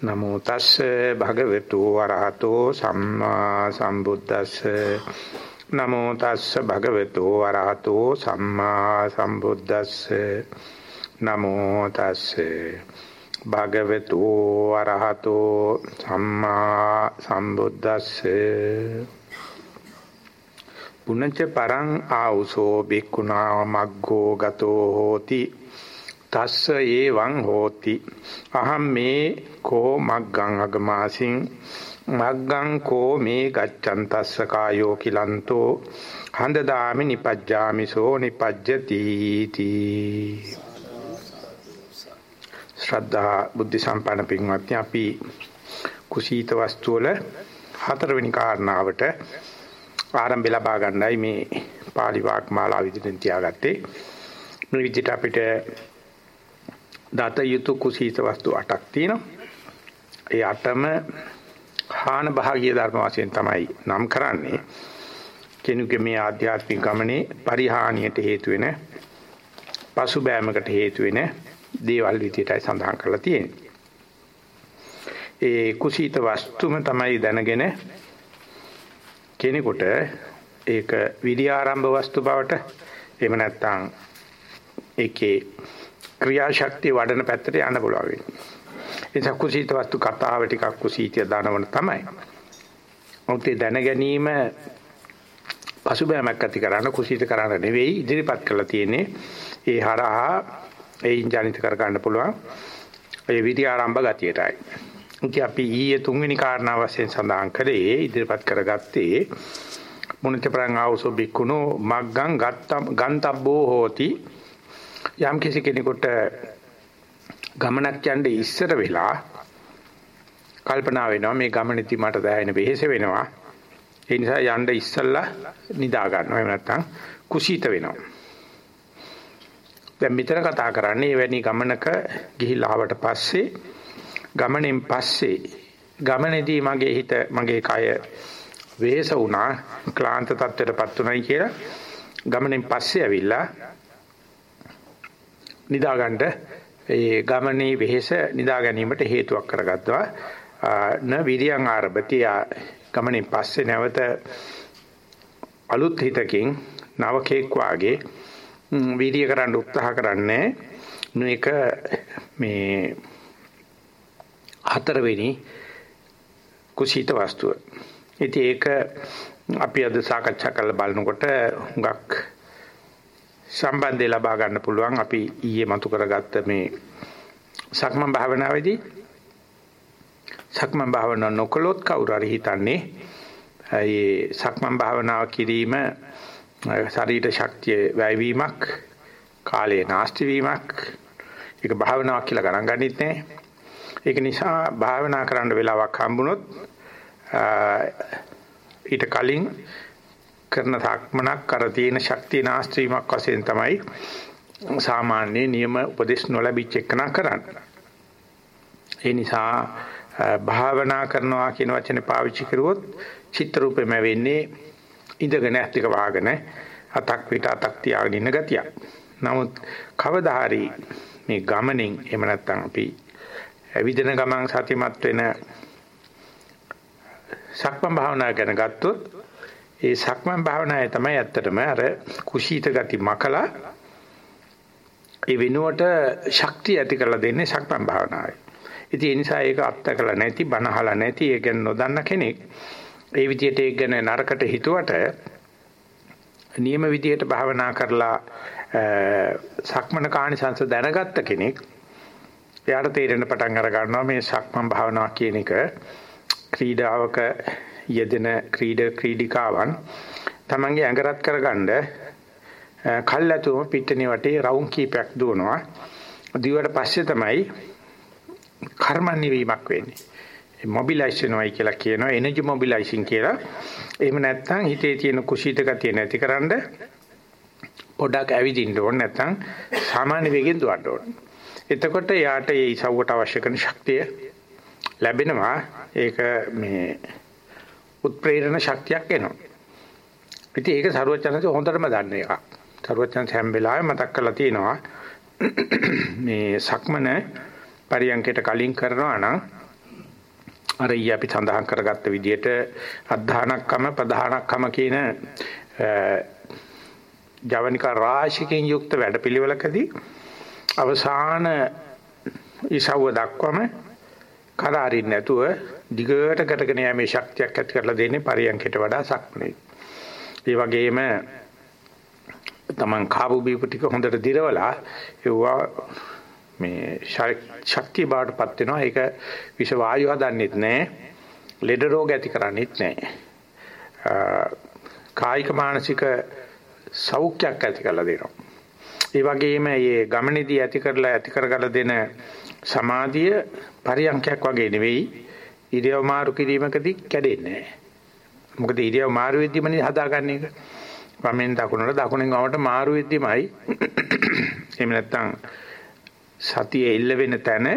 නමෝ තස්සේ භගවතු වරහතෝ සම්මා සම්බුද්දස්සේ. නමෝ තස්සේ භගවතු වරහතෝ සම්මා සම්බුද්දස්සේ. නමෝ තස්සේ භගවතු වරහතෝ සම්මා සම්බුද්දස්සේ. පුනච්ච පරං ආ우සෝ බික්කුණා මග්ගෝ ගතෝ හෝති. තස්ස ඒවං හෝති. අහම් මේ කෝ මග්ගං අගමාසින් මග්ගං කෝ මේ ගච්ඡන් තස්ස කායෝ කිලන්තෝ. හඳ දාමි නිපජ්ජාමිසෝ නිපජ්ජති තී. ශ්‍රද්ධා බුද්ධ සම්පන්න පින්වත්නි අපි කුසීත වස්තු වල හතරවෙනි කාරණාවට ආරම්භය ලබා ගන්නයි මේ පාලි වාග්මාලා විදිහෙන් තියාගත්තේ. මේ විදිහට අපිට දත යුතු කුසීත වස්තු 8ක් තියෙනවා. ඒ 8ම හාන භාගීය ධර්ම වශයෙන් තමයි නම් කරන්නේ. කෙනෙකුගේ මේ ආධ්‍යාත්මික ගමනේ පරිහානියට හේතු වෙන පසුබෑමකට හේතු වෙන දේවල් විදියටයි සඳහන් කරලා තියෙන්නේ. ඒ කුසීත වස්තුම තමයි දැනගෙන කෙනෙකුට ඒක විද්‍යාරම්භ වස්තු බවට එහෙම නැත්නම් ඒකේ ක්‍රියාශක්තිය වඩන පැත්තට යන්න පුළුවන් වෙන්නේ. ඒ කුසීත වස්තු කතාව ටිකක් කුසීතිය දානවන තමයි. මොකද දැන ගැනීම පසුබෑමක් ඇති කරන කුසීත කරන නෙවෙයි ඉදිරිපත් කරලා තියෙන්නේ. ඒ හරහා ඒයින් ජනිත කර ගන්න පුළුවන්. ඒ විදි ආරම්භ ගතියටයි. ඉතින් අපි ඊයේ තුන්වෙනි කාරණාව වශයෙන් සඳහන් කළේ ඉදිරිපත් කරගත්තේ මුනිත ප්‍රං ආවසෝ බික්කුණෝ මග්ගං ගන්තබ්බෝ හෝති යම් කිසි කෙනෙකුට ගමනක් යන්න ඉස්සර වෙලා කල්පනා වෙනවා මේ ගමනේදී මට දැනෙන වෙහෙස වෙනවා. ඒ නිසා යන්න ඉස්සල්ලා නිදා ගන්නවා. එහෙම නැත්නම් කුසීත වෙනවා. දැන් මෙතන කතා කරන්නේ එවැනි ගමනක ගිහිල්ලා ආවට පස්සේ ගමනෙන් පස්සේ ගමනේදී මගේ හිත මගේ කය වෙහෙස වුණා. ක්ලාන්ත තත්ත්වයටපත් උනායි කියලා ගමනෙන් පස්සේ ඇවිල්ලා නිදා ගන්න ඒ ගමනේ වෙහෙස නිදා ගැනීමට හේතුවක් කරගත්තා. න විරියං ආරභති ගමනේ පස්සේ නැවත අලුත් හිතකින් නවකෙක් වාගේ වීර්ය කරන්න උත්සාහ කරන්නේ. මේක මේ හතරවෙනි කුසීත වස්තුව. ඉතින් ඒක අපි අද සාකච්ඡා කරලා බලනකොට හුඟක් සම්බන්ධය ලබා ගන්න පුළුවන්. අපි ඊයේ මතු කරගත්ත මේ සක්මන් භාවනාවේදී සක්මන් භාවනාව නොකළොත් කවුරු හරි හිතන්නේ ඒ සක්මන් භාවනාව කිරීම ශරීර ශක්තිය වැයවීමක් කාලයේ නාස්ති වීමක් ඒක භාවනාවක් කියලා ගණන් ගන්නෙත් නැහැ ඒක නිසා භාවනා කරන්න වෙලාවක් හම්බුනොත් ඊට කලින් කරන සක්මනක් අර තියෙන ශක්තිය නාස්ත්‍රීමක් වශයෙන් තමයි සාමාන්‍ය නියම උපදේශ නොලැබිච්ච එකන කරන්නේ. ඒ නිසා භාවනා කරනවා කියන වචනේ පාවිච්චි කරුවොත් චිත්‍ර රූපෙම වෙන්නේ ඉඳගෙන ඇස්තික වාගෙන අතක් පිට අතක් තියාගෙන ඉන්න ගතිය. නමුත් කවදා හරි මේ ගමනින් එහෙම නැත්නම් අපි ඇවිදින ගමන් සතිමත් වෙන සක්මන් භාවනා ගැන ගත්තොත් ඒ සක්මන් භාවනාවේ තමයි ඇත්තටම අර කුසීත ගති මකලා ඒ වෙනුවට ශක්තිය ඇති කරලා දෙන්නේ සක්මන් භාවනාවයි. ඉතින් ඒ නිසා ඒක අත්දකලා නැති බනහලා නැති ඒ ගැන නොදන්න කෙනෙක් ඒ විදිහට ඒක ගැන නරකට හිතුවට නියම විදිහට භාවනා කරලා සක්මන කාණිසංශ දැනගත්ත කෙනෙක් එයාට තේරෙන පටන් අර ගන්නවා මේ සක්මන් භාවනාව කියන එක ක්‍රීඩාවක යෙදෙන ක්‍රීඩ ක්‍රීඩිකාවන් තමන්ගේ ඇඟරත් කරගන්න කල්ැතුම පිටණේ වටේ රවුම් කීපයක් දුවනවා. දිවට පස්සේ තමයි කර්මන්නේ වීමක් වෙන්නේ. මොබිලයිස් වෙනවයි කියලා කියනවා එනර්ජි මොබිලයිසින් කියලා. එහෙම නැත්නම් හිතේ තියෙන කුසීත ගතිය නැතිකරන්න පොඩක් ඇවිදින්න ඕන නැත්නම් සාමාන්‍ය වේගෙන් දුවන්න ඕන. එතකොට යාට ඒ ඉසව්වට අවශ්‍ය කරන ශක්තිය ලැබෙනවා. ඒක මේ උත්ප්‍රේරණ ශක්තියක් එනවා. ඉතින් ඒක සරුවචනන්සේ හොඳටම දන්න එකක්. සරුවචනන්සේ හැම වෙලාවෙම මතක් කරලා තියෙනවා මේ සක්මන පරියන්කයට කලින් කරනවා නම් අර ඊ අපි සඳහන් කරගත්ත විදිහට අධධානක්කම ප්‍රධානක්කම කියන ජවනිකා රාශිකෙන් යුක්ත වැඩපිළිවෙලකදී අවසාන ඉසව්ව දක්වම කරාරින් නැතුව දිගට කරගෙන යෑමේ ශක්තියක් ඇති කරලා දෙන්නේ පරියන්කයට වඩා සක්මනේ. ඒ වගේම තමන් කාබු බීපු ටික හොඳට දිරවලා ඒවා මේ ශක්තිය බාටපත් වෙනවා. ඒක විෂ වායු හදන්නෙත් නැහැ. ලෙඩ රෝග ඇති කරන්නේත් නැහැ. කායික මානසික සෞඛ්‍යයක් ඇති කරලා දෙනවා. ඒ වගේම මේ ගමනේදී ඇති කරලා ඇති කරගලා දෙන සමාධිය පරියන්කයක් වගේ නෙවෙයි ඉරියව් මාරු කිරීමකදී කැඩෙන්නේ නැහැ. මොකද ඉරියව් මාරු වෙද්දිමනේ හදාගන්න එක. වමෙන් දකුණට දකුණෙන් වමට මාරු වෙද්දිමයි. එහෙම නැත්නම් සතිය එල්ල වෙන තැන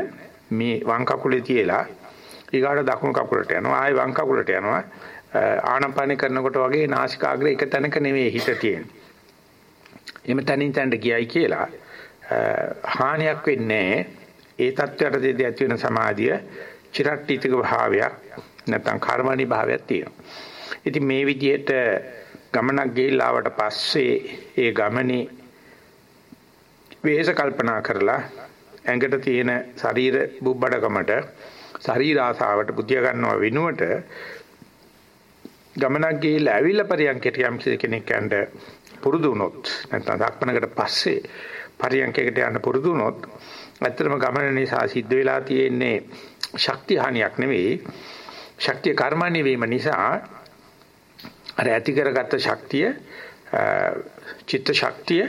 මේ වම් කකුලේ තියලා ඊගාට දකුණු කකුලට යනවා ආයෙ වම් කකුලට යනවා ආනපාන කරනකොට වගේ නාසිකාග්‍රේ එක තැනක නෙවෙයි හිත තියෙන්නේ. එimhe තනින් තැනට ගියයි කියලා හානියක් වෙන්නේ ඒ தත්වයට දෙදී ඇති වෙන සමාධිය චිරට්ටිතික භාවයක් නැත්නම් කර්මණි භාවයක් තියෙනවා. ඉතින් මේ විදිහට ගමනක් ගිහිල්ලා ආවට පස්සේ ඒ ගමනේ වේස කල්පනා කරලා ඇඟට තියෙන ශරීර බුබ්බඩකමට ශරීර ආසාවට බුද්ධිය ගන්නව වෙනුවට ගමනක් ගිහිල්ලා ඇවිල්ලා පරියන්කයට යම් කෙනෙක් යන්න පුරුදු වුණොත් නැත්නම් දක්මනකට පස්සේ පරියන්කයකට යන්න පුරුදු වුණොත් ඇත්තටම ගමන නිසා සිද්ධ වෙලා තියෙන්නේ ශක්තිය හානියක් නෙවෙයි. ශක්තිය කර්මණ්‍ය වීම නිසා අර ඇති කරගත්ත ශක්තිය චිත්ත ශක්තිය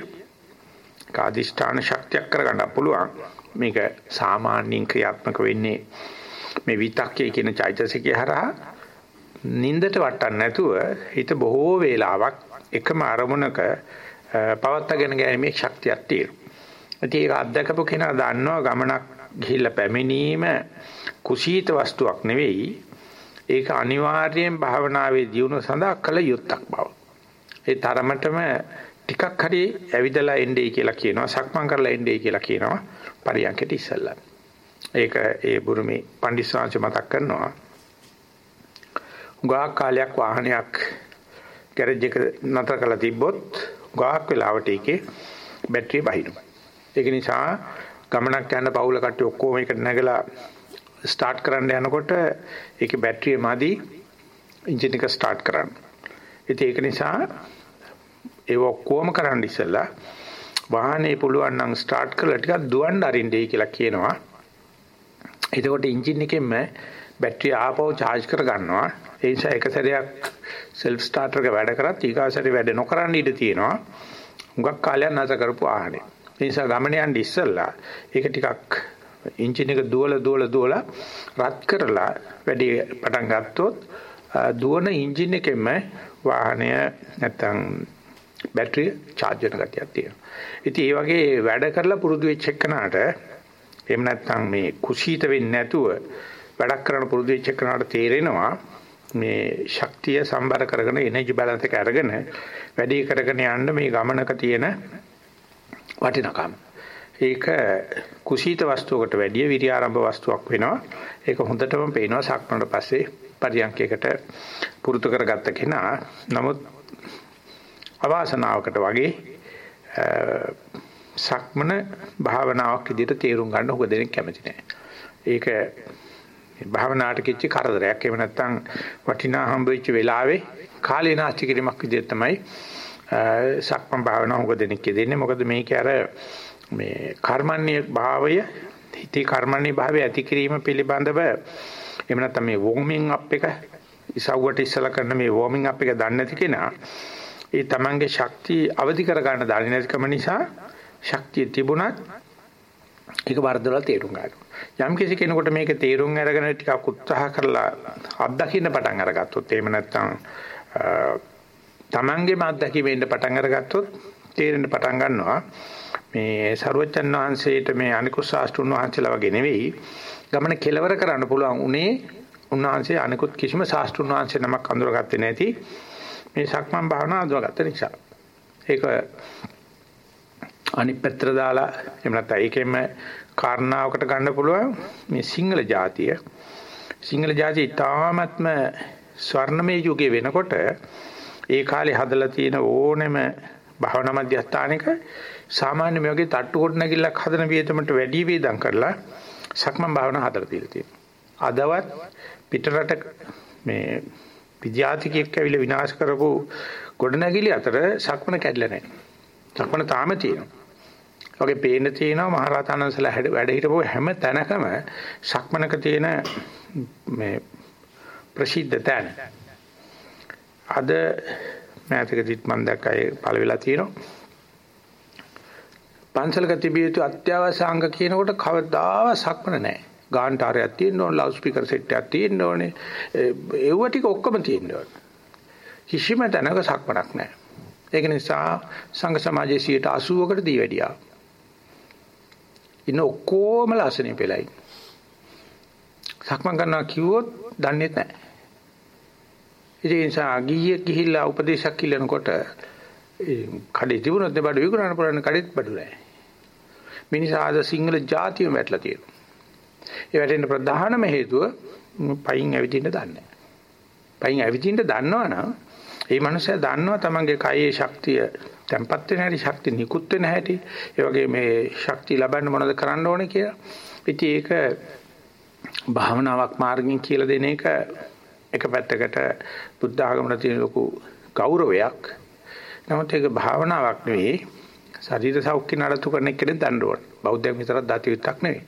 කාදිෂ්ඨාන ශක්තියක් කරගන්න පුළුවන්. මේක සාමාන්‍යයෙන් ක්‍රියාත්මක වෙන්නේ මේ විතක්කේ කියන චෛතසිකය හරහා. නින්දට වටන්න නැතුව හිත බොහෝ වේලාවක් එකම අරමුණක පවත්වාගෙන ගැනීමේ ශක්තියක් තියෙනවා. ඉතින් ඒක අත්දකපු කෙනා දන්නවා ගමනක් ගිහිල්ලා පැමිණීම කුසීත වස්තුවක් නෙවෙයි. ඒක අනිවාර්යයෙන් භාවනාවේ දියුණුව සඳහා කළ යුත්තක් බව. ඒ තරමටම ටිකක් හරි ඇවිදලා එන්නේ කියලා කියනවා සක්මන් කරලා එන්නේ කියලා කියනවා පරියන්කට ඉස්සල්ලා. ඒක ඒ බුරුමේ පඬිස්සංශ මතක් කරනවා. උගා කාලයක් වාහනයක් ගෑරේජ් එක නතර කරලා තිබ්බොත් ගාක් වෙලාවට ඒකේ බැටරිය බහිනවා. ඒක නිසා ගමනක් යන පවුල කට්ටිය ඔක්කොම එකට නැගලා ස්ටාර්ට් කරන්න යනකොට ඒකේ බැටරිය මදි එන්ජින් එක ස්ටාර්ට් කරන්න. ඉතින් ඒක නිසා ඒ ඔක්කොම කරන්න ඉස්සෙල්ලා වාහනේ පුළුවන් නම් ස්ටාර්ට් කරලා ටිකක් දුවන්න අරින්නයි කියලා කියනවා. එතකොට එන්ජින් එකෙන්ම බැටරිය ආපහු charge කර ගන්නවා. ඒ නිසා එක සැරයක් self starter එක වැඩ කරත් ඊගාසරේ වැඩ නොකරන්න ඉඩ තියෙනවා. හුඟක් කාලයක් නැතර කරපු ආහනේ. ඒ නිසා ගමන යන්න ඉස්සෙල්ලා ඒක ටිකක් එන්ජින් එක දුවල දුවල දුවල රත් කරලා වැඩි පටන් ගත්තොත් දුවන එන්ජින් එකෙන්ම වාහනය නැත්තම් බැටරිය charge වෙන ගතියක් තියෙනවා. ඉතින් ඒ වගේ වැඩ කරලා පුරුදු වෙච්ච එකනට එහෙම නැත්නම් මේ කුසීත වෙන්නේ නැතුව වැඩක් කරන පුරුදු වෙච්ච එකනට තේරෙනවා මේ ශක්තිය සම්බර කරගෙන එනර්ජි බැලන්ස් එක අරගෙන වැඩි කරගෙන යන්න මේ ගමනක තියෙන වටිනකම. ඒක කුසීත වස්තුවකට වැඩිය විරියාරම්භ වස්තුවක් වෙනවා. ඒක හොඳටම පේනවා සක්මනට පස්සේ පරියන්කයකට පුරුදු කරගත්ත කෙනා. නමුත් අවාසනාවකට වගේ සක්මන භාවනාවක් විදිහට තේරුම් ගන්න උග දෙනෙක් කැමති නැහැ. ඒක භාවනාවට කිච්ච කරදරයක්. එහෙම නැත්නම් වටිනා හම්බෙච්ච වෙලාවේ කාලේ නාස්ති කිරීමක් විදිහට තමයි සක්මන් භාවනාව උග දෙනෙක් දෙන්නේ. මොකද මේක අර මේ කර්මන්නේ භාවය හිතේ කර්මන්නේ භාවය ඇති කිරීම පිළිබඳව එහෙම නැත්නම් මේ වෝමින් අප් එක ඉසව්වට ඉස්සලා කරන මේ වෝමින් අප් එක දන්නේ නැති කෙනා ඒ තමන්ගේ ශක්තිය අවදි කර ගන්න දන්නේ නැතිකම නිසා ශක්තිය තිබුණත් ඒක වර්ධවල තේරුම් ගන්නවා. යම් කිසි කෙනෙකුට මේක තේරුම් අරගෙන ටිකක් උත්සාහ කරලා අත්දකින්න පටන් අරගත්තොත් එහෙම නැත්නම් තමන්ගේම අත්දැකීමෙන් පටන් අරගත්තොත් තේරෙන්න පටන් ගන්නවා මේ ਸਰවචන් වහන්සේට මේ අනිකුත් ශාස්ත්‍රුන් වහන්සේලා වගේ නෙවෙයි ගමන කෙලවර කරන්න පුළුවන් උනේ උන්වහන්සේ අනිකුත් කිසිම ශාස්ත්‍රුන් වහන්සේ නමක් අඳුරගත්තේ නැති මේ සක්මන් භාවනාව අඳුරගත්ත නිසා. ඒක අනිත් පැත්තට දාලා එහෙම නැත්නම් ඒකෙම කාරණාවකට ගන්න පුළුවන් මේ සිංහල ජාතිය සිංහල ජාතිය තාමත්ම ස්වර්ණමය යුගයේ වෙනකොට ඒ කාලේ හදලා තියෙන ඕනෙම භාවනා මධ්‍යස්ථානික සාමාන්‍ය මේ වගේ තට්ටු කොට නැගිල්ලක් හදන වියදමට වැඩි වේදම් කරලා සක්මන් භාවනා හදලා තියලා තියෙනවා. අදවත් පිටරට මේ විද්‍යාතිකයෙක් ඇවිල්ලා විනාශ කරපු ගොඩනැගිලි අතර සක්මන කැඩලා නැහැ. සක්මන තාම තියෙනවා. වගේ පේන තියෙනවා මහරහතන්සලා වැඩ හිටපුව හැම තැනකම සක්මනක තියෙන මේ ප්‍රසිද්ධ තැන. අද මෑතකදීත් මම දැක්කා ඒ පළ වෙලා තියෙනවා. පන්සලක තිබිය යුතු අත්‍යවශ්‍ය අංග කියනකොට කවදාව සක්මන නැහැ. ගාන්ටාරයක් තියෙන්න ඕනේ, ලවුඩ් ස්පීකර් සෙට් එකක් තියෙන්න ඕනේ. ඒව ටික ඔක්කොම තියෙන්න ඕනේ. කිසිම තැනක සක්මනක් නැහැ. ඒක නිසා සංඝ සමාජයේ 80කට දී වැඩියා. ඉන්න ඔක්කොම ලස්සනේ පෙළයි. සක්මන් කරනවා කිව්වොත් දන්නේ නැහැ. ඒ නිසා ගියේ ගිහිල්ලා උපදේශක් ඉල්ලනකොට කඩේ තිබුණොත් බඩු විකුණන්න පුළුවන් කඩේත් බඩු නැහැ. මිනිසා ආද සිංහල ජාතියම වැටලා තියෙනවා. ඒ වැටෙන්න ප්‍රධානම හේතුව පයින් ඇවිදින්න දන්නේ පයින් ඇවිදින්න දන්නවනම් ඒ මනුස්සයා දන්නවා තමන්ගේ කයේ ශක්තිය තැම්පත් වෙන හැටි ශක්තිය නිකුත් වෙන හැටි ඒ වගේ මේ ශක්තිය ලබන්න මොනවද කරන්න ඕනේ කියලා. ඉතින් ඒක භාවනාවක් මාර්ගයෙන් කියලා දෙන එක එක පැත්තකට බුද්ධ ආගමට තියෙන ලොකු ගෞරවයක්. නමුත් ඒක භාවනාවක් නෙවෙයි ශරීර සෞඛ්‍ය නඩත්තු කරන එක්කෙනෙක් දන්න ඕන. බෞද්ධයන් විතරක් දති යුත්තක් නෙවෙයි.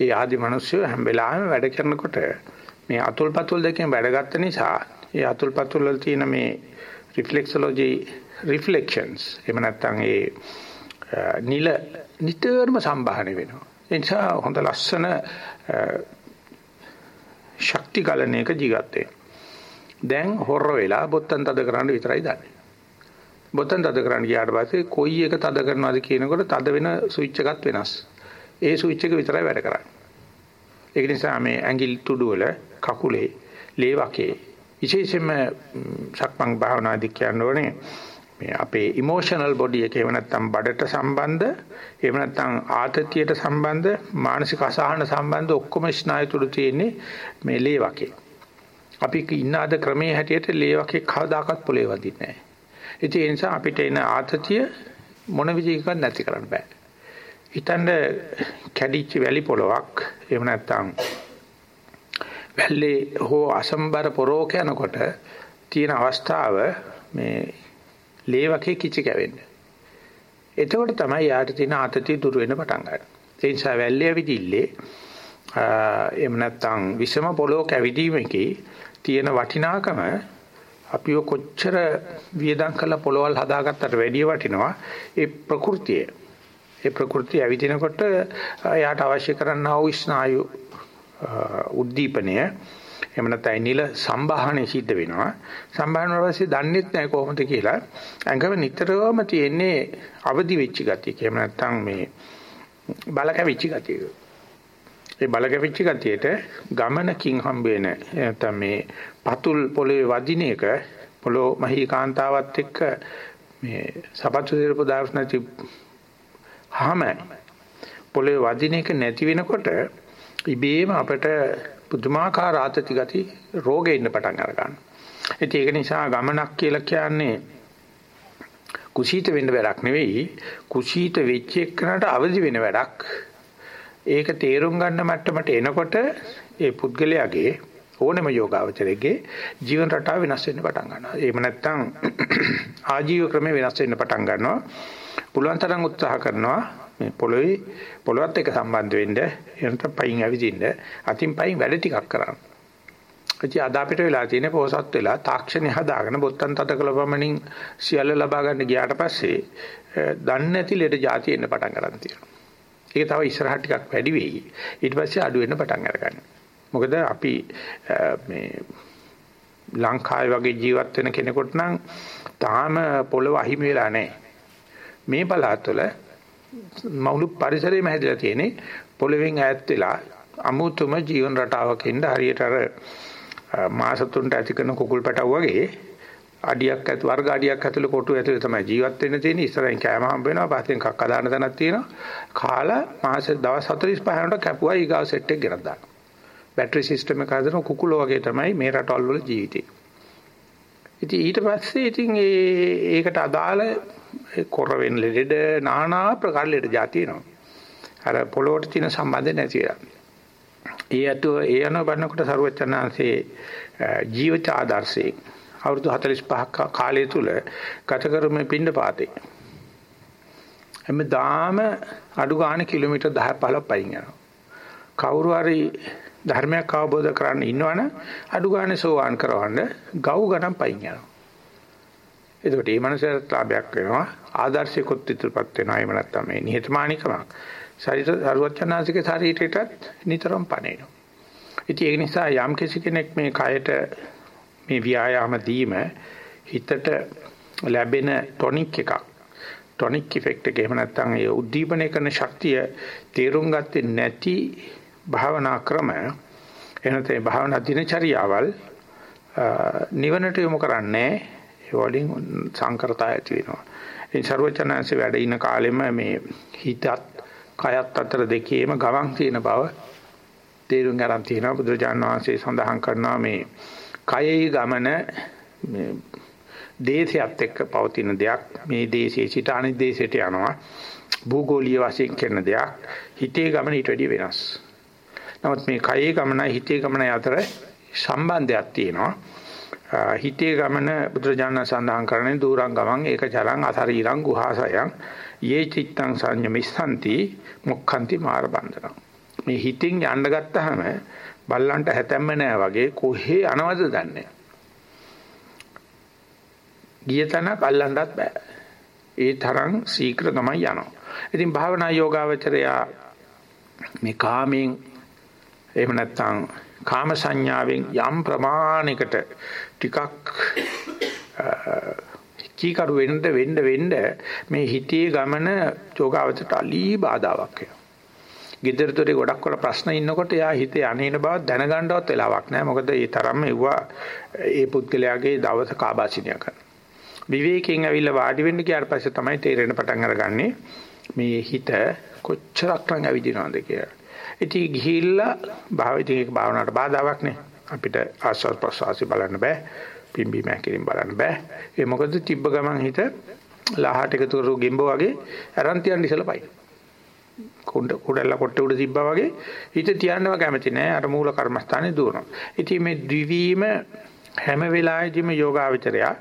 ඒ ආදි මිනිස්සු හැම වෙලාවෙම වැඩ කරනකොට මේ අතුල්පතුල් දෙකෙන් වැඩගත්ත නිසා ඒ අතුල්පතුල් වල තියෙන මේ රිෆ්ලෙක්සොලොජි රිෆ්ලෙක්ෂන්ස් එහෙම නැත්නම් ඒ නිල නිතරම සම්බාහණය වෙනවා. ඒ නිසා හොඳ ලස්සන ශක්ති ගලණයක ජීවත් දැන් හොර වෙලා බොත්තම් තද කරන්න විතරයි දන්නේ. බොතන් තද කරන්න ගියාට පස්සේ කොයි එක තද කරනවද කියනකොට තද වෙන ස්විච් එකක් වෙනස්. ඒ ස්විච් එක විතරයි වැඩ කරන්නේ. ඒක නිසා මේ ඇඟිලි තුඩු වල කකුලේ ලේ වකේ විශේෂයෙන්ම සක්මන් භාවනාදී කියන්නේ මේ අපේ ඉමෝෂනල් බොඩි එක එහෙම නැත්නම් බඩට සම්බන්ධ එහෙම නැත්නම් ආතතියට සම්බන්ධ මානසික අසහන සම්බන්ධ ඔක්කොම ස්නායු තුඩු තියෙන්නේ මේ ලේ වකේ. අපි ඉන්න අද ක්‍රමයේ හැටියට ලේ වකේ කවදාකවත් පොළේ වදින්නේ නැහැ. ඉතින් ඒ නිසා අපිට එන ආතතිය මොන විදිහකින්වත් නැති කරන්න බෑ. හිතන්න කැඩිච්ච වැලි පොලවක් එහෙම නැත්නම් වැල්ලේ හෝ අසම්බර පොරෝක යනකොට තියෙන අවස්ථාව මේ ලේවකේ කිචි කැවෙන්න. එතකොට තමයි යාට තියෙන ආතතිය දුර වෙන්න පටන් ගන්න. ඒ නිසා වැල්ලේ ඇවිදිල්ලේ එහෙම නැත්නම් විසම පොලෝක ඇවිදීමේකී තියෙන වටිනාකම අපිව කොච්චර වියදම් කරලා පොළවල් හදාගත්තට වැඩිය වටිනවා ඒ ප්‍රകൃතිය. ඒ ප්‍රകൃතිය ඇවිදිනකොට එයාට අවශ්‍ය කරන්නා වූ ස්නායු උද්දීපනය එහෙම නැත්නම් නිල සම්බාහනය සිද්ධ වෙනවා. සම්බාහන වලදී දන්නෙත් නැහැ කොහොමද කියලා. අංගව නිතරම තියෙන්නේ අවදි වෙච්ච ගතිය. එහෙම නැත්නම් මේ බලක වෙච්ච ගතිය. ඒ බලකෙවිච්ච ගතියට ගමනකින් හම්බ වෙන නැත්නම් මේ පතුල් පොළවේ වදින එක පොළො මහී කාන්තාවත් එක්ක මේ සපත්තු දිරපු දාස් නැති හැම පොළවේ වදින එක නැති වෙනකොට ඉබේම අපිට පුදුමාකාර ආතති ගති රෝගෙ ඉන්න පටන් අර ගන්නවා. ඒක නිසා ගමනක් කියලා කියන්නේ කුසීත වෙන්න වැඩක් නෙවෙයි කුසීත වෙච්ච එකනට අවදි වෙන වැඩක්. ඒක තේරුම් ගන්න මට්ටමට එනකොට ඒ පුද්ගලයාගේ ඕනෙම යෝගාවචරයේ ජීවන රටාව වෙනස් වෙන්න පටන් ගන්නවා. එහෙම නැත්නම් ආජීව ක්‍රමය වෙනස් වෙන්න පටන් ගන්නවා. පුළුවන් තරම් උත්සාහ කරනවා මේ පොළොවේ පොළොවත් එක්ක සම්බන්ධ වෙන්න එනත පයින් ඇවිදින්න අතින් පයින් වැඩ ටිකක් කරන්න. ඉතින් අද අපිට වෙලා තියෙන පොසත් වෙලා තාක්ෂණය හදාගෙන බොත්තම් තද කළ පමණින් සියල්ල ලබා ගන්න ගියාට පස්සේ දන්නේ නැති ලෙඩ જાති එන්න පටන් ගන්න තියෙනවා. ඒක තව ඉස්සරහට ටිකක් වැඩි වෙයි. ඊට පස්සේ අඩු වෙන්න පටන් අරගන්නවා. මොකද අපි මේ ලංකාවේ වගේ ජීවත් වෙන කෙනෙකුට නම් තාම පොළව අහිමි වෙලා නැහැ. මේ පළාත්වල මවුලු පරිසරයේම හැදලා තියෙන්නේ පොළවෙන් ඈත් වෙලා අමුතුම ජීවන රටාවක ඉඳ හරියට අර මාස තුනට ඇති කරන කුකුල් පැටව වගේ අඩියක් ඇතු වර්ග අඩියක් ඇතුළේ කොටු ඇතුළේ තමයි ජීවත් වෙන්න තියෙන්නේ. ඉස්සරහින් කෑම හම්බ වෙනවා, පස්සෙන් කක්ක දාන තැනක් තියෙනවා. කාලා මාස දවස් 45 යනකොට කැපුවා ඊගාව සෙට් එක ගෙනත් දානවා. බැටරි සිස්ටම් එක හදන කුකුලෝ වගේ තමයි මේ රටවල් වල ජීවිතේ. ඉතින් ඊට පස්සේ ඉතින් ඒ ඒකට අදාළ කොර වෙන ලෙඩ নানা ප්‍රකාර ලෙඩ જાති එනවා. අර පොළොවට තියෙන සම්බන්ධය නැතිලා. ඒ අතෝ ඒ අනුව බලනකොට සරුවචනාංශේ ජීවිත ආදර්ශේ අවුරුදු 45ක කාලය තුල ගත කරුමේ පින්න පාතේ. හැමදාම අඩු ගාණ කිලෝමීටර් 10 15 පයින් යනවා. කවුරු හරි ධර්මයක් අවබෝධ කරගන්න ඉන්නවනම් අඩු ගාණ සෝවාන් කරවන්න ගව් ගණන් පයින් යනවා. එතකොට මේ මනසට ලාභයක් වෙනවා ආදර්ශිකුත් ඉදිරිපත් වෙනවා එහෙම නැත්නම් මේ නිහතමානීකමක්. ශරීර සරුවචනාසිකේ ශරීරයටත් නිතරම පණේනවා. ඉතින් ඒ නිසා යම් කෙනෙක් මේ කයට මේ ව්‍යායාම දීම හිතට ලැබෙන ටොනික් එකක්. ටොනික් ඉෆෙක්ට් එක එහෙම නැත්නම් ඒ උද්දීපනය කරන ශක්තිය තේරුම් ගත්තේ නැති භාවනා ක්‍රම එනතේ භාවනා දිනචරියාවල් නිවනට යොමු කරන්නේ ඒ වලින් සංකරතා ඇති වෙනවා. ඒ ਸਰවචනanse වැඩ ඉන කාලෙම මේ හිතත් කයත් අතර දෙකේම ගමන් තියෙන බව තේරුම් ගන්න තියෙනවා බුදුරජාණන් වහන්සේ සඳහන් කරනවා මේ කයෙහි ගමන මේ දේශයත් එක්ක පවතින දෙයක් මේ දේශයේ සිට අනිත් දේශයට යනවා භූගෝලීය වශයෙන් කරන දෙයක් හිතේ ගමන ඊට වැඩිය වෙනස්. නමුත් මේ කයේ ගමනයි හිතේ ගමනයි අතර සම්බන්ධයක් තියෙනවා. හිතේ ගමන බුදුරජාණන් සඳහන් කරන්නේ දූරං ගමන් ඒක චරං අසරීරං ගුහාසයන් යේ චිත්තං සංයමිස්සanti මොක්ඛන්ති මාර බන්ධන. මේ හිතින් යන්න ගත්තාම බල්ලන්ට හැතැම්ම නෑ වගේ කොහේ අනවද දන්නේ. ගිය තැනක් අල්ලන්නත් බෑ. ඒ තරම් ශීක්‍ර තමයි යනවා. ඉතින් භාවනා යෝගාවචරයා මේ කාමෙන් එහෙම නැත්නම් කාම සංඥාවෙන් යම් ප්‍රමාණයකට ටිකක් කීකරු වෙන්න වෙන්න වෙන්න මේ හිතේ ගමන යෝගාවචරයට අලී බාධාවක් වෙනවා. ගෙදරතොරේ ගොඩක් වල ප්‍රශ්න ඉන්නකොට එයා හිතේ අනේන බව දැනගන්නවත් වෙලාවක් නැහැ. මොකද ඒ තරම්ම එවුවා ඒ පුද්ගලයාගේ දවස කාබාසිනිය කරන. විවේකයෙන් ඇවිල්ලා වාඩි වෙන්න ගියාට පස්සේ තමයි තේරෙන පටන් අරගන්නේ මේ හිත කොච්චරක් නම් ඇවිදිනවද කියලා. ඉතින් ගිහිල්ලා භාවිතයක භාවනාවට බාධාවක් නේ. අපිට ආස්වාද ප්‍රසවාසි බලන්න බෑ. පිම්බි මෑකිරින් බලන්න බෑ. ඒ මොකද තිබ්බ ගමන් හිත ලහට එකතු කරු ගෙම්බ වගේ අරන් තියන්න ඉසලා පයි. කුඩ කුඩල්ල කොට උඩ තිබ්බා වගේ හිත තියන්නව කැමති නෑ අර මූල කර්මස්ථානේ දුවනවා. ඉතින් මේ ද්විවීම හැම වෙලාවෙදිම යෝගාවචරයා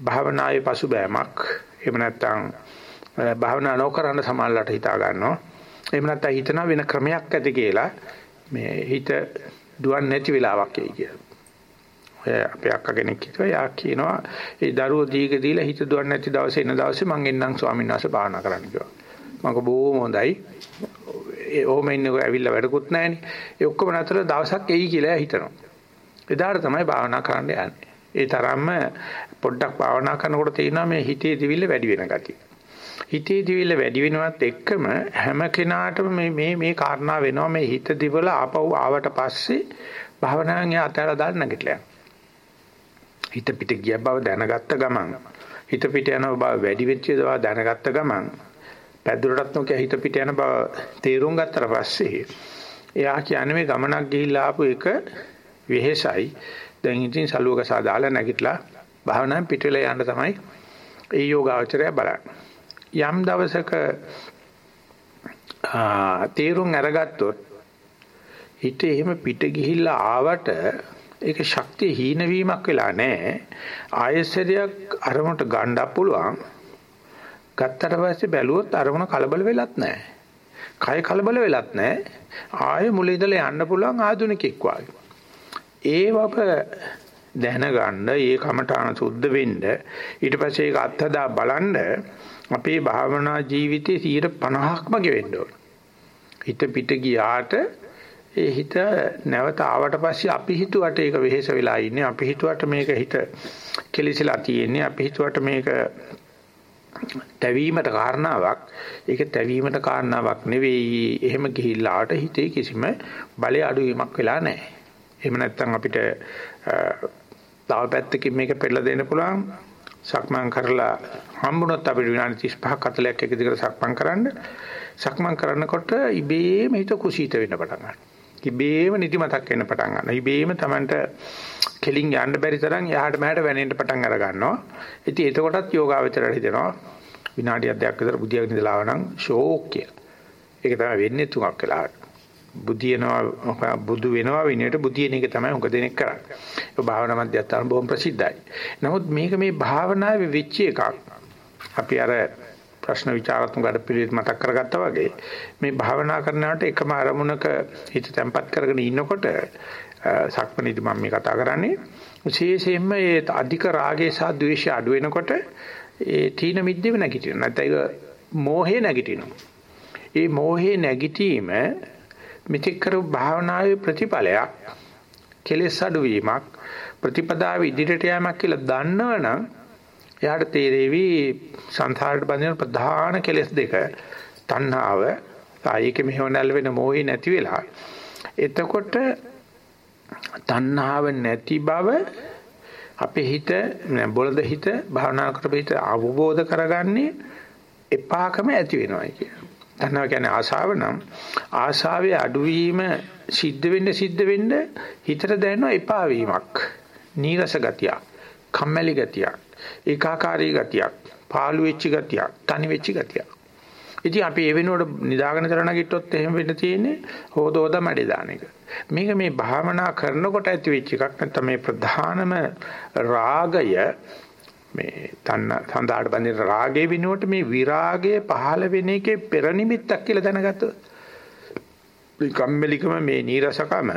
භාවනායේ පසුබෑමක් එහෙම නැත්නම් භාවනා නොකරන සමාල්ලට හිතා ගන්නවා. එහෙම නැත්නම් හිතන වෙන ක්‍රමයක් ඇති කියලා මේ හිත දුවන්නේ නැති වෙලාවක් එයි කියලා. ඔය අපේ අක්කා කෙනෙක් කිව්වා යා කියනවා ඒ දරුවෝ දීක දීලා හිත දුවන්නේ නැති දවසේ එන දවසේ මං එන්නම් ස්වාමීන් වහන්සේ භාවනා කරන්න කිව්වා. මම බොහොම හොඳයි. ඒ ඕම ඉන්නකෝ ඇවිල්ලා වැඩකුත් නැහෙනේ. ඒ ඔක්කොම නතර දවසක් එයි කියලා හිතනවා. එදාට තමයි භාවනා කරන්න යන්නේ. ඒ තරම්ම පොඩ්ඩක් භාවනා කරනකොට තේිනවා මේ හිතේ දිවිල්ල වැඩි වෙන ගතිය. හිතේ දිවිල්ල වැඩි වෙනවත් එක්කම හැම කෙනාටම මේ මේ මේ කාරණා වෙනවා මේ හිත දිවල ආපහු ආවට පස්සේ භාවනාවෙන් යා අතහැරලා දාන්න නැගිටලා හිත පිට ගිය බව දැනගත්ත ගමන් හිත පිට යන බව වැඩි වෙච්ච බව දැනගත්ත ගමන් පැදුරටත් නොකිය හිත පිට යන බව තේරුම් ගත්තට පස්සේ එයා කියන්නේ මේ ගමනක් ගිහිල්ලා ආපු එක වෙහෙසයි. දැන් ඉතින් සලුවක සාදාලා නැගිටලා භාවනාවෙන් පිටවෙලා යන්න තමයි ඒ යෝගාචරය බලන්නේ. යම් දවසක තීරුම් අරගත්තොත් හිත එහෙම පිට ගිහිල්ලා ආවට ඒක ශක්තිය හීන වීමක් වෙලා නැහැ. ආයසරයක් අරමුණට ගන්න පුළුවන්. ගත්තට පස්සේ බැලුවොත් අරමුණ කලබල වෙලත් නැහැ. කය කලබල වෙලත් නැහැ. ආයෙ මුල ඉඳලා යන්න පුළුවන් ආධුනිකෙක් වගේ. ඒ වප දැනගන්න ඒ කමඨාන සුද්ධ වෙන්න ඊට පස්සේ ඒක අත්හදා බලන්න අපේ භාවනා ජීවිතේ 50%ක්ම ගෙවෙන්න ඕන. හිත පිට ගියාට ඒ හිත නැවත ආවට පස්සේ අපි හිතුවට ඒක වෙහෙස වෙලා ඉන්නේ අපි හිතුවට මේක හිත කෙලිසලා තියෙන්නේ අපි හිතුවට මේක තැවීමට කාරණාවක්. ඒක තැවීමට කාරණාවක් නෙවෙයි. එහෙම ගිහිල්ලා ආට හිතේ කිසිම බලය අඩුවීමක් වෙලා නැහැ. එහෙම නැත්නම් අපිට තව පැත්තකින් මේක පෙළලා දෙන්න පුළුවන්. සක්මන් කරලා හම්බුනොත් අපිට විනාඩි 35ක් 40ක් එක දිගට සක්මන් කරන්න. සක්මන් කරනකොට ඉබේම හිත කුසීත වෙන්න පටන් ගන්නවා. ඉබේම නිදිමතක් එන්න පටන් ගන්නවා. ඉබේම Tamanට කෙලින් යන්න බැරි තරම් යහට මහට වෙනෙන්න පටන් අර ගන්නවා. ඉතින් එතකොටත් යෝගාවචරයට හිතෙනවා විනාඩියක් දෙකක් විතර බුදියාගෙන ඉඳලා ආවනම් ෂෝක් කියලා. ඒක තමයි වෙන්නේ තුනක් වෙලාවට. බුදියනවා බුදු වෙනවා විනයට බුදියන එක තමයි උඟ දෙනෙක් කරන්නේ. ඒ භාවනා මධ්‍යස්ථාන බොහොම ප්‍රසිද්ධයි. නමුත් මේක මේ භාවනාවේ වෙච්ච එකක්. අපි අර ප්‍රශ්න විචාරාත්මක වැඩපිළිවෙල මතක් කරගත්තා වගේ මේ භාවනා කරනකොට එකම අරමුණක හිත තැම්පත් කරගෙන ඉන්නකොට සක්මණේදී මම මේ කතා කරන්නේ විශේෂයෙන්ම ඒ අධික රාගය සහ ද්වේෂය අඩු වෙනකොට ඒ තීන මිද්දේව නැගිටිනවා. නැත්නම් ඒක මෝහේ නැගිටිනවා. ඒ මෝහේ නැගිටීම මෙතෙක් කරු භාවනාවේ ප්‍රතිඵලයක් කෙලෙස් අඩුවීමක් ප්‍රතිපදාව ඉදිරියට යamak කියලා දන්නවනම් එයාට තේරෙවි සංසාරයට බඳින ප්‍රධාන කෙලෙස් දෙක තණ්හාව ආයේක මෙහෙව නැල් වෙන මොහේ නැති වෙලා එතකොට තණ්හාව නැති බව අපේ හිත බොළඳ හිත භාවනා කරපු හිත අවබෝධ කරගන්නේ එපාකම ඇති වෙනවා කියන. තණ්හාව කියන්නේ ආශාව නම් ආශාවේ අඩුවීම සිද්ධ වෙන්න සිද්ධ වෙන්න හිතට දැනෙන එපා වීමක් නීරස ගතියක් කම්මැලි ගතියක් ඒකාකාරී ගතියක් පාළු වෙච්ච ගතියක් තනි වෙච්ච ගතියක් ඉතින් අපි ඒ වෙනුවට නිදාගෙන කරන ගිට්ටොත් එහෙම වෙන්න තියෙන්නේ හොදෝද මඩේ දාන එක. මේක මේ භාවනා කරනකොට ඇති වෙච්ච එකක් නැත්නම් මේ ප්‍රධානම රාගය මේ තන්න සඳහාට බඳින රාගේ විනුවට මේ විරාගය පහළ වෙන එකේ පෙර නිමිත්තක් කියලා දැනගත්තොත්. මේ කම්මැලිකම මේ නීරසකම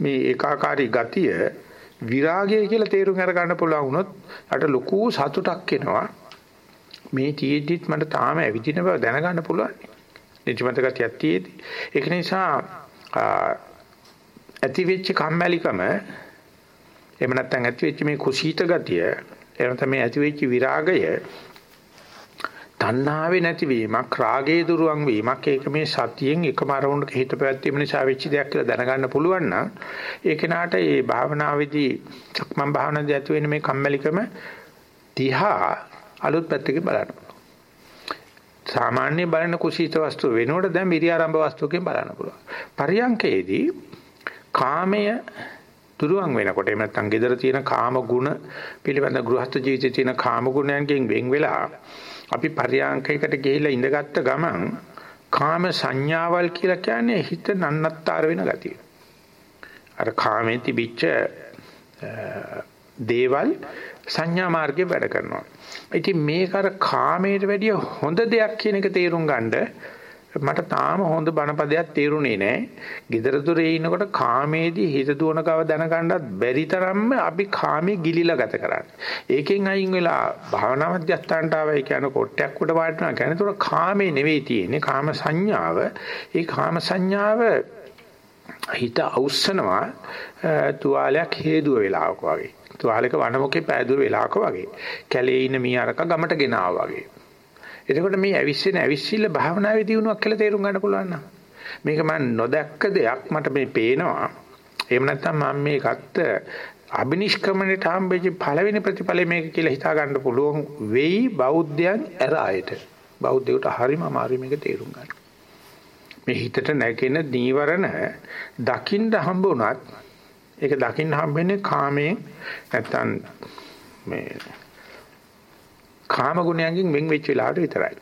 මේ ඒකාකාරී ගතිය විරාගය කියලා තේරුම් අරගන්න පුළුවන් වුණොත් අට ලොකු සතුටක් එනවා. මේ තියෙද්දිත් මට තාම ඇවිදින බව දැනගන්න පුළුවන්. නිජමත ගතියක් තියෙදි ඒක නිසා ඇති වෙච්ච කම්මැලිකම එහෙම නැත්නම් ඇති වෙච්ච මේ කුසීත ගතිය එහෙනම් තමයි ඇති වෙච්ච විරාගය තණ්හාවේ නැතිවීමක් රාගයේ දුරුවන් වීමක් ඒක මේ සතියෙන් එකම අරමුණක හිත පැවැත්වීම නිසා වෙච්ච දෙයක් කියලා දැනගන්න පුළුවන් නම් ඒ කෙනාට මේ භාවනාවේදී චක්මන් භාවනාවේදී ඇති වෙන මේ කම්මැලිකම තිහා අලුත් පැත්තකින් බලන්න සාමාන්‍ය බලන කුසීත වස්තුව වෙනකොට දැන් විරියාරම්භ වස්තුවකින් බලන්න පුළුවන්. පරියංකයේදී කාමය දුරුවන් වෙනකොට එහෙම නැත්නම් gedara තියෙන කාම ගුණ පිළිබඳ ගෘහස්ත ජීවිතයේ තියෙන කාම ගුණයන්ගෙන් වෙන් වෙලා අපි පරියාංකයකට ගිහිල්ලා ඉඳගත්ත ගමන් කාම සංඥාවල් කියලා කියන්නේ හිත නන්නත්තර වෙන ගතිය. අර කාමේ තිබිච්ච දේවල් සංඥා මාර්ගේ වැඩ කරනවා. ඉතින් මේක අර කාමයට වැඩිය හොඳ දෙයක් කියන එක තේරුම් ගන්නේ මට තාම හොඳ බණපදයක් තේරුනේ නැහැ. gedara dore ඉන්නකොට කාමේදී හිත දුවන කව දැනගන්නත් බැරි තරම්ම අපි කාමේ ගිලිලා ගත කරන්නේ. ඒකෙන් අයින් වෙලා භාවනා මධ්‍යස්ථානට ආවයි කියන කොටයක් උඩ වාඩිනවා. කියන්නේ ඒතර කාමේ නෙවෙයි තියෙන්නේ. කාම සංඥාව. ඒ කාම සංඥාව හිත අවුස්සනවා තුවාලයක් හේදුව වෙලාවක වගේ. තුවාලයක වනමුකේ පෑදුව වෙලාවක වගේ. කැලේ ඉන්න මීහරක ගමට ගෙනාවා වගේ. එතකොට මේ ඇවිස්සෙන ඇවිස්සිල්ල භාවනාවේ දියුණුවක් කියලා තේරුම් ගන්න පුළුවන් නම් මේක මම නොදැක්ක දෙයක් මට මේ පේනවා. එහෙම නැත්නම් මම මේ ගත්ත අබිනිෂ්ක්‍මණයට හම්බෙච්ච පළවෙනි ප්‍රතිඵලය මේක කියලා හිතා ගන්න පුළුවන් වෙයි බෞද්ධයන් ඇර ආයත. බෞද්ධයට හරිම අමාරුයි මේක තේරුම් ගන්න. මේ හිතට නැගෙන නීවරණ දකින්න හම්බ වුණත් ඒක දකින්න හම්බෙන්නේ කාමයෙන් නැත්නම් මේ කාම ගුණයන්ගෙන් වෙන් වෙච්ච වෙලාවට විතරයි.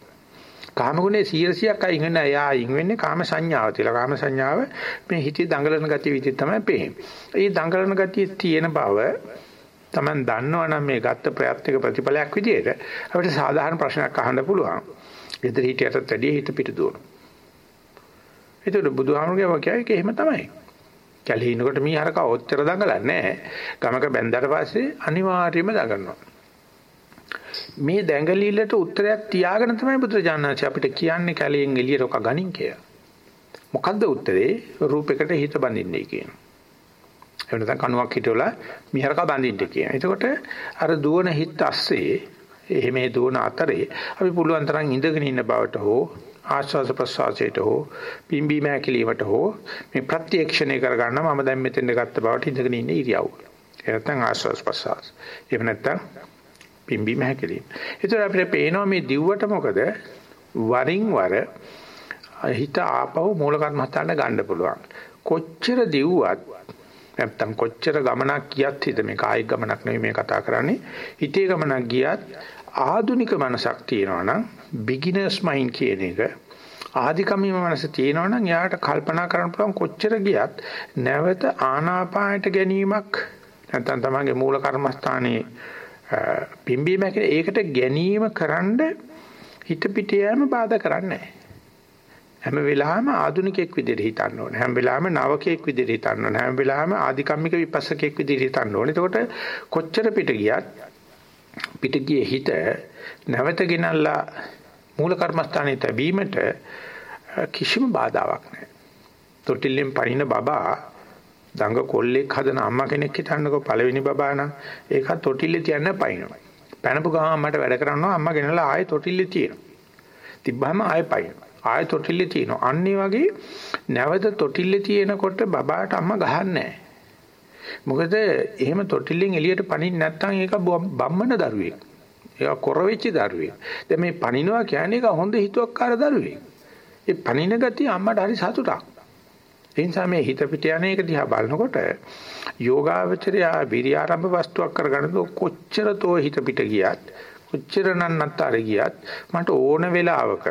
කාම ගුණේ 100ක් අයින් වෙන එයා අයින් වෙන්නේ කාම සංඥාව තියලා. කාම සංඥාව මේ හිතේ දඟලන ගතිය විදිහට තමයි පේන්නේ. ඒ දඟලන ගතිය තියෙන බව Taman දන්නවනම් මේ ගත්ත ප්‍රයත්නික ප්‍රතිඵලයක් විදිහට අපිට සාධාරණ ප්‍රශ්නයක් අහන්න පුළුවන්. ගෙදර හිටියටත් වැඩිය හිත පිට දුවනවා. ඒතකොට බුදුහාමුදුරුවෝ කියයි ඒක එහෙම තමයි. කැලේ ඉනකොට මීහරක ඔච්චර දඟලන්නේ නැහැ. ගමක බැන්දට පස්සේ අනිවාර්යයෙන්ම දඟලනවා. මේ දැඟලිල්ලට උත්තරයක් තියාගෙන තමයි බුදුරජාණන්සේ අපිට කියන්නේ කැලයෙන් එළියට ඔක ගනින් කියලා. මොකද්ද උත්තරේ? රූපයකට හිත බඳින්නේ කියන. එහෙම නැත්නම් කණුවක් හිටවලා මිහරක බඳින්න කියන. එතකොට අර දුවන හිත අස්සේ එහෙම දුවන අතරේ අපි පුළුවන් තරම් ඉඳගෙන ඉන්න බවට හෝ ආස්වාස ප්‍රසවාසයට හෝ පිම්බීම හැකිලීමට හෝ මේ ප්‍රත්‍යක්ෂණය කරගන්න මම දැන් මෙතෙන් ගත්ත බවට ඉඳගෙන ඉන්න ඉරියව්ව. එහෙම නැත්නම් ආස්වාස ප්‍රසවාස. එහෙම නැත්නම් පිම්බීම හැකලීම. ඒතර අපිට පේනවා මේ දිව්වට මොකද වරින් වර හිත ආපහු මූල කර්මස්ථානට ගන්න පුළුවන්. කොච්චර දිව්වත් නැත්තම් කොච්චර ගමනක් ගියත් හිත මේ කායික ගමනක් නෙවෙයි මේ කතා කරන්නේ හිතේ ගමනක් ගියත් ආධුනික මනසක් තියෙනවා නම් බිග්ිනර්ස් මයින්ඩ් කියන එක ආධිකමීම මනස තියෙනවා නම් යාට කල්පනා කරන්න පුළුවන් කොච්චර ගියත් නැවත ආනාපානයට ගැනීමක් නැත්තම් තමන්ගේ මූල කර්මස්ථානයේ පිම්බීම ඒකට ගැනීම කරන්න හිත පිට යෑම බාධා කරන්නේ නැහැ හැම වෙලාවෙම ආදුනිකෙක් විදිහට හිතන්න ඕනේ. හැම වෙලාවෙම නවකෙක් විදිහට හිතන්න ඕනේ. හැම වෙලාවෙම ආධිකම්මික විපස්සකෙක් විදිහට හිතන්න ඕනේ. එතකොට කොච්චර පිට ගියත් පිට ගියේ හිත නැවත ගෙනල්ලා මූල කර්මස්ථානයේ තැබීමට කිසිම බාධාවක් නැහැ. තොටිල්ලෙන් පනින බබා දඟ කොල්ලෙක් හදන අම්මා කෙනෙක් හිටන්නකෝ පළවෙනි බබා නම් ඒකත් තොටිල්ලේ තියන්න පයින්නවා. පැනපු ගමන් අම්මට වැඩ කරනවා අම්මා ගෙනලා ආයෙ තොටිල්ලේ තියෙනවා. තිබ්බහම ආයෙ පයින්නවා. ආයෙ තොටිල්ලේ තියෙනවා. අන්න වගේ නැවත තොටිල්ලේ තියෙනකොට බබාට අම්මා ගහන්නේ මොකද එහෙම තොටිල්ලෙන් එළියට පනින්න නැත්නම් ඒක බම්මන දරුවෙක්. ඒක කොර වෙච්ච දරුවෙක්. දැන් මේ පනිනවා කියන්නේ ඒක හොඳ හිතුවක්කාර දරුවෙක්. ඒ පනින ගතිය අම්මට හරි සතුටක්. ඒ නිසා මේ හිත පිට යන එක දිහා බලනකොට යෝගාවචරය විරිය ආරම්භ වස්තුවක් කරගන්න කොච්චර තෝ හිත පිට ගියත් කොච්චර නන්නත්තර ගියත් මට ඕන වෙලාවක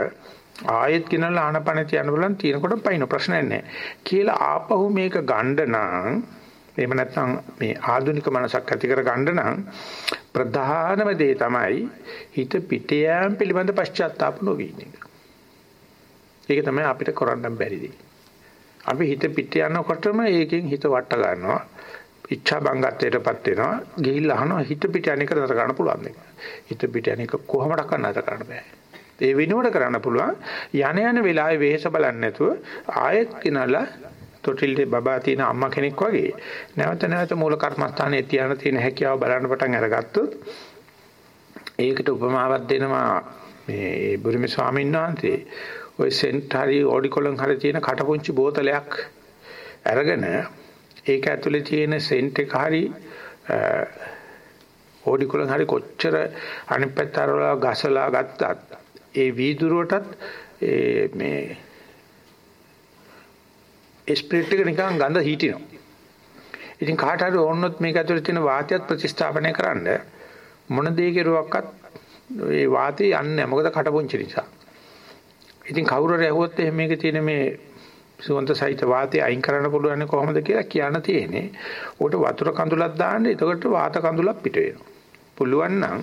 ආයෙත් කිනලා ආනපන තියන්න බලන් තියෙනකොට පයින් ප්‍රශ්නයක් නැහැ කියලා ආපහු මේක ගණ්ඩ නම් එහෙම නැත්නම් මේ ආධුනික මනසක් ඇති කර ගන්න නම් ප්‍රධානම දේ තමයි හිත පිට යෑම පිළිබඳ පශ්චාත්තාප නොවීම එක. ඒක තමයි අපිට කරන්න බැරි දේ. අපි හිත පිට යනකොටම ඒකෙන් හිත වට ගන්නවා. ඉච්ඡා බංගත්වයටපත් වෙනවා. ගිහිල්ලා අහනවා හිත පිට යන එක නතර කරන්න පුළුවන් දෙයක්. හිත පිට යන එක කොහොමද කරන්න කරන්න බෑ. ඒ විනුවට කරන්න පුළුවන් යන යන වෙලාවේ වෙහෙස බලන්නේ නැතුව ආයෙත් කිනලා තොටිල්ලේ බබා තියෙන අම්මා කෙනෙක් වගේ. නැවත නැවත මූල කර්මස්ථානයේ තියන තියෙන හැකියාව බලන්න පටන් අරගත්තොත් ඒකට උපමාවක් දෙනවා මේ බුරුමි ස්වාමීන් වහන්සේ. ওই සෙන්ට් හරි ඕඩිකොලන් හරි තියෙන කටපුංචි බෝතලයක් අරගෙන ඒක ඇතුලේ තියෙන සෙන්ට් එක හරි ඕඩිකොලන් හරි කොච්චර අනිත් පැත්ත අරලා ගසලා ගත්තත් ඒ වීදුරුවටත් ඒ මේ ස්ප්‍රිට් එක නිකන් ගඳ හිටිනවා. ඉතින් කාට හරි ඕනොත් මේක ඇතුලේ තියෙන වාතයත් ප්‍රතිස්ථාපනය කරන්න මොන දේ කෙරුවක්වත් ඒ වාතය යන්නේ මොකද කටපොංචි නිසා. ඉතින් කවුරු හරි ඇහුවොත් එහෙනම් මේකේ තියෙන මේ සුවන්ත සහිත වාතය අයින් කරන්න පුළුවන් කොහොමද කියලා කියන්න තියෙන්නේ. උකට වතුර කඳුලක් දාන්න එතකොට වාත කඳුලක් පිට වෙනවා. පුළුවන් නම්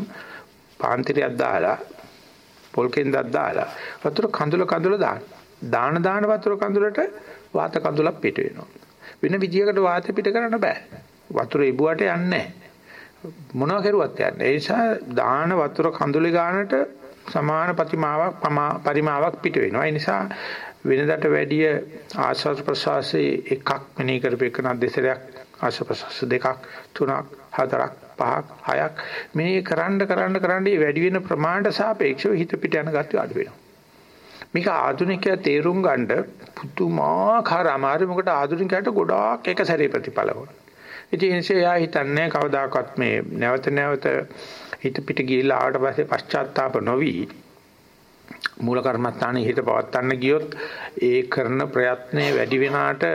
පාන්තිරයක් දාලා පොල් කෙන්දක් දාලා වතුර කඳුල කඳුල දාන්න. දාන දාන වතුර කඳුලට වාත කඳුලක් පිට වෙනවා. වෙන විදියකට වාත පිට කරන්න බෑ. වතුර ඉබුවට යන්නේ නැහැ. මොනවා කරුවත් යන්නේ. ඒ නිසා දාන වතුර කඳුලේ ගානට සමාන ප්‍රතිමාවක් පරිමාවක් පිට වෙනවා. ඒ නිසා වෙනදට වැඩිය ආස්වාද ප්‍රසවාසයේ එකක් මෙනෙහි කරපෙකන දෙසරයක් ආස්වාද ප්‍රසවාස දෙකක් තුනක් හතරක් පහක් හයක් මේ කරන්න කරන්න කරන්න වැඩි වෙන ප්‍රමාණයට සාපේක්ෂව හිත පිට යන ගතිය අඩු වෙනවා. මේක ආධුනිකයා තේරුම් ගන්න පුදුමාකාර අමාරු මොකට ආධුනිකයාට ගොඩාක් එක සැරේ ප්‍රතිඵල වුණා. ඉතින් ඒ නිසා එයා හිතන්නේ කවදාකවත් මේ නැවත නැවත හිත පිට ගිහිල්ලා ආවට පස්සේ පශ්චාත්තාප නොවි මූල කර්මස්ථානයේ හිත පවත්වන්න ගියොත් ඒ කරන ප්‍රයත්නයේ වැඩි වෙනාට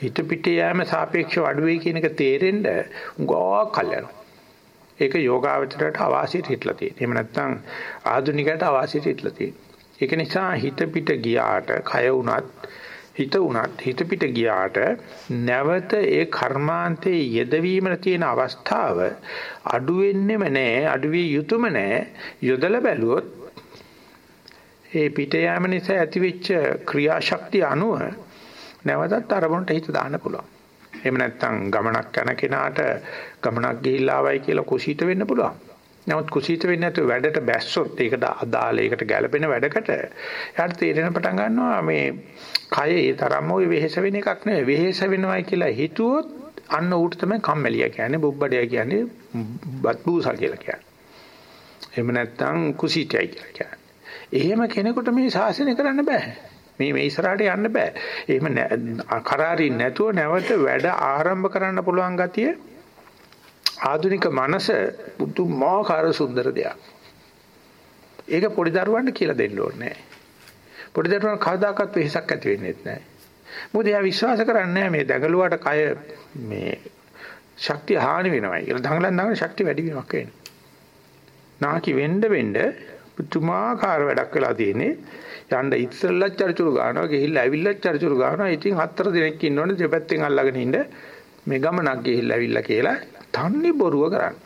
හිත පිට යෑම සාපේක්ෂව අඩු වෙයි කියන එක තේරෙන්න උගා කල් යනවා. ඒක යෝගාවචරයට අවාසියට හිටලා තියෙනවා. එහෙම නැත්නම් ආධුනිකයට අවාසියට හිටලා තියෙනවා. ඒක නිසා හිත පිට ගියාට කය උනත් හිත උනත් හිත පිට ගියාට නැවත ඒ කර්මාන්තයේ යෙදවීමට තියෙන අවස්ථාව අඩු වෙන්නෙම නැහැ අඩු විය යුතුයම නැහැ යොදලා බැලුවොත් ඒ පිට යාම නිසා ඇතිවෙච්ච ක්‍රියාශක්තිය අනුව නැවතත් අරමුණට හිත දාන්න පුළුවන් එහෙම නැත්නම් ගමනක් යන කෙනාට ගමනක් ගිහිල්ලා ආවයි කියලා කුසීත වෙන්න පුළුවන්. නමුත් කුසීත වෙන්නේ නැතුව වැඩට බැස්සොත් ඒකට අදාළ ඒකට ගැළපෙන වැඩකට එයාට තේරෙන පටන් ගන්නවා මේ කයේ තරම් ওই වෙහෙස වෙන එකක් නෙවෙයි වෙහෙස වෙනවයි කියලා හිතුවොත් අන්න ඌට තමයි කම්මැලියා කියන්නේ බුබ්බඩයා කියන්නේ බත්බූසා කියලා කියන්නේ. එහෙම නැත්නම් කුසීතයි කියලා කියන්නේ. එහෙම කෙනෙකුට මේ ශාසනය කරන්න බෑ. මේ මේ ඉස්සරහට යන්න බෑ. එහෙම කරාරින් නැතුව නැවත වැඩ ආරම්භ කරන්න පුළුවන් ගතිය ආධුනික මනස පුදුමාකාර සුන්දර දෙයක්. ඒක පොඩි දරුවන්ට කියලා දෙන්න ඕනේ පොඩි දරුවන් කවදාකවත් වෙහසක් ඇති වෙන්නේ නැහැ. මොකද එයා විශ්වාස කරන්නේ මේ දඟලුවාට කය මේ ශක්තිය හානි වෙනවා කියලා. දඟලන දඟලන ශක්තිය වැඩි වීමක් වෙනවා. නාකි වෙන්න වෙන්න පුතුමාකාර වැඩක් වෙලා තියෙන්නේ. යන්න ඉස්සෙල්ලා චර්චුරු ගන්නවා ගිහිල්ලා ඇවිල්ලා චර්චුරු ගන්නවා. ඉතින් හතර දිනක් ඉන්නවනේ දෙපැත්තෙන් අල්ලගෙන ඉන්න මේ ගමනක් ගිහිල්ලා ඇවිල්ලා කියලා තන්නේ බොරුව කරන්නේ.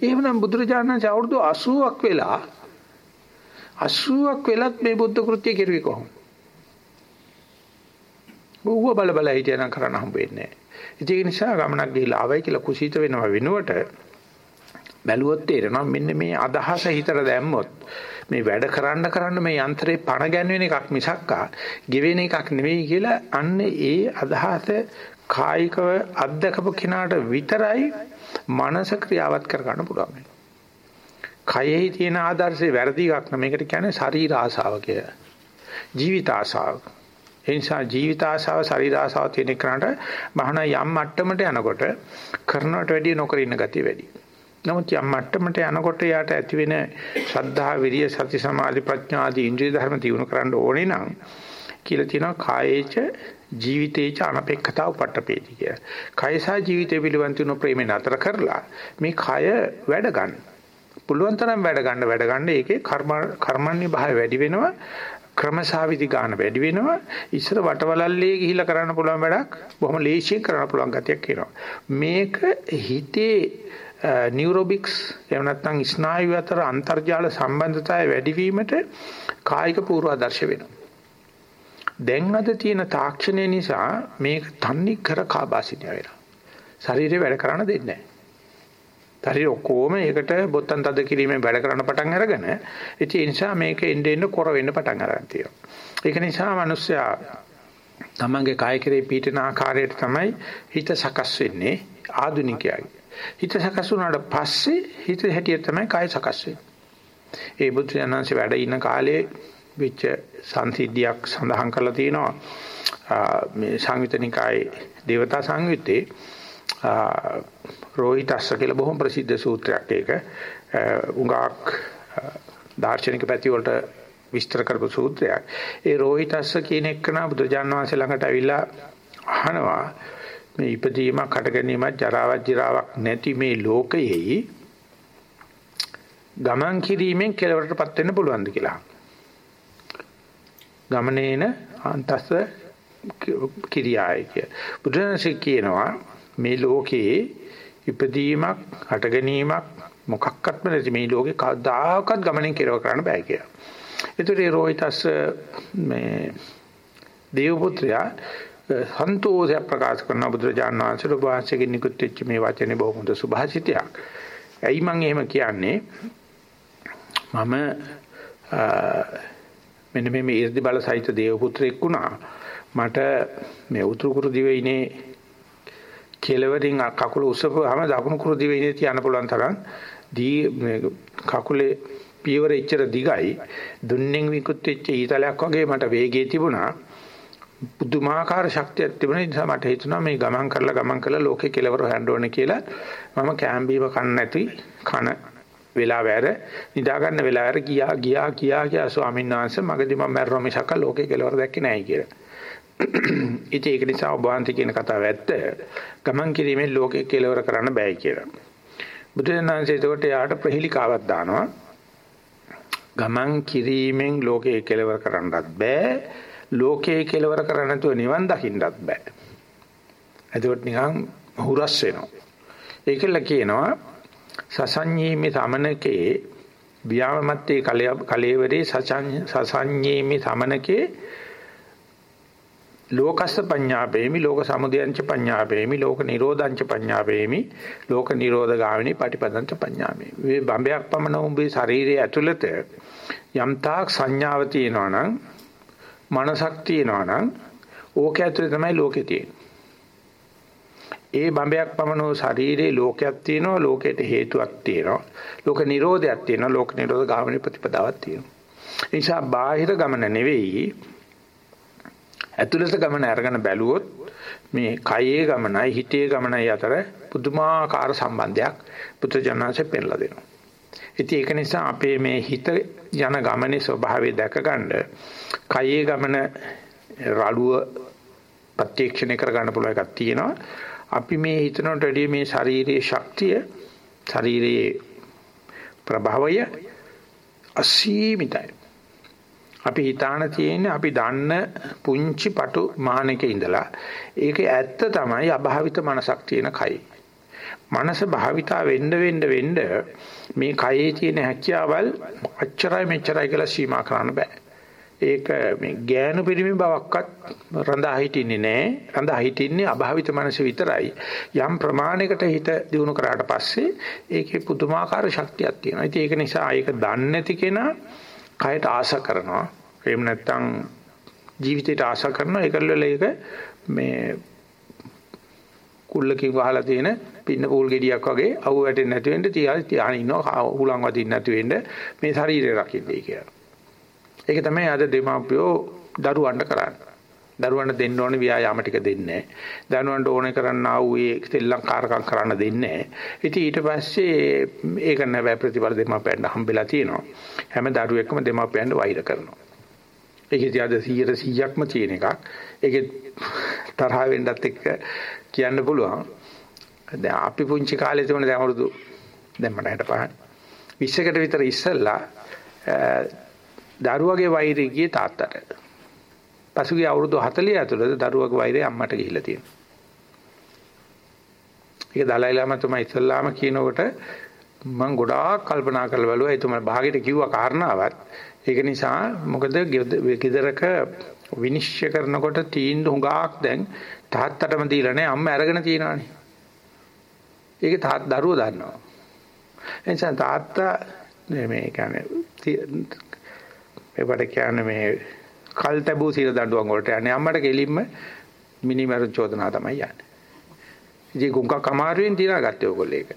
එහෙමනම් බුදුරජාණන් වහන්සේ අවුරුදු 80ක් වෙලා 80ක් වෙලත් මේ බුද්ධ කෘත්‍ය කෙරුවේ කොහොමද? ඌව බල බල හිටියනම් කරන්න හම්බ වෙන්නේ නැහැ. ඒ නිසා ගමනක් ගිහිල්ලා ආවයි කියලා කුසීත වෙනව වෙනුවට බැලුවොත් තේරෙනවා මෙන්න මේ අදහස හිතට දැම්මොත් මේ වැඩ කරන්න කරන්න මේ යන්ත්‍රේ පණ ගැන්වෙන එකක් මිසක්කා ගෙවෙන එකක් නෙවෙයි කියලා අන්න ඒ අදහස කායිකව අත්දකපු කෙනාට විතරයි මනස ක්‍රියාවත් කර ගන්න පුළුවන්. කයෙහි තියෙන ආදර්ශේ වැරදි එකක් නෙමෙයි මේකට කියන්නේ ශරීර ආසාව කියලා. ජීවිත ආසාව. ඒ නිසා ජීවිත ආසාව ශරීර ආසාව තියෙන කෙනාට මහාන යම් මට්ටමට යනකොට කරනවට වැඩිය නොකර ඉන්න ගතිය වැඩි. නමුත් යම් මට්ටමට යනකොට යාට ඇති වෙන ශ්‍රද්ධා විරිය සති සමාධි ප්‍රඥා ආදී ඉන්ද්‍රිය ධර්ම දියුණු කරන්න ඕනේ නම් කියලා තියෙනවා කායේච ජීවිතේච අනපේක්ෂතා උපට්ඨපේති කිය. කයසා ජීවිතය පිළිබඳ තුන ප්‍රේමේ නතර කරලා මේ කය වැඩ ගන්න. පුළුවන් තරම් වැඩ ගන්න වැඩ ගන්න ඒකේ කර්ම කර්මන්නේ භාවය වැඩි වෙනවා. ක්‍රමසාවිදි ගන්න වැඩි වෙනවා. ඉස්සර වටවලල්ලේ ගිහිලා කරන්න පුළුවන් වැඩක් බොහොම ලේසියෙන් කරන්න පුළුවන් ගතියක් එනවා. මේක හිතේ නියුරොබික්ස් එහෙම නැත්නම් ස්නායු අතර අන්තර්ජාල සම්බන්ධතාවය වැඩිවීමට කායික පූර්වාදර්ශ වෙනවා. දැන් අද තියෙන තාක්ෂණය නිසා මේක තන්නේ කර කාබාසිනිය වෙනවා. ශරීරේ වැඩ කරන්න දෙන්නේ නැහැ. ශරීර ඔක්කොම ඒකට බොත්තම් තද කිරීමෙන් වැඩ කරන්න පටන් අරගෙන ඒ නිසා මේක එන්න එන්න කොර වෙන්න පටන් අරන් තියෙනවා. ඒක නිසා මිනිස්සයා තමන්ගේ කාය කෙරේ පීඩන ආකාරයට තමයි හිත සකස් වෙන්නේ ආදුනිකයයි. හිත සකස් වුණාට පස්සේ හිත හැටියට තමයි කාය සකස් වෙන්නේ. ඒ බුද්ධ ඥානංශ වැඩ ඉන්න කාලේ වෙච්ච සංසිද්ධියක් සඳහන් කරලා තියෙනවා. මේ සංයුතනිකායේ දේවතා සංයුත්තේ රෝහිතස්ස කියලා බොහොම ප්‍රසිද්ධ සූත්‍රයක් ඒක. උඟාක් දාර්ශනික පැති වලට විස්තර කරපු සූත්‍රයක්. ඒ රෝහිතස්ස කියන එක්කන බුදුජාණන් වහන්සේ ළඟට ඇවිල්ලා අහනවා මේ ඉපදීමක් හට ගැනීමක් ජරාවක් ජිරාවක් නැති මේ ලෝකයෙහි ගමන් කිරීමෙන් කෙලවරටපත් වෙන්න පුළුවන්ද කියලා. ගමනේන අන්තස්ස කිරියාය කිය. බුදුරජාණන්සේ කියනවා මේ ලෝකයේ ඉපදීමක් හට ගැනීමක් මොකක්වත්ම නැති මේ ලෝකේ කවදාකවත් ගමනෙන් කෙරව කරන්න බෑ කියලා. ඒතර ඒ රෝහිතස් මේ දේවපුත්‍රයා සන්තෝෂය ප්‍රකාශ කරන බුදුරජාණන් වහන්සේ ඔබවහන්සේගෙන් නිකුත් වෙච්ච මේ වචනේ බොහොම හොඳ සුභාසිතයක්. ඇයි මම එහෙම කියන්නේ? මම මෙන්න මේ ඊර්ධි බල සහිත දේව පුත්‍රයෙක් වුණා. මට මේ උතුරු කුරු දිවයිනේ කෙලවරින් කකුල උස්සපුවාම දකුණු කුරු දිවයිනේ තියන්න පුළුවන් තරම් දී කකුලේ පියවර එච්චර දිගයි දුන්නෙන් විකුත් වෙච්ච ඊතලයක් වගේ මට වේගය තිබුණා. පුදුමාකාර ශක්තියක් තිබුණා නිසා මට හිතුණා මේ ගමන් කරලා ගමන් කරලා ලෝකේ කෙලවර හොයන්න ඕනේ කියලා මම කැම්බීම කන්න නැති කන වෙලාව ඇර නිදා ගන්න වෙලාව ඇර ගියා ගියා ගියා කියා ස්වාමීන් වහන්සේ මගදී මම මැරුණා මිසක ලෝකේ කෙලවර දැක්කේ නැහැ කියලා. ඉතින් ඒක නිසා ඔබ වහන්සේ කියන කතාව ඇත්ත. ගමන් කිරීමෙන් ලෝකේ කෙලවර කරන්න බෑ කියලා. බුදුරජාණන්සේ එතකොට යාට ප්‍රහෙලිකාවක් දානවා. ගමන් කිරීමෙන් ලෝකේ කෙලවර කරන්නත් බෑ. ලෝකේ කෙලවර කරන්න නැතුව නිවන් දකින්නත් බෑ. එතකොට නිකන් හුරස් වෙනවා. ඒකල කියනවා සසඤ්ඤීමි සමනකේ ව්‍යාමත්තේ කලේවරේ සසඤ්ඤීමි සමනකේ ලෝකස්ස පඤ්ඤාපේමි ලෝක සමුදයංච පඤ්ඤාපේමි ලෝක නිරෝධංච පඤ්ඤාපේමි ලෝක නිරෝධ ගාමිනී පටිපදංච පඤ්ඤාමේ මේ බඹයක් පමණ උඹේ ශරීරයේ ඇතුළත යම් තාක් සංඥාව තියෙනවා නම් මනසක් තියෙනවා නම් ඕක ඇතුලේ තමයි ලෝකේ තියෙන්නේ. ඒ බඹයක් පමණ වූ ශරීරේ ලෝකයක් තියෙනවා ලෝකයට හේතුවක් තියෙනවා ලෝක නිරෝධයක් තියෙනවා ලෝක නිරෝධ ගාමිනී ප්‍රතිපදාවක් තියෙනවා ඒ නිසා බාහිර ගමන නෙවෙයි ඇතුළත ගමන අරගෙන බැලුවොත් මේ කයේ ගමනයි හිතේ ගමනයි අතර පුදුමාකාර සම්බන්ධයක් පුත්‍රජනanse පෙන්ලා දෙනවා. ඉතින් ඒක නිසා අපේ මේ හිත යන ගමනේ ස්වභාවය දැක ගන්න කයේ ගමන රළුව ප්‍රත්‍යක්ෂණය කර ගන්න පුළුවන් එකක් තියෙනවා. අපි මේ හිතනට වැඩිය මේ ශාරීරියේ ශක්තිය ශාරීරියේ ප්‍රභාවය අසීමිතයි. අපි හිතාන තියෙන්නේ අපි දන්න පුංචි පටු මානක ඉඳලා ඒක ඇත්ත තමයි අභාවිත මනසක් තියෙන කයි. මනස භාවිතා වෙන්න වෙන්න වෙන්න මේ කයේ තියෙන හැකියාවල් අච්චරයි මෙච්චරයි කියලා සීමා කරන්න බෑ. ඒක මේ ගෑනු පිරිමි බවක්වත් රඳා හිටින්නේ නැහැ. රඳා හිටින්නේ අභාවිත මනස විතරයි. යම් ප්‍රමාණයකට හිත දිනු කරාට පස්සේ ඒකේ පුදුමාකාර ශක්තියක් තියෙනවා. ඉතින් ඒක නිසා ඒක දන්නේ නැති කෙනා කයට ආශ කරනවා. එහෙම නැත්නම් ජීවිතයට ආශ කරනවා. ඒකල්වල ඒක මේ කුල්ලකින් වහලා තියෙන පින්න පූල් ගෙඩියක් වගේ අවු වැටෙන්නේ නැති වෙන්න තියාගෙන තියාගෙන ඉන්නවා. හුලං වදින්න නැති වෙන්න මේ ශරීරය රකින්නේ කියලා. ඒක තමයි අද දෙමාපියෝ දරුවන්ට කරන්නේ. දරුවන්ට දෙන්න ඕනේ ව්‍යායාම ටික දෙන්නේ නැහැ. දරුවන්ට ඕනේ කරන්න ආ වූ ඒ තෙල්ලම් කාර්කම් කරන්න දෙන්නේ නැහැ. ඉතින් ඊට පස්සේ ඒක නැවැ ප්‍රතිඵල දෙමාපියන්ට හම්බෙලා තියෙනවා. හැම දරුවෙක්ම දෙමාපියන්ට වෛර කරනවා. ඒකේ තියද 100%ක්ම තියෙන එකක්. ඒකේ තරහ වෙන්නත් එක්ක කියන්න පුළුවන්. දැන් අපි පුංචි කාලේ තිබුණ දැන් අවුරුදු දැන් මට 65. 20කට විතර ඉස්සෙල්ලා දරුවගේ වෛරය ගියේ තාත්තට. පසුගිය අවුරුදු 40 ඇතුළත දරුවගේ වෛරය අම්මට ගිහිල්ලා තියෙනවා. ඒක දලයි ලාම තමයි ඉස්ලාම කියනකොට මම ගොඩාක් කල්පනා කරලා බලුවා එතුමා භාගයට කිව්වා කාරණාවත් ඒක නිසා මොකද ගෙදරක විනිශ්චය කරනකොට තීන්දුව හුඟක් දැන් තාත්තටම දීලා නැහැ අම්මා අරගෙන තියනවානේ. ඒක තාත් දරුවෝ දන්නවා. එනිසා තාත්තා මේ කියන්නේ ඒවට කියන්නේ මේ කල් තැබූ සිර දඬුවම් වලට යන්නේ අම්මට කෙලින්ම මිනිමරු චෝදනා තමයි යන්නේ. ඉතින් ගුංගක් අමාරුවෙන් දිනාගත්තේ ඔයගොල්ලෝ ඒක.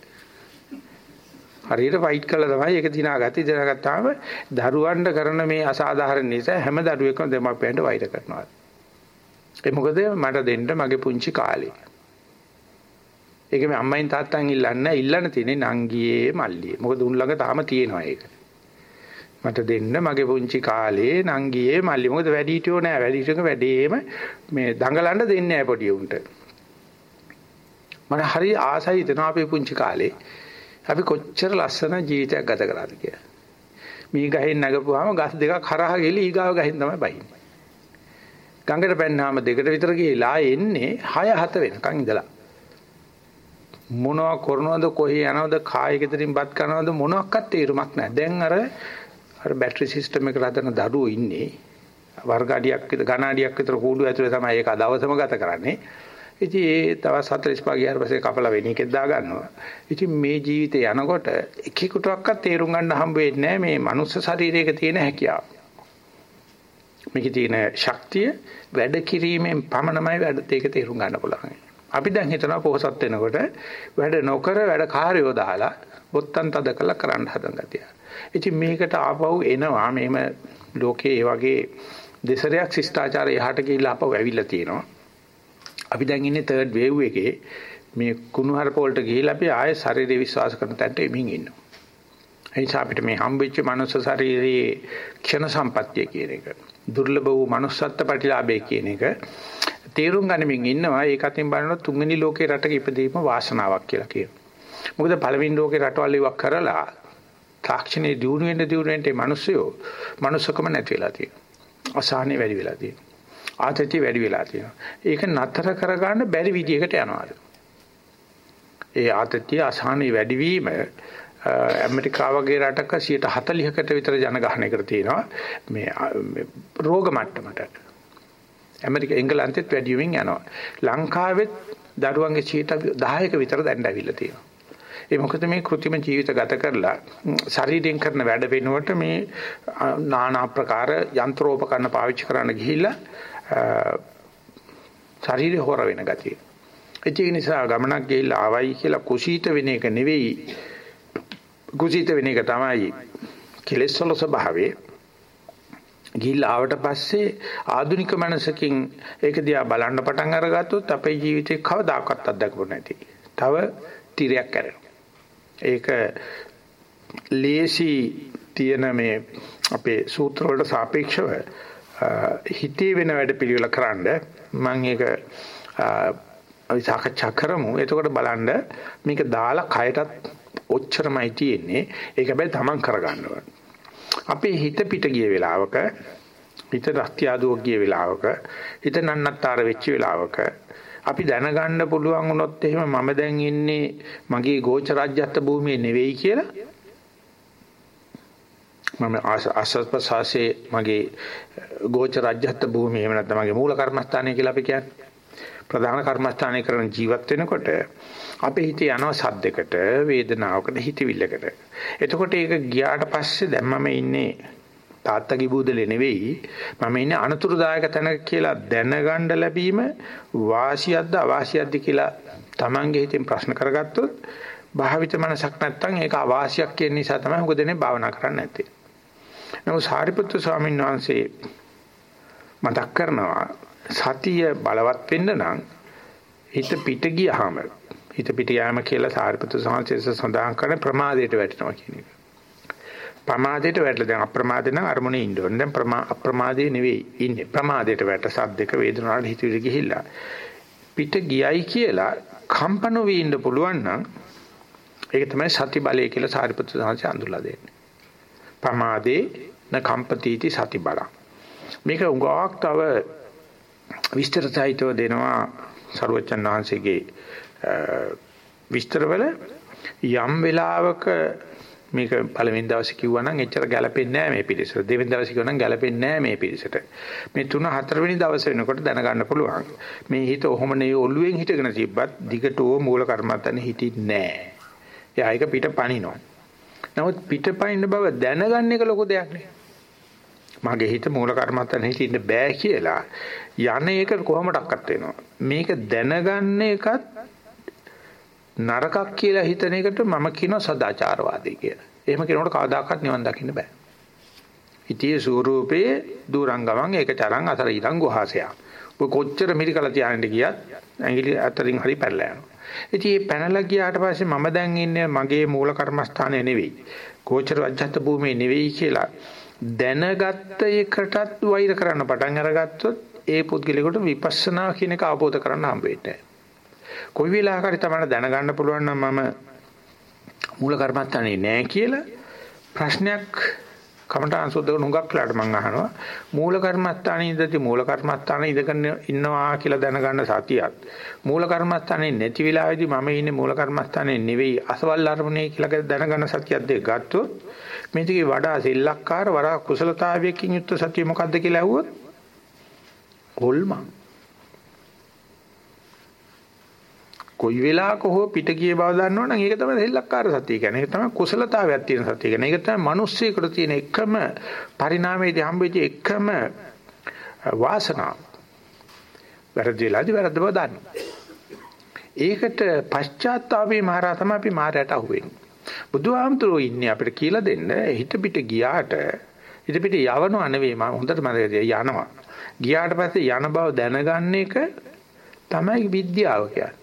හරියට ෆයිට් කළා තමයි ඒක දිනාගත්තේ. දිනාගත්තාම දරුවන්ට කරන මේ අසාධාරණ නිසා හැම දරුවෙක්ම දෙමාපියන්ට වෛර කරනවා. ඒ මොකද මට දෙන්න මගේ පුංචි කාලේ. ඒක මේ අම්මයින් තාත්තන් ඉල්ලන්නේ ඉල්ලන්න තියෙන්නේ නංගියේ මල්ලියේ. මොකද උන් ළඟ තාම තියෙනවා ඒක. මට දෙන්න. මගේ පුංචි කාලේ නංගියේ මල්ලි මොකද වැඩි හිටියෝ නෑ. වැඩි හිටියක වැඩේම මේ දඟලන්න දෙන්නේ නෑ පොඩි උන්ට. මට හරි ආසයි හිතෙනවා අපේ පුංචි කාලේ අපි කොච්චර ලස්සන ජීවිතයක් ගත කරාද කියලා. මේ ගහෙන් නැගපුවාම ගස් දෙකක් හරහා ගිහලා ඊගාව ගහෙන් තමයි බහින්නේ ගඟට පැන්නාම දෙකට විතර ගිහලා එන්නේ 6 7 වෙනකන් ඉඳලා. මොනවා කරනවද කොහේ යනවද කායකෙතරින් බත් කරනවද මොනවත් තේරුමක් නැහැ දැන් අර අර බැටරි සිස්ටම් එක හදන දරුවෝ ඉන්නේ වර්ග අඩියක් විතර ඝන අඩියක් විතර කූඩු ඇතුලේ තමයි ඒක දවසම ගත කරන්නේ. ඉතින් ඒ තවත් 45 ගියාට පස්සේ කපලා වෙන එකෙක් දා ගන්නවා. ඉතින් මේ ජීවිතේ යනකොට එකෙකුටවත් තේරුම් ගන්න හම්බ වෙන්නේ මේ මනුස්ස ශරීරයක තියෙන හැකියාව. මේකේ තියෙන ශක්තිය වැඩ කිරීමෙන් පමණමයි වැඩ ඒක තේරුම් ගන්න පුළුවන්. අපි දැන් හිතනවා පොහසත් වෙනකොට වැඩ නොකර වැඩ කාර්යෝ දාලා බොත්තම් තද කළා කරන්න හදන ගතිය. ඉතින් මේකට ආපහු එනවා මේම ලෝකේ ඒ වගේ දෙසරයක් ශිෂ්ටාචාරය යහට ගිහිල්ලා ආපහු ඇවිල්ලා තියෙනවා. අපි දැන් ඉන්නේ තර්ඩ් වේව් එකේ මේ කුණුහරුප වලට ගිහිල්ලා අපි ආයෙ ශරීරය විශ්වාස කරන තැනට එමින් ඉන්නවා. එනිසා අපිට මේ හම්බෙච්ච මනුස්ස ශරීරයේ ක්ෂණ සම්පත්තිය කියන එක දුර්ලභ වූ manussත්ත්ව ප්‍රතිලාභය කියන එක තේරුම් ගනිමින් ඉන්නවා ඒක අතින් බලනොත් තුන්වෙනි ලෝකේ රටක ඉපදීම වාසනාවක් කියලා කියනවා. මොකද පළවෙනි ලෝකේ රටවල් ඉවක් කරලා තාක්ෂණයේ දියුණු වෙන්න දියුණු වෙන්න මේ මිනිස්සුયો මනුස්සකම නැති වෙලා තියෙනවා. අසහනෙ වැඩි වෙලා තියෙනවා. ආතතිය වැඩි වෙලා තියෙනවා. ඒක නතර කරගන්න බැරි විදියකට යනවා. ඒ ආතතිය අසහනෙ වැඩිවීම ඇමරිකාව වගේ රටක 40කට විතර ජනගහනයකට තියෙනවා මේ රෝග මට්ටමට. ඇමරිකා එංගලන්තෙත් වැඩි වෙමින් යනවා. ලංකාවෙත් දරුවන්ගේ 10ක විතර දැන් ඇවිල්ලා තියෙනවා. ඒ මොකද මේ કૃතිම ජීවිත ගත කරලා ශරීරයෙන් කරන වැඩ වෙනුවට මේ নানা ආකාර යන්ත්‍රෝපකරණ පාවිච්චි කරන්න ගිහිල්ලා ශරීරය හොර වෙන ගතිය. ඒක නිසා ගමනක් ගිහිල්ලා ආවයි කියලා කුසීත වෙන එක නෙවෙයි. කුසීත වෙන එක තමයි කෙලෙස් වල ස්වභාවය. ගිහිල්ලා ආවට පස්සේ ආධුනික මනසකින් ඒක දිහා බලන්න පටන් අරගත්තොත් අපේ ජීවිතේ කවදාකවත් අත්දැකපො නැති. තව තිරයක් කරනවා. ඒක ලේසි තියෙන මේ අපේ සූත්‍ර වලට සාපේක්ෂව හිතේ වෙන වැඩ පිළිවෙල කරන්න මම ඒක අපි සාකච්ඡා කරමු. එතකොට බලන්න මේක දාලා කයටත් ඔච්චරමයි තියෙන්නේ. ඒක හැබැයි තමන් කරගන්න ඕන. අපේ හිත පිට ගිය වෙලාවක හිත රස්තියාදුවක් ගිය වෙලාවක හිත නන්නත්තර වෙච්ච වෙලාවක අපි දැනගන්න පුළුවන් වුණොත් එහෙම මම දැන් ඉන්නේ මගේ ගෝචරජ්‍යත්ත භූමියේ නෙවෙයි කියලා මම ආසස්පසාසේ මගේ ගෝචරජ්‍යත්ත භූමිය එහෙම නැත්නම් මගේ මූල කර්මස්ථානය කියලා අපි කියන්නේ ප්‍රධාන කර්මස්ථානය කරන ජීවත් වෙනකොට අපේ හිතේ යනවා සද්දයකට වේදනාවකට හිතවිල්ලකට. එතකොට ඒක ගියාට පස්සේ දැන් මම ඉන්නේ තාත්තගේ බූදලේ නෙවෙයි මම ඉන්නේ අනතුරුදායක තැනක කියලා දැනගන්න ලැබීම වාසියක්ද අවාසියක්ද කියලා Tamange හිතෙන් ප්‍රශ්න කරගත්තොත් භාවිත මනසක් නැත්තම් ඒක අවාසියක් කියන නිසා තමයි මොකද දෙන්නේ භාවනා කරන්න නැත්තේ. නමුත් සාරිපුත්‍ර ස්වාමීන් වහන්සේ මතක් කරනවා සතිය බලවත් වෙන්න නම් හිත පිට ගියාම හිත පිට යාම කියලා සාරිපුත්‍ර සංහසෙස සඳහන් කරන ප්‍රමාදයට වැටෙනවා කියන එක. ප්‍රමාදයට වැටලා දැන් අප්‍රමාදේ නම් අරමුණේ ඉන්න ඕනේ. දැන් ප්‍රමා අප්‍රමාදේ නෙවෙයි ඉන්නේ. ප්‍රමාදයට වැට සද්දක වේදනාවට හිතවිලි ගිහිල්ලා පිට ගියයි කියලා කම්පන වෙ ඉන්න පුළුවන් නම් ඒක තමයි සති බලය කියලා සාරිපුත්‍ර සංහසෙ අඳුල්ලා දෙන්නේ. ප්‍රමාදේ න කම්පතිටි සති බලං. මේක උගාවක් තව විස්තර සහිතව දෙනවා සරුවචන් වහන්සේගේ විස්තරවල යම් වෙලාවක මේක පළවෙනි දවසේ කිව්වා නම් එච්චර ගැලපෙන්නේ නැහැ මේ පිළිසෙට. දෙවෙනි දවසේ කිව්වා නම් ගැලපෙන්නේ නැහැ මේ පිළිසෙට. මේ තුන හතරවෙනි දවසේ වෙනකොට දැනගන්න පුළුවන්. මේ හිත ඔහොම නෙවෙයි ඔළුවෙන් හිටගෙන තිබ්බත් දිගටෝ මූල කර්මත්තන හිටින්නේ නැහැ. එයා ඒක පිට පනිනවා. නමුත් පිටපයින්න බව දැනගන්න එක ලොකු දෙයක් නේ. මගේ හිත මූල කර්මත්තන් හිටින්න බෑ කියලා යන එක කොහොමඩක්වත් වෙනවා. මේක දැනගන්න එකත් නරකක් කියලා හිතන එකට මම කියන සදාචාරවාදී කියලා. එහෙම කෙනෙකුට කවදාකවත් නිවන් දකින්න බෑ. හිතේ ස්වරූපයේ දුරංගමං ඒක තරං අතර ඉඳන් ගොහාසයක්. ඔය කොච්චර මිරිකලා තියාගෙන ගියත් ඇඟිලි අතරින් හරි පැනලා යනවා. ඉතින් මේ පැනලා ගියාට පස්සේ මම දැන් ඉන්නේ මගේ මූල කර්මස්ථානයේ නෙවෙයි. ගෝචර වජ්ජත් භූමියේ නෙවෙයි කියලා දැනගත්ත එකටත් වෛර කරන්න පටන් අරගත්තොත් ඒ පුද්ගලයාට විපස්සනා කියන එක අවබෝධ කරගන්න හම්බ වෙන්නේ කොයි වෙලාවකරි තමයි දැනගන්න පුළුවන් නම් මම මූල කර්මස්ථානේ නෑ කියලා ප්‍රශ්නයක් කමඨාන් සුද්ධක හුඟක් claට මම අහනවා. මූල කර්මස්ථානේ ඉඳදී මූල කර්මස්ථානේ ඉඳගෙන ඉන්නවා කියලා දැනගන්න සතියක් මූල කර්මස්ථානේ නැති වෙලාවේදී මම ඉන්නේ මූල කර්මස්ථානේ නෙවෙයි අසවල් අරමුණේ කියලා දැනගන්න සතියක් දෙක ගත්තොත් මේ දෙකේ වඩා සෙල්ලක්කාර වරා කුසලතාවයකින් යුක්ත සතිය මොකද්ද කියලා ඇහුවොත් හොල්මන්. කොයි වෙලාවක හෝ පිට ගිය බව දන්නවනම් ඒක තමයි සෙල්ලක්කාර සතිය කියන්නේ. ඒක තමයි කුසලතාවයක් තියෙන සතිය කියන්නේ. ඒක තමයි මිනිස්සෙකුට තියෙන එකම පරිණාමයේදී හම්බෙච්ච එකම වාසනාව. වැරදිලාදී වැරද්ද බව දන්න. ඒකට පශ්චාත්තාපේ මහරහා තමයි අපි මායයට අහුවෙන්නේ. බුදුහාමුදුරුවෝ ඉන්නේ අපිට කියලා දෙන්න හිත පිට ගියාට හිත පිට යවනව නෙවෙයි මම හොඳට මතකයි යනවා. ගියාට පස්සේ යන බව දැනගන්න එක තමයි විද්‍යාව කියන්නේ.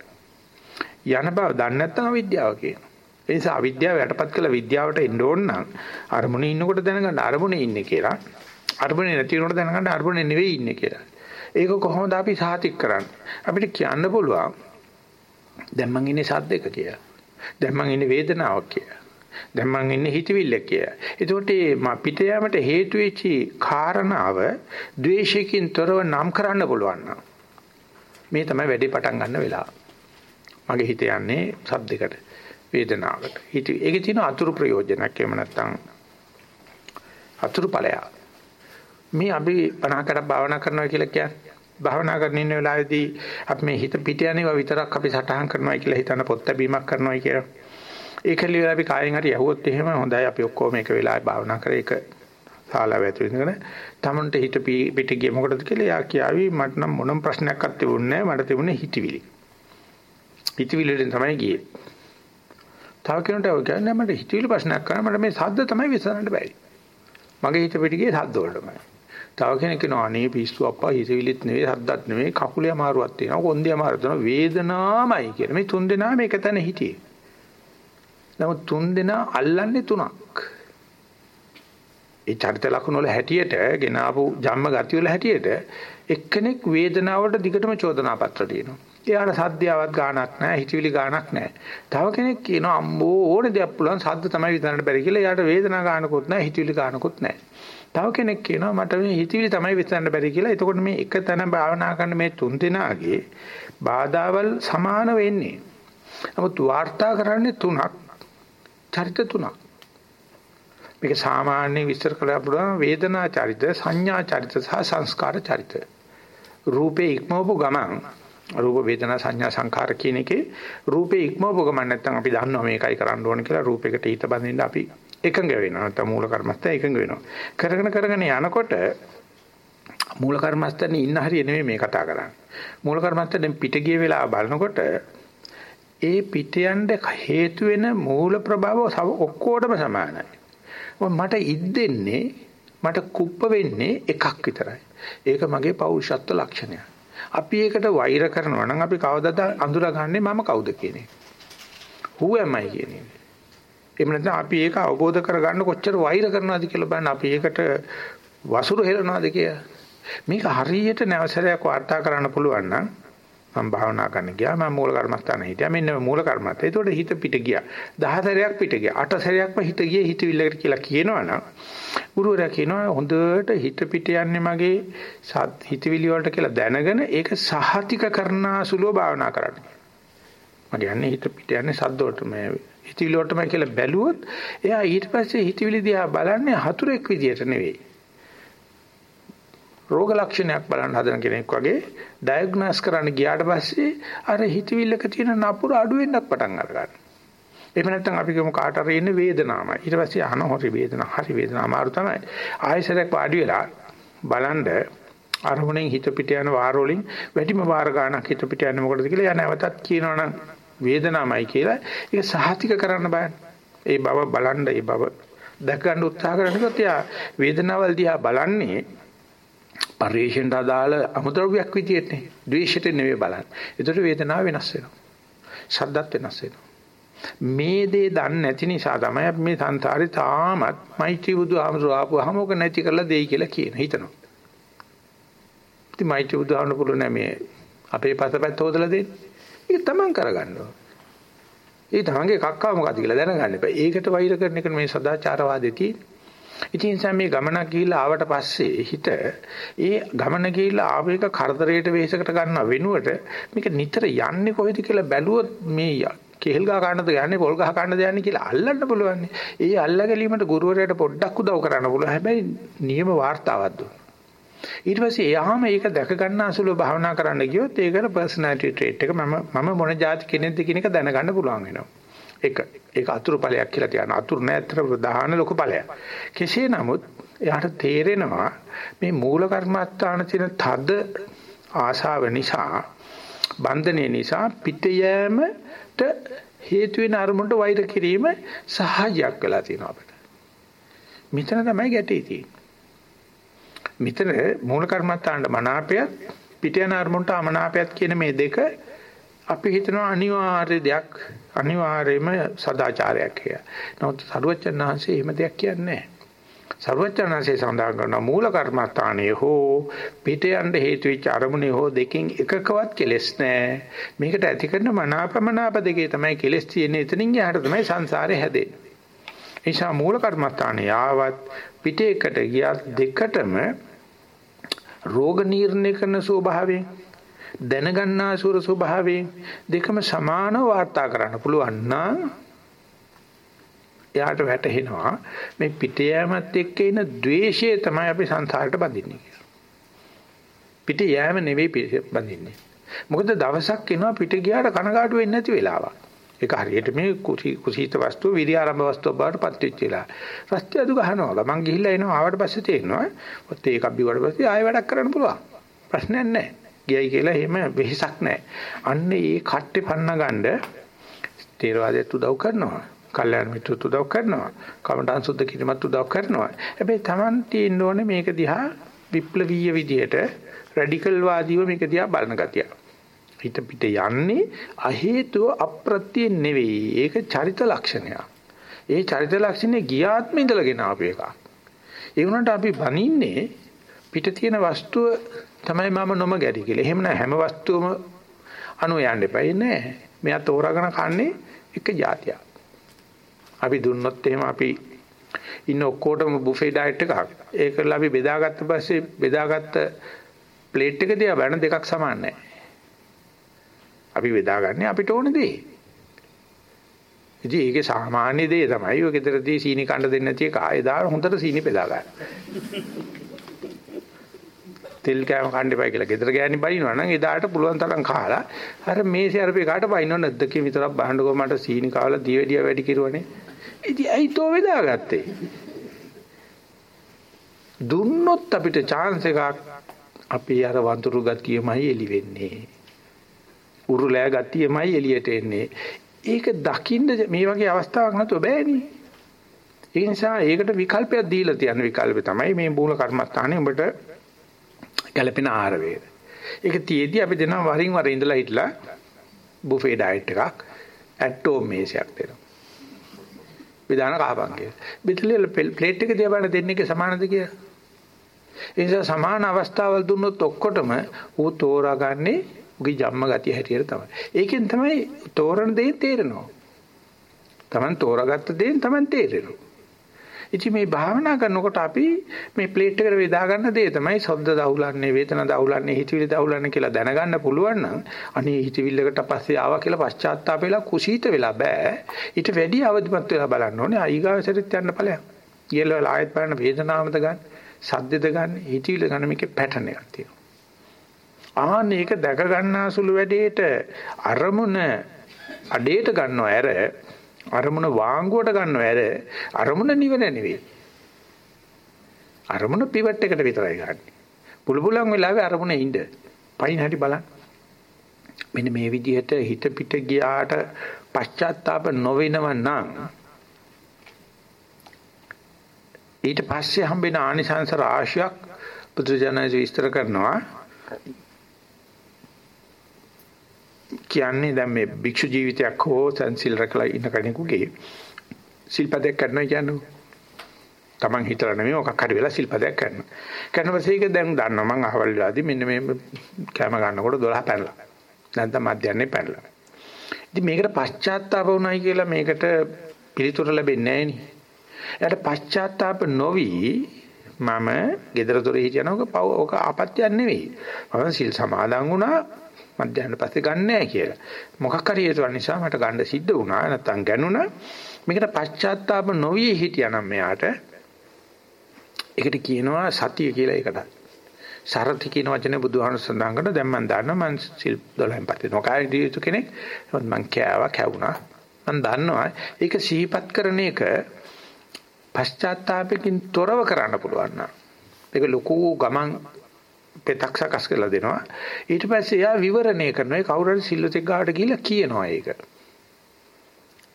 යන බව දන්නේ නැත්නම් අවිද්‍යාව කියනවා. ඒ නිසා අවිද්‍යාව යටපත් කළ විද්‍යාවට එන්න ඕන නම් අරමුණේ ඉන්නකොට දැනගන්න අරමුණේ ඉන්නේ කියලා. අරමුණේ නැති වෙනකොට දැනගන්න අරමුණේ නෙවෙයි ඉන්නේ කියලා. ඒක කොහොමද අපි සාතික් කරන්නේ? අපිට කියන්න පුළුවන් දැන් මං ඉන්නේ සද්දක කියලා. දැන් මං ඉන්නේ වේදනාවක් කියලා. දැන් මං ඉන්නේ හිතවිල්ලක් කියලා. ඒකට මේ පිට යාමට හේතු වෙච්චි කාරණාව ද්වේෂයෙන් තොරව නම් කරන්න පුළුවන් මේ තමයි වැඩේ පටන් ගන්න වෙලාව. මගේ හිත යන්නේ සද්දයකට වේදනාවකට. හිත ඒකේ තියෙන අතුරු ප්‍රයෝජනක් එහෙම නැත්නම් අතුරු ඵලයක්. මේ අපි 50කට භාවනා කරනවා කියලා කියන්නේ භාවනා කරන ඉන්න වෙලාවේදී අපි මේ හිත පිට යනවා විතරක් අපි සටහන් කරනවා කියලා හිතන පොත් බැීමක් කරනවා කියලා. ඒකලිය අපි කායෙන් හරි යහුවොත් එහෙම හොඳයි අපි ඔක්කොම එක වෙලාවේ භාවනා කරේ එක ශාලාව ඇතුළේ ඉඳගෙන තමන්ට හිත පිට ගියේ මොකටද කියලා එයා කියාවි මට නම් මොනම ප්‍රශ්නයක්වත් තිබුණේ නැහැ මට තිබුණේ හිතවිලි. හිතවිලි වලින් තමයි ගියේ. තව කෙනෙකුට ඔය කියන්නේ මට හිතවිලි ප්‍රශ්නයක් කරා මට මේ සද්ද තමයි විසඳන්න බැරි. මගේ හිත පිට ගියේ සද්ද වලටමයි. තව කෙනෙක් කියනවා අනේ පිස්සු අප්පා හිතවිලිත් නෙවෙයි හද්දත් නෙවෙයි කකුලේ අමාරුවක් තියෙනවා කොන්දේ අමාරුවක් තියෙනවා වේදනාවමයි කියලා. මේ තුන් දෙනාම එක තැන හිටියේ. නමුත් තුන් දෙනා අල්ලන්නේ තුනක්. ඒ චරිත ලක්ෂණ වල හැටියට ගෙන ආපු ජම්ම ගති වල හැටියට එක්කෙනෙක් වේදනාවට දිගටම චෝදනා පත්‍ර තියෙනවා. එයාට සද්දියාවක් ගාණක් නැහැ, හිතවිලි ගාණක් නැහැ. තව කෙනෙක් කියනවා අම්බෝ ඕනේ දෙයක් පුළුවන් සද්ද තමයි විතරන්න බැරි කියලා. එයාට වේදනා ගාණකුත් නැහැ, හිතවිලි ගාණකුත් නැහැ. තව කෙනෙක් කියනවා මට මේ හිතවිලි තමයි විතරන්න බැරි කියලා. එතකොට මේ එක තැන භාවනා කරන මේ තුන් දෙනාගේ බාධාවල් සමාන වෙන්නේ. නමුත් වාර්තා කරන්නේ තුනක්. චරිත තුනක්. මේක සාමාන්‍ය විස්තර කළා පුළුවන් වේදනා චරිත, සංඥා චරිත සහ සංස්කාර චරිත. රූපේ ඉක්මවපු ගමන් රූප වේදනා සංඥා සංකාර කියන එකේ රූපේ ඉක්මවපු ගමන් නැත්තම් අපි දන්නවා මේකයි කරන්න ඕන කියලා රූපයකට හිත බඳින්න අපි එකඟ වෙනවා නැත්තම් මූල කර්මස්ත එකඟ වෙනවා. කරගෙන කරගෙන යනකොට මූල කර්මස්තනේ ඉන්න හරිය නෙමෙයි මේ කතා කරන්නේ. මූල කර්මස්තෙන් පිට ගිය වෙලාව බලනකොට ඒ පිට යන්න හේතු වෙන මූල ප්‍රභාව ඔක්කොටම සමානයි. මට ඉද්දෙන්නේ මට කුප්ප වෙන්නේ එකක් විතරයි. ඒක මගේ පෞරුෂත්ව ලක්ෂණය. අපි ඒකට වෛර කරනවා නම් අපි කවදාද අඳුරගන්නේ මම කවුද කියන එක. who am I කියන එක. එහෙම නැත්නම් අපි ඒක අවබෝධ කරගන්න කොච්චර වෛර කරනවද කියලා බලන්න අපි ඒකට වසුරු හෙලනවද කියලා. මේක හරියට නැවසරයක් වාර්තා කරන්න පුළුවන් නම් මම භාවනා කරන්න ගියා මම මූල කර්මස්ථාන හිටියා මෙන්න මූල කර්මස්ථාන. ඒතකොට හිත පිට ගියා. 10 සැරයක් පිට ගියා. 8 සැරයක්ම හිත ගියේ හිතවිල්ලකට කියලා කියනවනම් ගුරුවරයා කියනවා හොඳට හිත පිට යන්නේ මගේ හිතවිලි වලට කියලා දැනගෙන ඒක සහතික කරනාසුලව භාවනා කරන්න. මගේ යන්නේ හිත පිට යන්නේ සද්ද වලට මේ හිතවිලි වලටම කියලා බැලුවොත් එයා ඊට පස්සේ හිතවිලි දිහා බලන්නේ හතුරෙක් විදියට නෙවෙයි. රෝග ලක්ෂණයක් බලන්න හදන කෙනෙක් වගේ ඩයග්නෝස් කරන්න ගියාට පස්සේ අර හිතවිල්ලක තියෙන නපුර අඩු වෙන්නත් පටන් අරගන්නවා. එහෙම නැත්නම් අපි කියමු කාට හරි ඉන්නේ වේදනාවයි. ඊට පස්සේ අහන හොරි වේදනාව හරි වේදනාව අමාරු තමයි. ආයෙසරක් වාඩි වෙලා බලන්න අරමුණෙන් හිත පිට යන වාර වලින් වැඩිම වාර ගාණක් හිත පිට යන්නේ මොකටද කියලා යා නැවතත් කියනවනම් වේදනාවයි කියලා ඒක සහතික කරන්න බෑ. ඒ බව බලන්න ඒ බව දැක ගන්න උත්සාහ කරනකොට යා වේදනාවල් දිහා බලන්නේ පරිේශණයට අදාළ අමුද්‍රව්‍යයක් විදියටනේ. ද්වේෂයට නෙවෙයි බලන්නේ. ඒතර වේදනාව වෙනස් වෙනවා. ශබ්දත් වෙනස් වෙනවා. මේ දේ දන්නේ නැති නිසා තමයි අපි මේ සංසාරේ තාමත් මෛත්‍රී බුදුහාමුදුරුවෝ ආපුවාම ඔක නැති කරලා දෙයි කියලා කියන හිතනවා. ඉතින් මෛත්‍රී බුදුහාමුදුරුවෝ පුළුවන් මේ අපේ පසපැත්ත හොදලා දෙන්න. ඒක තමන් කරගන්න ඕන. ඒ තමන්ගේ කක්කා මොකද කියලා දැනගන්න එපා. ඒකට වෛර කරන එක මේ සදාචාරවාදේ තියෙන්නේ. ඉතින් සම මේ ගමනක් ගිහිල්ලා ආවට පස්සේ හිත ඒ ගමන ගිහිල්ලා ආව එක කරදරයට වෙහෙසකට ගන්න වෙනුවට මේක නිතර යන්නේ කොහෙද කියලා බැලුවොත් මේ කෙහෙල් ගහ ගන්නද යන්නේ පොල් ගහ ගන්නද යන්නේ කියලා අල්ලන්න පුළුවන්. ඒ අල්ලා ගැලීමට ගුරුවරයාට පොඩ්ඩක් උදව් කරන්න පුළුවන්. හැබැයි නියම වார்த்தාවක් දුන්න. ඊට පස්සේ එයාම ඒක දැක ගන්න අසුලව භාවනා කරන්න ගියොත් ඒකට පර්සනැලිටි ට්‍රේට් එක මම මම මොන જાති කෙනෙක්ද කියන එක දැනගන්න පුළුවන් වෙනවා. ඒක ඒක අතුරු ඵලයක් කියලා කියනවා. අතුරු නෑ අතර ප්‍රධාන ලොකු ඵලයක්. කෙසේ නමුත් එයාට තේරෙනවා මේ මූල කර්මස්ථාන තියෙන තද ආශාව නිසා බන්ධනේ නිසා පිට යෑමට හේතු වෙන අරමුණට වෛර කිරීම සහජයක් වෙලා තියෙනවා අපිට. මෙතන තමයි ගැටේ තියෙන්නේ. මෙතන මූල කර්මස්ථානට මනාපයත් පිට යන අරමුණට අමනාපයත් කියන මේ දෙක අපි හිතනවා අනිවාර්ය දෙයක් අනිවාර්යයෙන්ම සදාචාරයක් කියලා. නමුත් සරුවචනාංශේ එහෙම දෙයක් කියන්නේ නැහැ. සරුවචනාංශේ සඳහන් කරන මූල කර්මස්ථානයේ හෝ පිට යන්න හේතු වෙච්ච අරමුණේ හෝ දෙකෙන් එකකවත් කෙලස් නැහැ. මේකට ඇති කරන මනාපමනාප දෙකේ තමයි කෙලස් තියෙන්නේ. එතනින් එහාට තමයි සංසාරේ හැදෙන්නේ. ඒසා මූල කර්මස්ථානයේ ආවත් පිට එකට ගියත් දෙකටම රෝග නිర్ణය කරන ස්වභාවයෙන් දැනගන්නා සුර ස්වභාවයෙන් දෙකම සමානව වාර්තා කරන්න පුළුවන් නම් එයාට වැටහෙනවා මේ පිට යෑමත් එක්ක එන द्वේෂය තමයි අපි සංසාරයට බඳින්නේ කියලා. පිට යෑම නෙවෙයි බඳින්නේ. මොකද දවසක් එනවා පිට ගියාට කනගාටු වෙන්නේ නැති වෙලාවක්. ඒක හරියට මේ කුසීත වස්තු විරි ආරම්භ වස්තු බවට පත් වෙච්ච වෙලාව. රස්තිය අදු ගහනවා. ගමන් ගිහිල්ලා එනවා ආවට පස්සේ තේරෙනවා. ඔත් ඒක අබ්බිවට පස්සේ ආයෙ වැඩක් කරන්න පුළුවන්. ප්‍රශ්නයක් නැහැ. ගියයි කියලා එහෙම වෙහෙසක් නැහැ. අන්න ඒ කට්ටේ පන්න ගන්න තේරවාදයට උදව් කරනවා. කල්යාණ මිත්‍රත් උදව් කරනවා. කමඨාන් සුද්ධ කිරීමත් උදව් කරනවා. හැබැයි Taman තියෙන්න ඕනේ මේක දිහා විප්ලවීය විදියට රැඩිකල් වාදීව මේක දිහා බලන ගතිය. හිත පිට යන්නේ අහේතුව අප්‍රත්‍ය නෙවෙයි. ඒක චරිත ලක්ෂණයක්. ඒ චරිත ලක්ෂණේ ගියාත්ම ඉඳලාගෙන ආපු එකක්. ඒ වුණාට අපි බනින්නේ පිට තියෙන වස්තුව තමයි මම නොම ගැටි කියලා. එහෙම නෑ හැම වස්තුවම අනු යන්න එපා. නෑ. මෙයා තෝරාගෙන කන්නේ එක જાතියක්. අපි දුන්නොත් එහෙම අපි ඉන්න ඔක්කොටම බුෆේ ඩයට් එකක්. ඒකලා අපි බෙදාගත්ත පස්සේ බෙදාගත්ත ප්ලේට් එක දිහා බලන දෙකක් සමාන නැහැ. අපි බෙදාගන්නේ අපිට ඕන දේ. ඉතින් ඒකේ සාමාන්‍ය දේ තමයි ඔය ගෙදරදී සීනි කන්න දෙන්නේ නැති එක ආයෙ දාලා හොඳට සීනි බෙදා ගන්න. තෙල් කෑම කන්න එපා කියලා ගෙදර ගෑණි බයිනවා නම් එදාට පුළුවන් තරම් කාලා අර මේසේ අරපේ කාට බයින්නව නැද්ද කිය විතරක් බහන්නකෝ මට සීනි කාලා දිවෙඩිය වැඩි කිරුවනේ. ඉතින් ඇයි තෝ බෙදාගත්තේ? දුන්නොත් අපිට chance එකක් අපි අර වඳුරු ගතියමයි එලි වෙන්නේ. උරුලෑ ගතියමයි එළියට එන්නේ. ඒක දකින්න මේ වගේ අවස්ථාවක් නැතුව බෑනේ. ඒ නිසා ඒකට විකල්පයක් දීලා තියන විකල්පේ තමයි මේ මූල කර්මස්ථානේ උඹට ගැළපෙන ආහාර වේද. ඒක තියේදී අපි දෙනවා වරින් වර ඉඳලා හිටලා බුෆේ ඩයට් එකක් ඇට්ටෝම් මේසයක් දෙනවා. විදාන කහපන් කියලා. පිටලෙල ප්ලේට් එක දිහා බලන දෙන්නේ සමානද කියලා. ඒ නිසා සමාන අවස්ථාවල් දුන්නොත් ඔක්කොටම ඌ තෝරාගන්නේ උගේ ජම්ම ගතිය හැටියට තමයි. ඒකෙන් තමයි තෝරන දේ තේරෙනවා. Taman තෝරාගත්ත දේෙන් Taman තේරෙනවා. ඉතින් මේ භාවනා කරනකොට අපි මේ ප්ලේට් එකට වේදා ගන්න දේ තමයි ශබ්ද දහුලන්නේ, වේදනා දහුලන්නේ, හිතවිලි දහුලන්නේ කියලා දැනගන්න පුළුවන් නම් අනේ හිතවිල්ලකට පස්සේ ආවා කියලා පශ්චාත්තාප වෙලා කුසීත වෙලා බෑ. ඊට වැඩි අවදිමත් වෙලා බලන්න ඕනේ. අයිගාවසරිත් යන්න ඵලයක්. ඊළඟ ආයත් බලන වේදනාවද ගන්න, සද්දද ගන්න, හිතවිල්ල ගන්න මේකේ පැටර්න් එකක් තියෙනවා. ආන්න ඒක දැක ගන්නාසුළු වැඩේට අරමුණ අඩේට ගන්නව ඇර අරමුණ වාංගුවට ගන්නව ඇර අරමුණ නිවන නෙවෙයි. අරමුණ පිවට් එකට විතරයි ගන්න. පුලුපුලන් වෙලාවේ අරමුණ ඉන්න. පයින් හැටි බලන්න. මෙන්න මේ විදිහට හිත පිට ගියාට පශ්චාත්තාප නොවෙනව නම් ඊට පස්සේ හම්බෙන ආනිසංස රාශියක් බුදුජානක විස්තර කරනවා කියන්නේ දැන් මේ භික්ෂු ජීවිතයක් හෝ සංසිල් රැකලා ඉන්න කෙනෙකුගේ සිල්පදයක් කරනවා කියන්නේ Taman හිතලා නෙමෙයි මොකක් හරි වෙලා සිල්පදයක් කරනවා. කරන පස්සේ ඒක දැන් දන්නවා මං අහවල් වෙලාදී මෙන්න මේ කැම ගන්නකොට 12 පැනලා. නැත්නම් මධ්‍යන්නේ පැනලා. ඉතින් මේකට පශ්චාත්තාප වුණයි කියලා මේකට පිළිතුර ලැබෙන්නේ නැහැ නේ. එයාට පශ්චාත්තාප නොවි මම gedara dore හිටියනෝක පව ඔක ආපත්‍යක් නෙවෙයි. මම සිල් සමාදන් වුණා මධ්‍යහන පස්සේ ගන්න නැහැ කියලා. මොකක් හරි හේතුවක් නිසා මට ගන්න සිද්ධ වුණා නැත්තම් ගණුණා. මේකට පශ්චාත්තාප නොවිය හිටියානම් මෙයාට ඒකට කියනවා සතිය කියලා ඒකට. සරති කියන වචනේ බුදුහාමුදුරු සඳහන් කරන දැන් මම දන්නවා මම සිල් 12න් පස්සේ නොකයි දීතු කෙනෙක්. මම කෑවා කැවුනා. මම දන්නවා ඒක සිහිපත් කරන එක පශ්චාත්තාපයෙන් තොරව කරන්න පුළුවන් නම් ඒක ලොකු ගමන් පෙතක් සකස් කරලා දෙනවා. ඊට පස්සේ එයා විවරණය කරනවා. ඒ කවුරු හරි සිල්වතෙක් ගාවට ගිහිල්ලා කියනවා ඒක.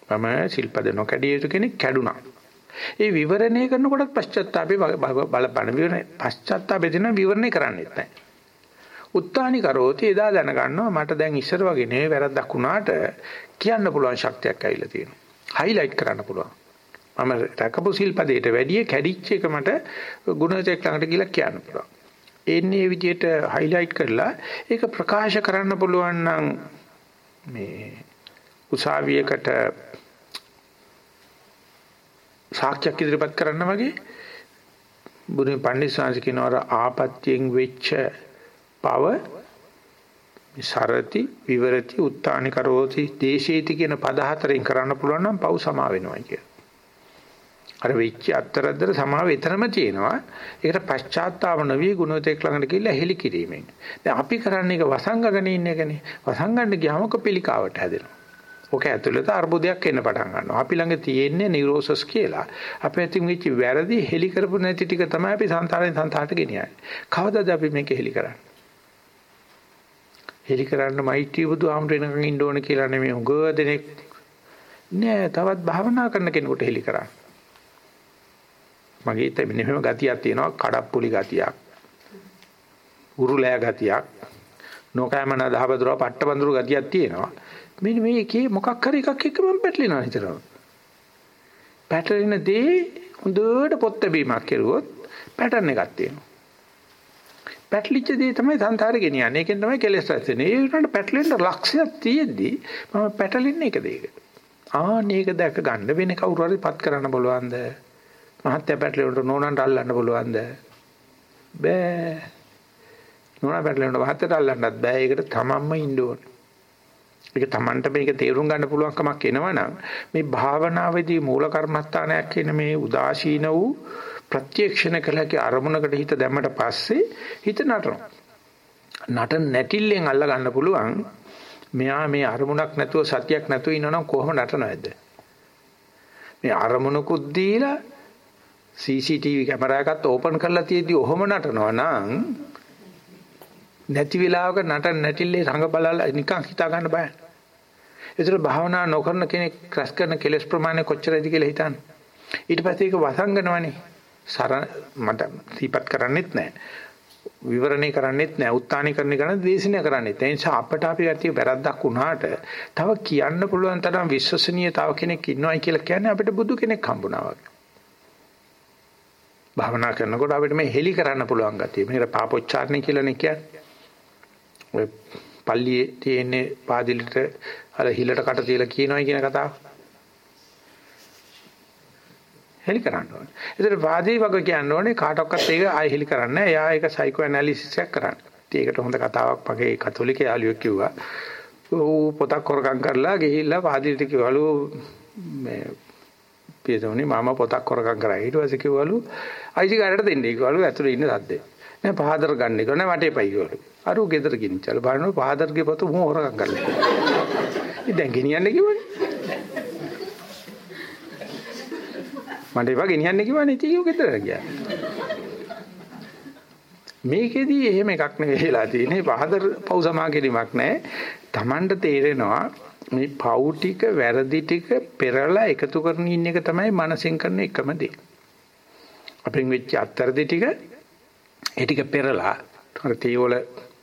මම සිල්පද නොකඩිය යුතු කෙනෙක් කැඩුනා. ඒ විවරණය කරනකොට පශ්චාත්තාපේ බලපණ විවරණය පශ්චාත්තාපේ දෙන විවරණය කරන්නේත් නැහැ. උත්තානි කරෝති එදා දැනගන්නවා මට දැන් ඉස්සර වගේ නෙවෙයි වැරද්දක් වුණාට කියන්න පුළුවන් ශක්තියක් ඇවිල්ලා තියෙනවා. හයිලයිට් කරන්න පුළුවන්. මම රැකපු සිල්පදයට වැඩිය කැඩිච්ච එක මට ගුණචෙක් ළඟට ගිහිල්ලා කියන්න පුළුවන්. එන්නේ විදිහට highlight කරලා ඒක ප්‍රකාශ කරන්න පුළුවන් නම් මේ උසාවියකට සාක්ෂියක් ඉදිරිපත් කරන්න වගේ බුදුන් පඬිස්සාංශ කියනවාර ආපත්‍යෙන් වෙච්ච පව සරති විවරති උත්තානි කරෝති දේශේති කියන පද හතරෙන් කරන්න පුළුවන් නම් පව් සමා වෙනවා කියලා. අර වෙච්ච අත්තරද්දර සමාව එතරම් තියෙනවා. ඒකට පශ්චාත්තාව නොවි ගුණෝතෙක් ළඟට ගිහිල්ලා හෙලි කිරීමෙන්. දැන් අපි කරන්නේ ඒක වසංගගෙන ඉන්න එකනේ. වසංගන්න ගියාම කොපිලිකාවට හැදෙනවා. ඔක ඇතුළත අර්බුදයක් එන්න පටන් ගන්නවා. අපි ළඟ තියෙන්නේ නියුරෝසස් කියලා. අපි අතින් වෙච්ච වැරදි හෙලි කරපු නැති ටික තමයි අපි සංසාරයෙන් සංසාරට ගෙනියන්නේ. කවදාද අපි මේක හෙලි කරන්නේ? හෙලි කරන්න මෛත්‍රී බුදු ආමරේනකන් ඉන්න ඕන කියලා නෙමෙයි උග දෙනෙක් නෑ තවත් භාවනා කරන කෙනෙකුට හෙලි කරන්නේ. මගේ හිතේ මෙහෙම ගතියක් තියෙනවා කඩප්පුලි ගතියක්. උරුලෑ ගතියක්. නොකෑමන දහබදුර පට්ටබඳුරු ගතියක් තියෙනවා. මෙන්න මේකේ මොකක් හරි එකක් එක්ක මම පැටලෙනවා හිතනවා. පැටලෙන දේ හොඳට පොත් බැීමක් කෙරුවොත් පැටර්න් එකක් තියෙනවා. පැටලිච්ච දේ තමයි සංසාරේ ගෙනියන්නේ. ඒකෙන් තමයි කෙලෙස් රැස් වෙන්නේ. ඒ උනට පැටලෙන්න ලක්ෂයක් තියෙද්දි මම පැටලෙන්නේ එක දෙයකට. ආන්න ඒක දැක ගන්න වෙන කවුරු හරි පත් කරන්න බලවන්ද? මහත්ය පැටලෙන්නට නෝනන්ට අල්ලන්න බලවන්ද? බෑ. නෝනා පැටලෙන්නට මහත්යට අල්ලන්නත් බෑ. ඒකට තමන්ම ඉන්න ඕනේ. ඒක Tamanට මේක තේරුම් ගන්න පුළුවන් කමක් එනවනම් මේ භාවනාවේදී මූල කර්මස්ථානයක් කියන මේ උදාසීන වූ ප්‍රත්‍යක්ෂණ කළකේ අරමුණකට හිත දැම්මට පස්සේ හිත නටනවා. නටන නැටිල්ලෙන් අල්ල ගන්න පුළුවන් මෙයා මේ අරමුණක් නැතුව සතියක් නැතුව ඉන්නවනම් කොහොම නටනවද? මේ අරමුණකුත් දීලා CCTV කැමරා එකත් ඕපන් කරලා තියෙද්දි ඔහොම නටනවා නම් නැති වෙලාවක නටන නැටිල්ලේ රඟ බලලා නිකන් හිතා ගන්න බෑ. ඒතර භාවනා නොකරන කෙනෙක් ක්‍රස් කරන කෙලස් ප්‍රමාණය කොච්චරද කියලා හිතන්න. ඊට පස්සේ ඒක වසංගනවනේ. සර මට සීපත් කරන්නෙත් නැහැ. විවරණේ කරන්නෙත් නැහැ. උත්තානීකරණය කරන්නේ දේශනය කරන්නෙත්. ඒ නිසා අපට අපි ගැතිය වැරද්දක් වුණාට තව කියන්න පුළුවන් තරම් විශ්වසනීය තව කෙනෙක් ඉන්නවයි කියලා කියන්නේ අපිට බුදු කෙනෙක් හම්බුණා වගේ. භාවනා කරනකොට අපිට මේ හෙලි කරන්න පුළුවන් ගතිය. මේකට පාපොච්චාරණය කියලානේ කියන්නේ. ඔය පල්ලියේ තියෙන පාදිලිට අර හිලට කට තියලා කියනවායි කියන කතාව. හෙලි කරන්න ඕනේ. ඒතර වාදී වගේ කියන්න ඕනේ කාටවත් ඒක ආයෙ හෙලි කරන්නේ නැහැ. එයා ඒක සයිකෝ ඇනලිසිස් එකක් කරන්නේ. ඒකට හොඳ කතාවක් වගේ කතෝලික යාළුවෙක් කිව්වා. ඌ පොතක් හොරකම් කරලා ගිහිල්ලා වාදීට කිව්වලු මේ පියතෝනි මම පොතක් හොරකම් කරා. ඊට පස්සේ කිව්වලු අයිතිකාරයට දෙන්නේ කිව්වලු ඇතුලේ ඉන්න සද්දේ. නෑ පහදර ගන්න එක නෑ වටේ පයි කිව්වලු. අර උ ගෙදර ගෙනිච්චලු බලනවා පහදරගේ පොත මෝ හොරකම් කරලා. ඉතින් දැන් ගෙනියන්න කිව්වනේ. මට ඒවා ගෙනියන්න කිව්වනේ ඉතින් ඌ ගෙදර ගියා. මේකෙදි එහෙම එකක් නෙවෙයිලා තියෙන්නේ පහදර පව් සමා කිරීමක් නෑ. Tamanට තේරෙනවා මේ පව් ටික වැරදි ටික පෙරලා එකතු කරගෙන ඉන්න එක තමයි මනසෙන් කරන එකම දේ. අපෙන් වෙච්ච අත්තරදි ටික ඒ ටික පෙරලා අර තේවල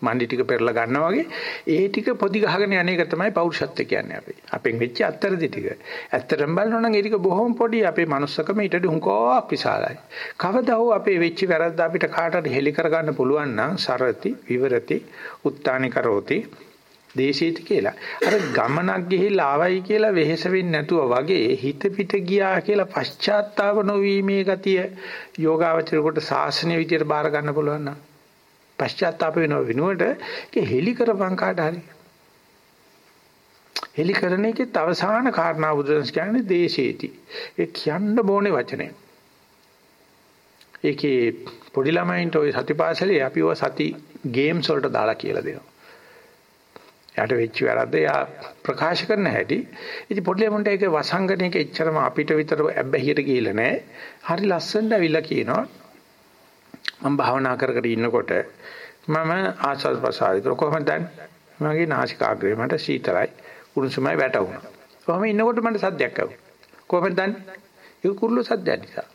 මණ්ඩි ටික පෙරලා ගන්නවා වගේ ඒ ටික පොදි ගහගෙන යන එක තමයි පෞරුෂත්වය කියන්නේ අපි. අපෙන් වෙච්ච අත්තරදි ටික. ඇත්තටම බලනවා නම් ඒ ටික බොහොම පොඩි අපේ manussකම ඊට හුඟක් විශාලයි. කවදා හෝ අපේ වෙච්ච වැරද්ද අපිට කාටද හෙලි කරගන්න පුළුවන් නම් සරති විවරති උත්තානි කරෝති දේශීති කියලා. අර ගමනක් ගිහිල්ලා ආවයි කියලා වෙහෙස වෙන්නේ නැතුව වගේ හිත පිට ගියා කියලා පශ්චාත්තාව නොවීමේ ගතිය යෝගාවචරයට සාසනීය විදියට බාර ගන්න පුළුවන් නම් පශ්චාත්තාප වෙනව වෙනුවට ඒක හෙලි කරපං කාට හරි. හෙලි කරන එකේ අවසාන කාරණා බුදුන්ස් කියන්නේ දේශේති. ඒ කියන්න බෝනේ වචනේ. ඒකේ පොඩි ළමයින්ට ওই සතිපාසලේ අපි ඔය සති ගේම්ස් වලට දාලා කියලා දෙනවා. යාට වෙච්ච වැරද්ද යා ප්‍රකාශ කරන හැටි. ඉතින් පොඩි ළමුන්ට ඒක වසංගණයක එච්චරම අපිට විතර ඇබ්බැහියට ගිහිල්ලා නැහැ. හරි ලස්සනට අවිල්ලා කියනවා. මම භාවනා කර කර ඉන්නකොට මම ආස්වාද ප්‍රසාරිත කොහොමද දන්නේ? මගේ නාසිකාග්‍රේ මට සීතලයි උණුසුමයි වැටුණා. කොහොම ඉන්නකොට මට සද්දයක් ආවා. කොහොමද දන්නේ? ඒක කුරුළු සද්දයක් නිසා.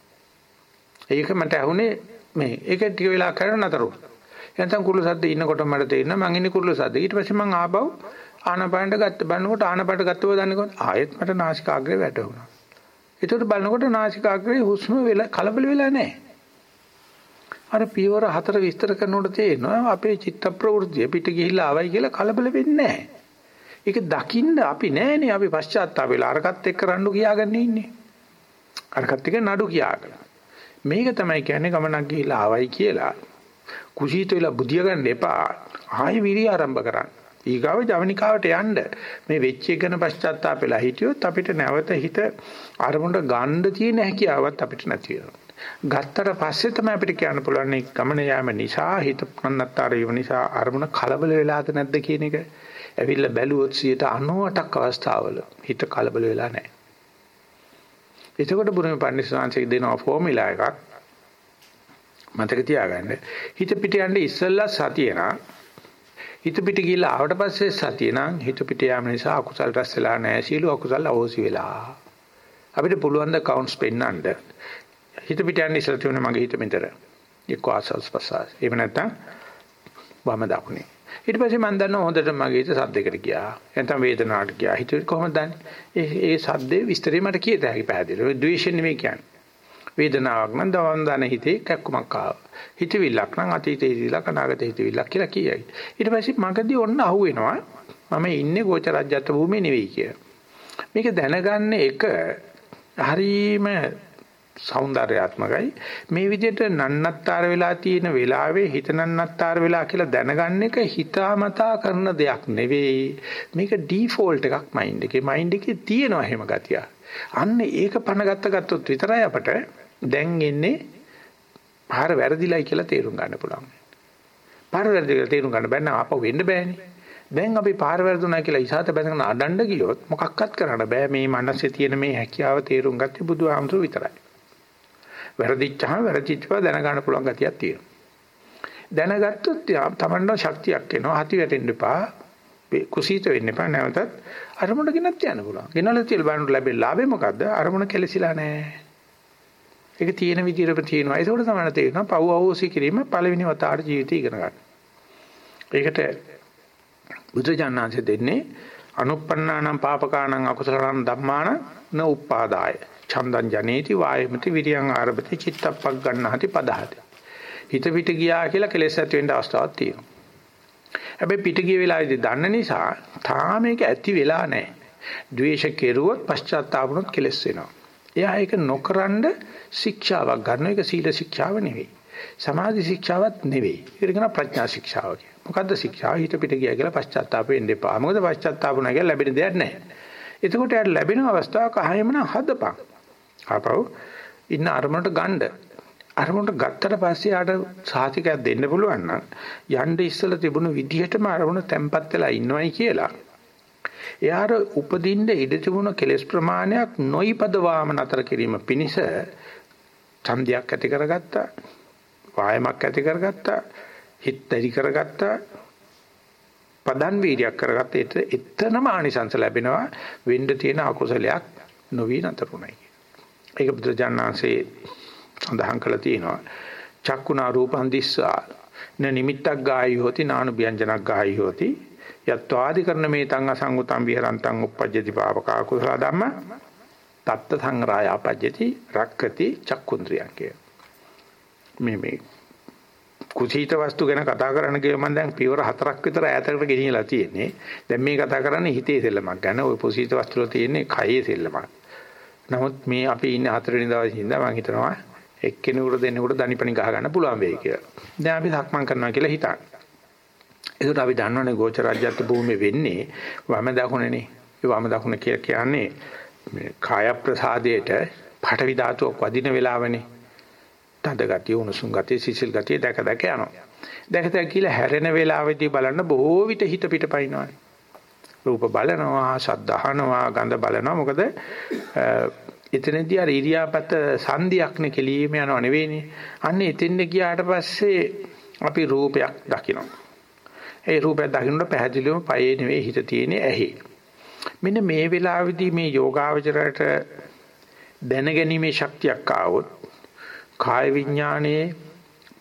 ඒක මට ඇහුනේ මේ ඒක ටික වෙලා කරන නතරුණා. එතන කුරුළු සද්ද ඉන්නකොට මට තේරෙනවා මං ඉන්නේ කුරුළු සද්ද. ඊට පස්සේ මං ආපහු ආනපානට ගත්ත බලනකොට ආනපානට ගත්තව දන්නේ කොහොමද? ආයෙත් මට නාසිකාග්‍රේ වැටුණා. ඒකට බලනකොට නාසිකාග්‍රේ හුස්ම වෙලා කලබල වෙලා නැහැ. අර පියවර හතර විස්තර කරනකොට තේරෙනවා අපේ චිත්ත ප්‍රවෘත්තිය පිට ගිහිල්ලා ආවයි කියලා කලබල වෙන්නේ නැහැ. ඒක දකින්න අපි නෑනේ අපි පශ්චාත්තාප වෙලා අරකට එක්ක රණ්ඩු කියාගෙන ඉන්නේ. අරකට එක්ක නඩු කියාගෙන. මේක තමයි කියන්නේ ගමනක් ගිහිල්ලා ආවයි කියලා කුසීත වෙලා බුදිය ගන්න එපා. ආයෙ විරිය ආරම්භ කරන්න. ඊගාව ජවනිකාවට යන්න. මේ වෙච්ච එක ගැන පශ්චාත්තාප වෙලා හිටියොත් අපිට නැවත හිත අරමුණට ගන්න තියෙන හැකියාවක් අපිට නැති ගත්තට පස්සේ තමයි අපිට කියන්න පුළුවන් මේ ගමන යාම නිසා හිත පන්නත්තර වීම නිසා අරමුණ කලබල වෙලාද නැද්ද කියන එක. ඇවිල්ලා බැලුවොත් 98ක් අවස්ථාවල හිත කලබල වෙලා නැහැ. එතකොට බුරුමේ පන්සිවාංශයේ දෙනවා ෆෝමියුලා එකක්. මතක තියාගන්න. හිත පිට යන්නේ ඉස්සෙල්ලා සතිය නා. හිත පිට ගිහිල්ලා ආවට පස්සේ සතිය නම් හිත පිට යාම නිසා අකුසල් රැස් වෙලා නැහැ. සීල අකුසල් අවෝසි වෙලා. අපිට පුළුවන් ද කවුන්ට්ස් පෙන්නන්න. හිත පිට යන්නේ ඉස්සෙල්ලා තියෙන මගේ හිත මෙතන. එක්ක ආසස් පසස්. එහෙම නැත්නම් වම දකුණේ. ඊට පස්සේ මම දන්නවා හොඳට මගේ හිත සද්දයකට ගියා. නැත්නම් වේදනාවට ගියා. හිත කොහොමද දන්නේ? ඒ ඒ සද්දේ විස්තරේ මට කියත හැකි පැහැදිලිව. ද්වේෂෙ නෙමෙයි කියන්නේ. වේදනාවක් නම් දවන් දන හිතේ කැක්කමක් ආවා. හිතවිල්ලක් නම් අතීතයේ හිතවිල්ලක් අනාගත හිතවිල්ලක් කියලා කියයි. ඊට පස්සේ මගදී ඔන්න අහුවෙනවා මම ඉන්නේ ගෝචරජ්‍යත් භූමියේ නෙවෙයි කියලා. මේක දැනගන්න එක හරීම సౌందర్యාත්මකයි. මේ විදිහට නන්නත්තර වෙලා තියෙන වෙලාවේ හිත නන්නත්තර වෙලා කියලා දැනගන්න එක හිතාමතා කරන දෙයක් නෙවෙයි. මේක ඩීෆෝල්ට් එකක් මයින්ඩ් එකේ. මයින්ඩ් එකේ තියෙනවා හැම ගතියක්. අන්න ඒක පණ ගත්ත ගත්තොත් විතරයි අපට දැන් එන්නේ පාර වැරදිලයි කියලා තේරුම් ගන්න පුළුවන් පාර වැරදිලා තේරුම් ගන්න බෑ නම් ආපහු වෙන්න බෑනේ දැන් අපි පාර වැරදුනා කියලා ඉසాత බැඳගෙන අඩන්න ගියොත් මොකක්වත් කරන්න බෑ මේ මනසේ තියෙන මේ හැකියාව තේරුම් ගත්තේ බුදුහාමුදුරු විතරයි වැරදිච්චාම වැරදිච්ච බව දැනගන්න පුළුවන් ගතියක් තියෙනවා. දැනගත්තොත් තමන්ව ශක්තියක් එනවා. හති වැටෙන්න එපා. කුසීත වෙන්න එපා. නැවතත් අරමුණ ගෙනත් යන්න පුළුවන්. ගෙනල්ලා තියලා බලන්න ලැබෙන ලාභය මොකද්ද? අරමුණ කෙලසිලා නැහැ. ඒක තියෙන විදිහට තියෙනවා. ඒකෝට තමයි තේරෙනවා. පව් අවෝසි කිරීම පළවෙනි වතාවට ජීවිතය ඉගෙන ගන්න. ඒකට බුදුජානනාංශ දෙන්නේ අනුප්පන්නානම් පාපකානම් අකුසලානම් ධම්මාන න උපාදාය චන්දං ජනේති වායමති විරියං ආරභති චිත්තප්පක් ගන්නහති පදහති. හිත පිට ගියා කියලා කෙලෙස් ඇති වෙන්න අවස්ථාවක් තියෙනවා. හැබැයි පිට ගිය වෙලාවේදී දන්න නිසා තාම මේක ඇති වෙලා නැහැ. ද්වේෂ කෙරුවොත් පශ්චාත්තාපුනොත් කෙලෙස් වෙනවා. එයා ඒක නොකරනද ශික්ෂාවක් ගන්න එක සීල ශික්ෂාව නෙවෙයි. සමාධි ශික්ෂාවක් නෙවෙයි. ඒක කියන ප්‍රඥා ශික්ෂාව කිය. මොකද්ද ශික්ෂාව? හිත පිට ගියා කියලා පශ්චාත්තාප වෙන්න එපා. මොකද පශ්චාත්තාපුණා කියලා ලැබෙන දෙයක් නැහැ. එතකොට යාට ලැබෙන අවස්ථාවක ආයෙමන හදපන්. ආපහු ඉන්න අරමුණට ගන්න. අරමුණට ගත්තට පස්සේ ආට සාතිකයක් දෙන්න පුළුවන් නම් යන්න ඉස්සලා තිබුණු විදිහටම අරමුණ තැම්පත් වෙලා ඉන්නවයි කියලා. එයාට උපදින්න ඉඩ තිබුණ කෙලෙස් ප්‍රමාණයක් නොයිපදවාම නතර කිරීම පිණිස ඡන්දයක් ඇති කරගත්තා. වායමක් ඇති කරගත්තා. හිත ඇති කරගත්තා. පදන් වීර්යයක් කරගත්ත එතනම ආනිසංස ලැබෙනවා වෙන්න තියෙන අකුසලයක් නොවි නතරුණයි. ඒක බුදුජානනාංශේ සඳහන් කළා තියෙනවා. චක්කුණා රූපං දිස්සා න නිමිත්තක් ගායි හොති නානු ව්‍යංජනක් ගායි හොති යත්වාදි කරන මේ තං අසංගතං විහරන්තං uppajjati පාවකා කුසල ධම්ම තත්ත සංග්‍රහය අපජ්ජති රක්කති චක්කුන්ද්‍රියං කිය. මේ මේ කුසීත වස්තු ගැන කතා කරන්න ගිය මම දැන් පියවර හතරක් විතර ඈතකට ගෙනියලා තියෙන්නේ. දැන් මේ කතා කරන්නේ හිතේ සෙල්ලමක් ගැන. ওই කුසීත වස්තු වල තියෙන්නේ කයේ සෙල්ලමක්. නමුත් මේ අපි ඉන්නේ හතරවෙනි දවසේ ඉඳලා මම හිතනවා එක්කෙනෙකුට දෙන්නෙකුට දනිපණි ගහ ගන්න පුළුවන් වෙයි කියලා. දැන් අපි සක්මන් කරනවා කියලා හිතන්න. ඒකට අපි දන්නවනේ ගෝචරජ්‍යත් භූමියේ වෙන්නේ වම දකුණනේ. ඒ වම දකුණ කියලා කියන්නේ මේ කාය ප්‍රසාදයට පඨවි ධාතුවක් වදින වෙලාවනේ. තද ගතිය, උණුසුම් ගතිය, සිසිල් ගතිය දැක දැක යනවා. දැක දැක කියලා හැරෙන වෙලාවෙදී බලන්න බොහෝ විට හිත පිට පයින්නවානේ. රූප බලනවා, ශබ්ද අහනවා, ගඳ බලනවා. මොකද එතනදී අර ඉරියාපත සංදියක් නේ කෙලීම යනව නෙවෙයිනේ. අන්න එතෙන්ද ගියාට පස්සේ අපි රූපයක් දකිනවා. ඒ රූපයක් දකින්නට පැහැදිලිවම පයේ නෙවෙයි හිත තියෙන්නේ ඇහි. මෙන්න මේ වෙලාවේදී මේ යෝගාවචරයට දැනගැනීමේ ශක්තියක් ආවොත් කාය විඥානයේ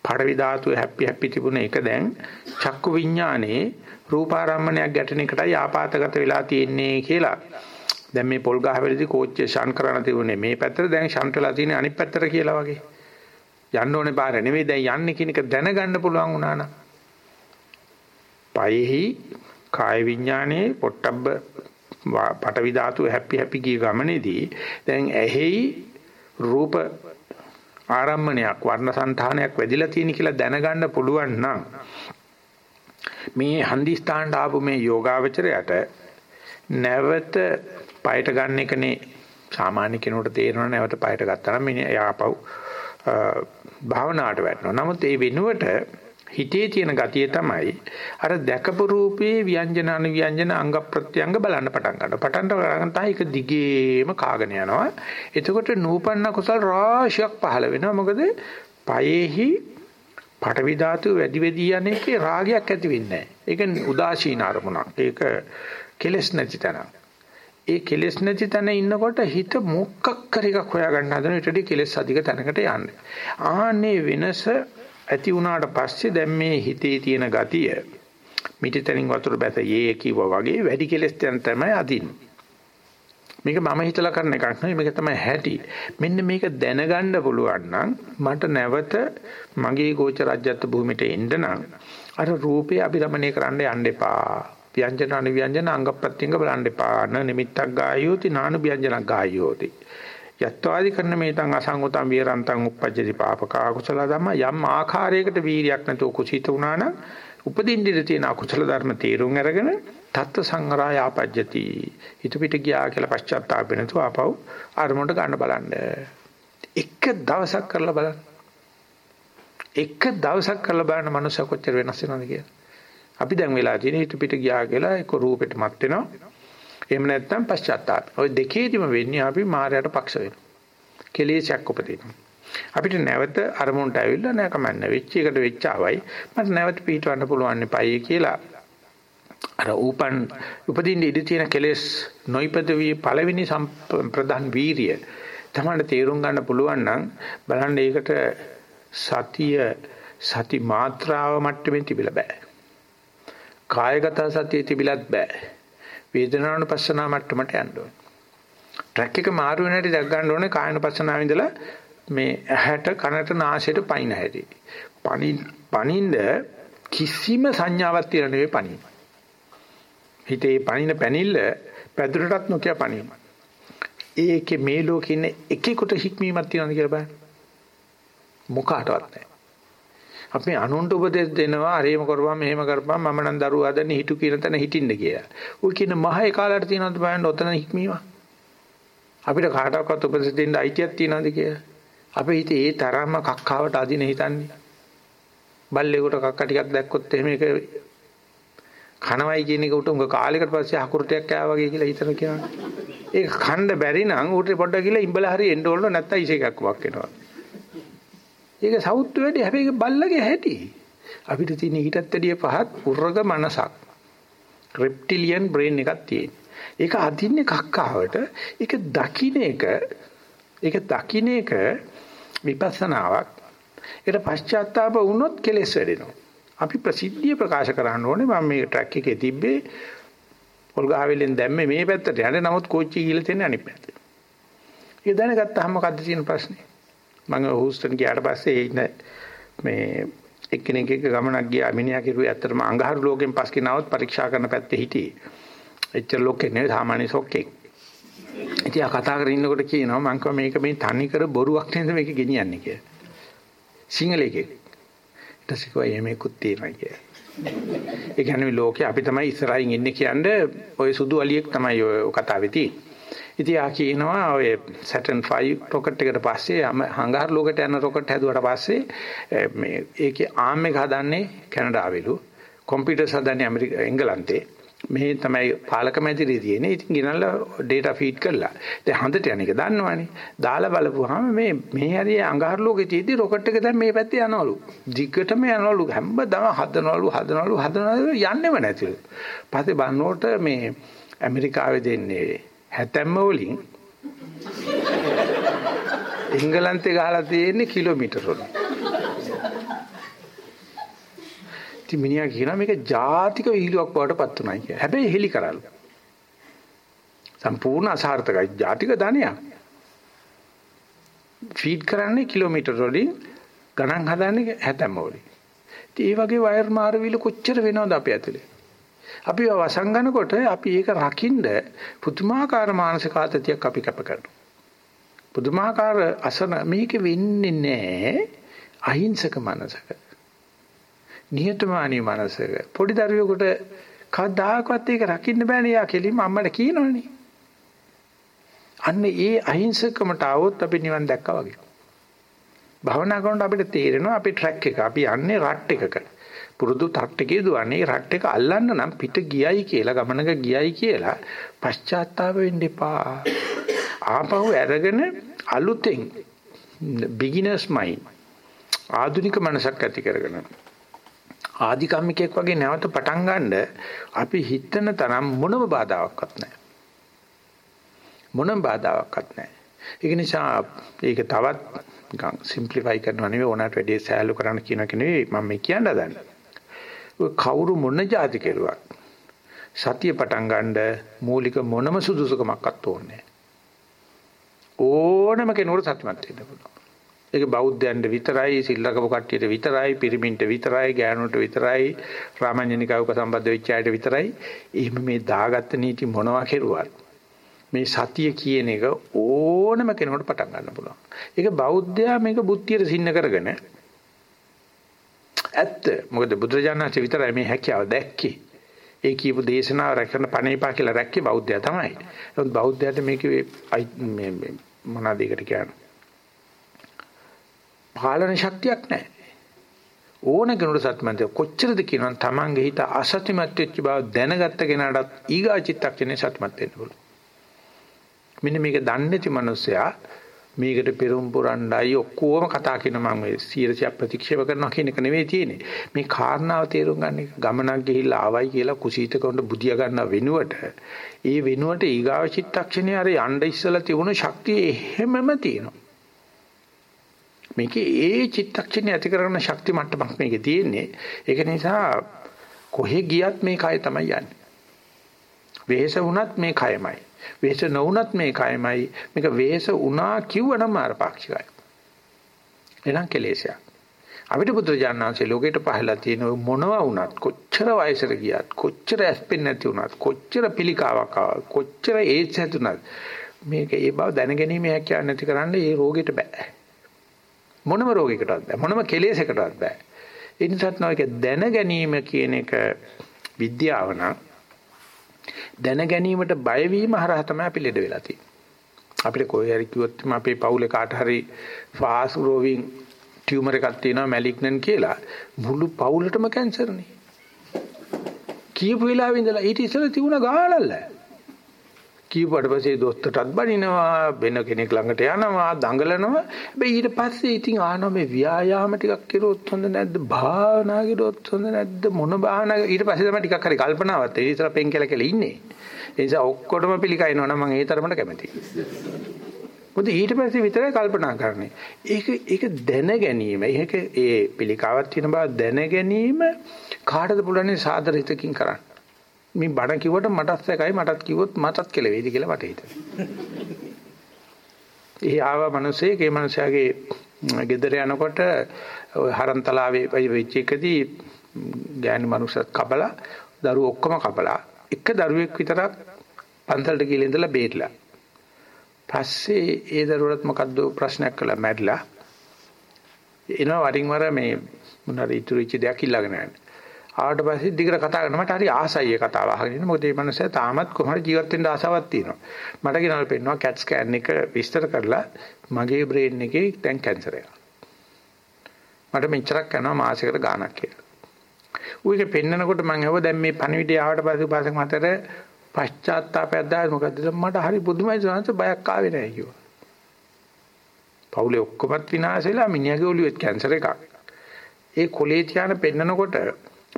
පඩවි ධාතුවේ හැපි හැපි තිබුණ එක දැන් චක්කු විඥානයේ රූපාරම්මණයක් ගැටෙන එකටයි ආපాతගත වෙලා තියෙන්නේ කියලා. දැන් මේ පොල් ගහ වෙලදී කෝච්චිය ෂන් කරන තිබුණේ මේ පැත්තට දැන් ෂන් වෙලා තියෙන්නේ අනිත් පැත්තට කියලා වගේ. යන්න ඕනේ පාර නෙවෙයි දැන් යන්නේ කියන එක දැනගන්න පුළුවන් වුණා නම්. පයෙහි කාය විඥානයේ පොට්ටබ්බ පටවි ධාතු හැපි හැපි ගිය ගමනේදී දැන් ඇහෙයි රූප ආරම්මණයක් වර්ණ సంతානයක් වැදිලා තියෙන කියලා දැනගන්න පුළුවන් නම් මේ හන්දිස්ථානට ආපු මේ යෝගාවචරයට නැවත පයට ගන්න එකනේ සාමාන්‍ය කෙනෙකුට තේරෙනවා නැවත පයට ගත්තා නම් මේ යාපව් භාවනාවට වැටෙනවා. නමුත් ඒ වෙනුවට හිතේ තියෙන ගතිය තමයි අර දැකපු රූපේ ව්‍යංජන අනුව්‍යංජන අංග ප්‍රත්‍යංග බලන්න පටන් ගන්නවා. පටන් ගන්න තමයි ඒක දිගේම කාගෙන යනවා. එතකොට නූපන්න කුසල් රාශියක් පහළ වෙනවා. මොකද පයේහි පටවි ධාතු වැඩි වැඩි යන එකේ රාගයක් ඇති වෙන්නේ නැහැ. ඒක උදාසීන අරමුණක්. ඒක කෙලස් නැති තැන. ඒ කෙලස් නැති තැන ඉන්නකොට හිත මොකක් කර එකක් හොයාගන්න හදන විටදී කෙලස් අධික තැනකට යන්නේ. ආන්නේ වෙනස ඇති වුණාට පස්සේ දැන් මේ හිතේ තියෙන ගතිය මිටිතනින් වතුර බැස යේ කිව්වා වගේ වැඩි කෙලස් දැන් තමයි අදින්නේ. මේක මම හිතලා කරන එකක් නෙවෙයි මේක තමයි හැටි. මෙන්න මේක දැනගන්න පුළුවන් නම් මට නැවත මගේ ගෝච රාජ්‍යත්ව භූමියට එන්න නම් අර රූපේ අභිරමණය කරන්න යන්න එපා. ව්‍යංජන අනිව්‍යංජන අංග ප්‍රත්‍යංග බලන්න එපා. න නිමිත්තක් ගායෝති නානු ව්‍යංජනක් ගායෝති. යත්වාදි කරන මේතං අසංගතං විරන්තං uppajjati පාපකා කුසල ධම්ම. යම් ආකාරයකට වීරියක් නැතුව කුසීත වුණා නම් උපදින්දිර තියෙන අකුසල ධර්ම තේරුම් අරගෙන තත්ත්ව සංග්‍රහය ආපජ්ජති. හිත පිට ගියා කියලා පශ්චාත්තාප වෙනතු ආපහු අරමුණට ගන්න බලන්න. එක දවසක් කරලා බලන්න. එක දවසක් කරලා බලන්න මනුස්ස කොච්චර වෙනස් වෙනවද කියලා. අපි දැන් වෙලා තියෙන හිත පිට ගියා කියලා එක රූපෙට මත් වෙනවා. එහෙම නැත්නම් පශ්චාත්තාප. ඔය දෙකේදිම වෙන්නේ අපි මායයට පක්ෂ වෙනවා. කෙලෙසයක් උපදිනවා. අපිට නැවත අරමුණට ඇවිල්ලා නෑ කමන්න. වෙච්ච එකට වෙච්චාවයි මට නැවත පිටවන්න පුළුවන් නෙපයි කියලා අර ඌපන් උපදින්න ඉඩ තියෙන කෙලෙස් නොයිපද වී පළවෙනි ප්‍රධාන වීරිය තමයි තේරුම් ගන්න පුළුවන් නම් බලන්න ඒකට සතිය සති මාත්‍රාව මට්ටමින් තිබිලා බෑ. කායගත සතිය තිබිලත් බෑ. වේදනානුපස්සනා මට්ටමට යන්න ඕනේ ට්‍රැක් එක මාරු වෙන හැටි දැක් ගන්න ඕනේ කායනුපස්සනාව ඉඳලා මේ ඇහැට කනට නාසයට පයින් හැටි. පනින් පනින්ද කිසිම සංඥාවක් තියලා නෙවෙයි පනින්. හිතේ පනින පැනිල්ල පැදුරටත් නොකිය පනින. ඒකේ මේ ලෝකේ ඉන්න එකෙකුට හික්මීමක් තියනවද කියලා බලන්න. මොකකටවත් නැහැ. අපි අනුන්ට උපදෙස් දෙනවා අරේම කරපුවා මෙහෙම කරපුවා මම නම් දරුවා හදන්නේ හිටු කියන තැන හිටින්න කියලා. ඔය කියන මහ ඒකාලට තියනවද බලන්න ඔතන හික්මීම. අපිට කාටවත් උපදෙස් දෙන්න අයිතියක් තියනවද කියලා. අපේ හිතේ ඒ තරම්ම කක්කාවට අදින හිතන්නේ. බල්ලෙකුට කක්ක ටිකක් දැක්කොත් එහෙම ඒක කනවයි කියන එක උට උඟ කාලයකට පස්සේ හකුරුටයක් කෑවා වගේ කියලා හිතන කියනවා. ඒක කන්න බැරි නම් ඌට පොඩ්ඩක් ගිහලා ඉඹලා හරි එන්න ඕන නැත්තම් ඉස එකක් වක් වෙනවා. ඒක සවුත් වැඩි හැබැයි බල්ලගේ හැටි. අපිට තියෙන ඊටත් වැඩිය පහත් උර්ග මනසක්. රෙප්ටිලියන් බ්‍රේන් එකක් තියෙන. ඒක අදින්නේ කක්කාවට. ඒක දකින්න එක ඒක දකින්න එක විපස්සනාවක්. ඒකට පශ්චාත්තාප වුණොත් කෙලෙස් වැඩෙනවා. අපි ප්‍රසිද්ධිය ප්‍රකාශ කරන්න ඕනේ මම මේ ට්‍රැක් එකේ තිබ්බේ පොල්ගහවෙලෙන් දැම්මේ මේ පැත්තට යන්නේ නමුත් කෝච්චි ගිහලා තියෙන්නේ අනිත් පැත්තට. ඒක දැනගත්තාම මොකද්ද තියෙන ප්‍රශ්නේ? මම හූස්ටන් ගියාට පස්සේ ඉන්න මේ එක්කෙනෙක් එක්ක ගමනක් ගියා මිනිහා කිරුවේ ඇත්තටම අඟහරු ලෝකෙන් පස් කෙනාවත් පරීක්ෂා කරන පැත්තේ හිටියේ. එච්චර ලෝකෙ නෙවෙයි සාමාන්‍ය සොක්කෙක්. ඉතින් ආ කතා කරගෙන ඉන්නකොට කියනවා මං කව මේක මේ තනි කර බොරුවක් නේද මේක ගෙනියන්නේ කියලා. සිංහලයේ. ඊට පස්සේ කිව්වා එහෙමකුත් තියෙනවා කියලා. ඒ කියන්නේ ලෝකේ අපි තමයි ඉස්සරහින් ඉන්නේ කියන්නේ ඔය සුදු අලියෙක් තමයි ඔය කතාවේ තියෙන්නේ. ඉතින් ආ කියනවා ඔය Saturn 5 රොකට් එකට පස්සේ හංගහර ලෝකයට යන රොකට් හැදුවට පස්සේ මේ ඒකේ ආම් එක හදන්නේ කැනඩාවෙලු කම්පියුටර්ස් හදන්නේ ඇමරිකා එංගලන්තේ මේ තමයි පාලක මැදිරියේ තියෙන්නේ. ඉතින් ගෙනල්ලා data feed කරලා. දැන් හඳට යන එක දන්නවනේ. දාලා බලපුවාම මේ මේ හරිය අඟහරු ලෝකේ තියෙද්දි රොකට් එක දැන් මේ පැත්තේ යනවලු. දිග්ගටම යනවලු. හැමදාම හදනවලු හදනවලු හදනවලු යන්නෙම නැතිලු. පස්සේ බannෝට මේ ඇමරිකාවේ දෙන්නේ හැතැම්ම වලින් එංගලන්තේ ගහලා තියෙන්නේ කිලෝමීටර වලින්. ඉතින් මිනිහා කියනවා මේක ජාතික විහිළුවක් බවට පත් උනායි කියලා. හැබැයි හෙලි කරල්ල. සම්පූර්ණ අසාර්ථකයි. ජාතික ධනයක්. ෆීඩ් කරන්නේ කිලෝමීටර වලින් ගණන් හදන්නේ හැතැම්ම වලින්. ඉතින් මේ වගේ වයර් මාරවිල කොච්චර වෙනවද අපේ ඇතුලේ? අපි වසංගනකොට අපි ඒක රකින්න පුදුමාකාර මානසික ආතතියක් අපි කැප කරනවා. පුදුමාකාර අසන මේක වෙන්නේ නැහැ අහිංසක මනසක. නිහතමානී මනසක පොඩි දරුවෙකුට කවදාකවත් ඒක රකින්න බෑනේ යා කෙලින්ම අම්මට කියනවනේ. අන්න ඒ අහිංසකමට આવොත් අපි නිවන් දැක්කා වගේ. භවනා කරනකොට අපිට තේරෙනවා අපි ට්‍රැක් එක අපි යන්නේ රට් එකක. පුරුදු ට්‍රැක් එකේ දුවන්නේ රට් එක අල්ලන්න නම් පිට ගියයි කියලා ගමනක ගියයි කියලා පශ්චාත්තාප වෙන්න එපා. ආපහු අරගෙන අලුතෙන් beginners mind ආධුනික මනසක් ඇති කරගන්න. ආධිකම්මිකෙක් වගේ නැවත පටන් ගන්න අපි හිතන තරම් මොනම බාධාවක්වත් නැහැ. මොනම බාධාවක්වත් නැහැ. ඒක නිසා ඒක තවත් සිම්ප්ලිෆයි කරනවා නෙවෙයි ඕනට වැඩි සෑහළු කරන්න කියන එක නෙවෙයි මම මේ කියන්න හදන්නේ. ඔය කවුරු මොන જાති කෙරුවක් සතිය පටන් ගන්න මූලික මොනම සුදුසුකමක්වත් ඕනේ නැහැ. ඕනම කෙනෙකුට සත්‍යමත් වෙන්න පුළුවන්. ඒක බෞද්ධයන්ට විතරයි, සිල්ලකපු කට්ටියට විතරයි, පිරිමින්ට විතරයි, ගෑනුන්ට විතරයි, රාමඤ්ඤනිකව සම්බන්ධ වෙච්ච අයට විතරයි. එහෙම මේ දාගත්ත නීති මොනවා කෙරුවත් මේ සතිය කියන එක ඕනම කෙනෙකුට පටන් ගන්න පුළුවන්. ඒක බෞද්ධයා මේක බුද්ධියට සින්න කරගෙන ඇත්ත. මොකද බුදුරජාණන්සේ විතරයි මේ හැකියාව දැක්කේ. ඒ කියපු දේශනාව රැකගෙන පණේපා කියලා රැක්කේ බෞද්ධයා තමයි. නමුත් බෞද්ධයාට මේකේ මේ මොනවාද ඒකට කියන්නේ? පාලන ශක්තියක් නැහැ. ඕන කෙනෙකුට සත්‍යමත් කොච්චරද කියනවා තමන්ගේ හිත අසත්‍යමත් වෙච්ච බව දැනගත්ත කෙනාටත් ඊගා චිත්තක්ෂණේ සත්‍යමත් වෙන්න පුළුවන්. මෙන්න මේක දන්නේ නැති මිනිස්සයා මේකට පෙරම් පුරණ්ඩයි ඔක්කොම කතා කියන මම මේ 100ක් ප්‍රතික්ෂේප කරනවා කියන එක නෙවෙයි තියෙන්නේ. මේ කාරණාව තේරුම් ගන්න එක ගමනක් ගිහිල්ලා ආවයි කියලා කුසීතකවන්න බුදියා ගන්න වෙනුවට ඒ වෙනුවට ඊගාව චිත්තක්ෂණේ අර යන්න ඉස්සලා තිබුණු ශක්තිය එහෙමම තියෙනවා. මේකේ ඒ චිත්තක්ෂණය ඇති කරගන්න ශක්ති මට්ටමක් මේකේ තියෙන්නේ. ඒක නිසා කොහෙ ගියත් මේ කය තමයි යන්නේ. වෙහෙස වුණත් මේ කයමයි. වෙහෙස නොවුණත් මේ කයමයි. මේක වෙහෙස වුණා කිව්වනම් මාරපාක්ෂිකයි. එනම් කෙලෙසයක්. අපිට පුත්‍රජානනාංශේ ලෝකෙට පහලා තියෙන මොනවා වුණත් කොච්චර වයසට ගියත් කොච්චර ඇස්පෙන් නැති වුණත් කොච්චර පිළිකාවක් ආවත් කොච්චර ඒඩ්ස් හැදුනත් මේක ඒ බව දැනගැනීමේ හැකියාව නැති කරන්න ඒ රෝගෙට බෑ. මොනම රෝගයකටවත් බෑ මොනම කෙලෙසකටවත් බෑ ඒ නිසාත් නෝ එක දැන ගැනීම කියන එක විද්‍යාව නම් දැන ගැනීමට බය වීම හරහා තමයි අපි ලෙඩ වෙලා තියෙන්නේ. අපිට කොහේ හරි කිව්වොත් අපේ පවුලේ කාට හරි ෆාස්ට් ග්‍රෝවිං ටියුමර් එකක් තියෙනවා මැලිග්නන් කියලා. මුළු පවුලටම කැන්සර්නේ. කියපු වෙලාවෙ ඉඳලා ඊට ඉස්සෙල්ලා තිබුණ ගානල්ලා. කීපුවට පස්සේ දොස්තරටත් බනිනවා වෙන කෙනෙක් ළඟට යනවා දඟලනවා. හැබැයි ඊට පස්සේ ඉතින් ආනවා මේ ව්‍යායාම ටිකක් කරුවොත් හොඳ නැද්ද? භාවනා කරුවොත් හොඳ නැද්ද? මොන භාවනා ඊට පස්සේ තමයි ටිකක් හරි කල්පනාවක් ඒ ඉතල පෙන් කියලා කියලා ඉන්නේ. ඒ නිසා ඔක්කොටම පිළිකයිනවා නම් මම ඒ තරමට කැමතියි. මොකද ඊට පස්සේ විතරයි කල්පනා කරන්නේ. ඒක ඒක දැන ගැනීම ඒක ඒ පිළිකාවක් තියෙන බව දැන ගැනීම කාටද පුළුවන් සාදර හිතකින් කරන්න? මේ බණ කිව්වට මටත් සැකයි මටත් කිව්වොත් මටත් කෙලෙයිද කියලා මට හිතෙනවා. ඒ ආව මිනිස්සේ ඒ මිනිස්යාගේ ගෙදර යනකොට හරන්තලාවේ වෙච්ච එකදී ගෑනු මිනිස්සත් කබලා දරුවෝ ඔක්කොම කබලා එක දරුවෙක් විතරක් පන්සලට ගිහලා ඉඳලා බේරිලා. පස්සේ ඒ දරුවලත් මොකද්ද ප්‍රශ්නයක් කළා මැරිලා. එනවා වරින් වර මේ මොනවාරි ඉතුරු වෙච්ච දෙයක් ඉල්ලගෙන යන්නේ. ආවට පස්සේ දිගට කතා කරන මට හරි ආසයි ඒ කතාව අහගෙන ඉන්න. මොකද මේ මනුස්සයා තාමත් කොහොමද ජීවත් වෙන්න ආසාවක් තියෙනවා. මට ගෙනල්ලා පෙන්නනවා CAT scan එක විස්තර කරලා මගේ බ්‍රේන් එකේ දැන් කැන්සර් එකක්. මට මෙච්චරක් කරනවා මාසයකට ගාණක් කියලා. ඌ ඒක පෙන්නකොට මම ඇහුවා දැන් මේ පණිවිඩය ආවට පස්සේ පාසක මතට පශ්චාත්තාපයක් දාලා මොකද මට හරි පුදුමයි සනස බයක් ආවේ නැහැ කිව්වා. පවුලේ ඔක්කොමත් විනාශ වෙලා මිනිහගේ ඔළුවේ කැන්සර් එකක්. ඒ කොලේ තියාන පෙන්නකොට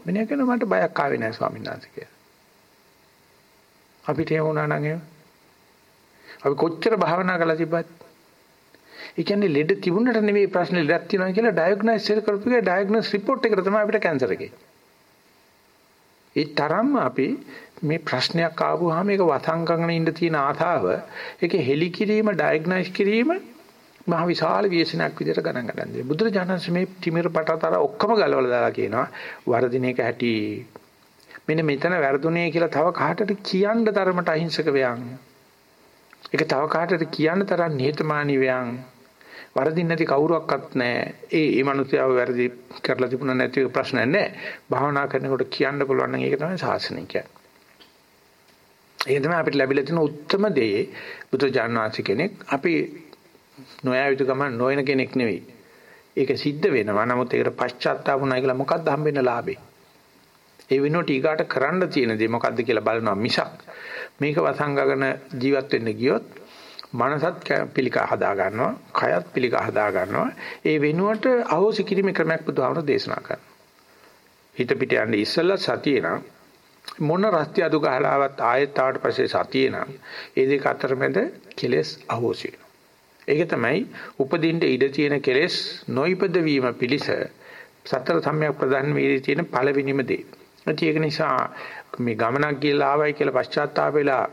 මිනිහා කියන මට බයක් ආවේ නැහැ ස්වාමීන් වහන්සේ කියලා. අපිට එහෙම වුණා නම් එහෙම. අපි කොච්චර භාවනා කළා තිබ්බත්. ඒ කියන්නේ ලෙඩ තිබුණට නෙවෙයි ප්‍රශ්නේ ලෙඩක් තියෙනවා කියලා ඩයග්නොස් කරපු එක ඩයග්නොස් රිපෝට් එකට තමයි අපිට කැන්සර් එකේ. ඒ තරම්ම අපි මේ ප්‍රශ්නයක් ආවොහම මේක වසංගගෙන ඉන්න තියෙන ආතාව ඒක හෙලි කිරීම ඩයග්නොස් කිරීම මහ විශාල ව්‍යසනයක් විදිහට ගණන් ගන්න දෙන්නේ. බුදුරජාණන් මේ තිමිර පටතර ඔක්කොම ගලවලා දාලා කියනවා වර්ධින එක ඇති මෙන්න මෙතන වැරදුනේ කියලා තව කාටද කියන්න තරමට අහිංසක වේයන්. ඒක තව කාටද කියන්න තරම් නිහතමානී වේයන්. වරදින් නැති කවුරුවක්වත් නැහැ. ඒ ඒ මිනිස්යාව වැරදි කරලා තිබුණා නැති ප්‍රශ්න නැහැ. භාවනා කරනකොට කියන්න පුළුවන් නම් ඒක තමයි ශාසනය කියන්නේ. ඒක තමයි අපිට ලැබිලා තියෙන උත්තරම දේ බුදුජානනාථ කෙනෙක්. අපි නොයා යුතු ගමන් නොයන කෙනෙක් නෙවෙයි. ඒක සිද්ධ වෙනවා. නමුත් ඒකට පශ්චාත්තාප වුණා කියලා මොකක්ද හම්බෙන්න ලාභේ? ඒ වෙනුවට ඊගාට කරන්න තියෙන දේ මොකද්ද කියලා බලනවා මිසක් මේක වසංගගෙන ජීවත් වෙන්න ගියොත් මනසත් පිළිකා හදා ගන්නවා, කයත් පිළිකා හදා ගන්නවා. ඒ වෙනුවට අහෝසි කිරීමේ ක්‍රමයක් බුදුහාමර දේශනා කරනවා. හිත පිට යන්නේ ඉස්සෙල්ලා සතියේ නම් මොන රස්ති අදු ගහලාවත් ආයෙත් ආවට පස්සේ සතියේ නම් ඒ දෙක අතරමැද කෙලෙස් අහෝසි වෙනවා. ඒක තමයි උපදින්න ඉඩ තියෙන කෙලෙස් නොයිපද වීම පිලිස සතර සම්‍යක් ප්‍රධාන වේදී තියෙන පළවෙනිම දේ. ඒක නිසා මේ ගමනක් ගිහලා ආවයි කියලා පශ්චාත්තාප වෙලා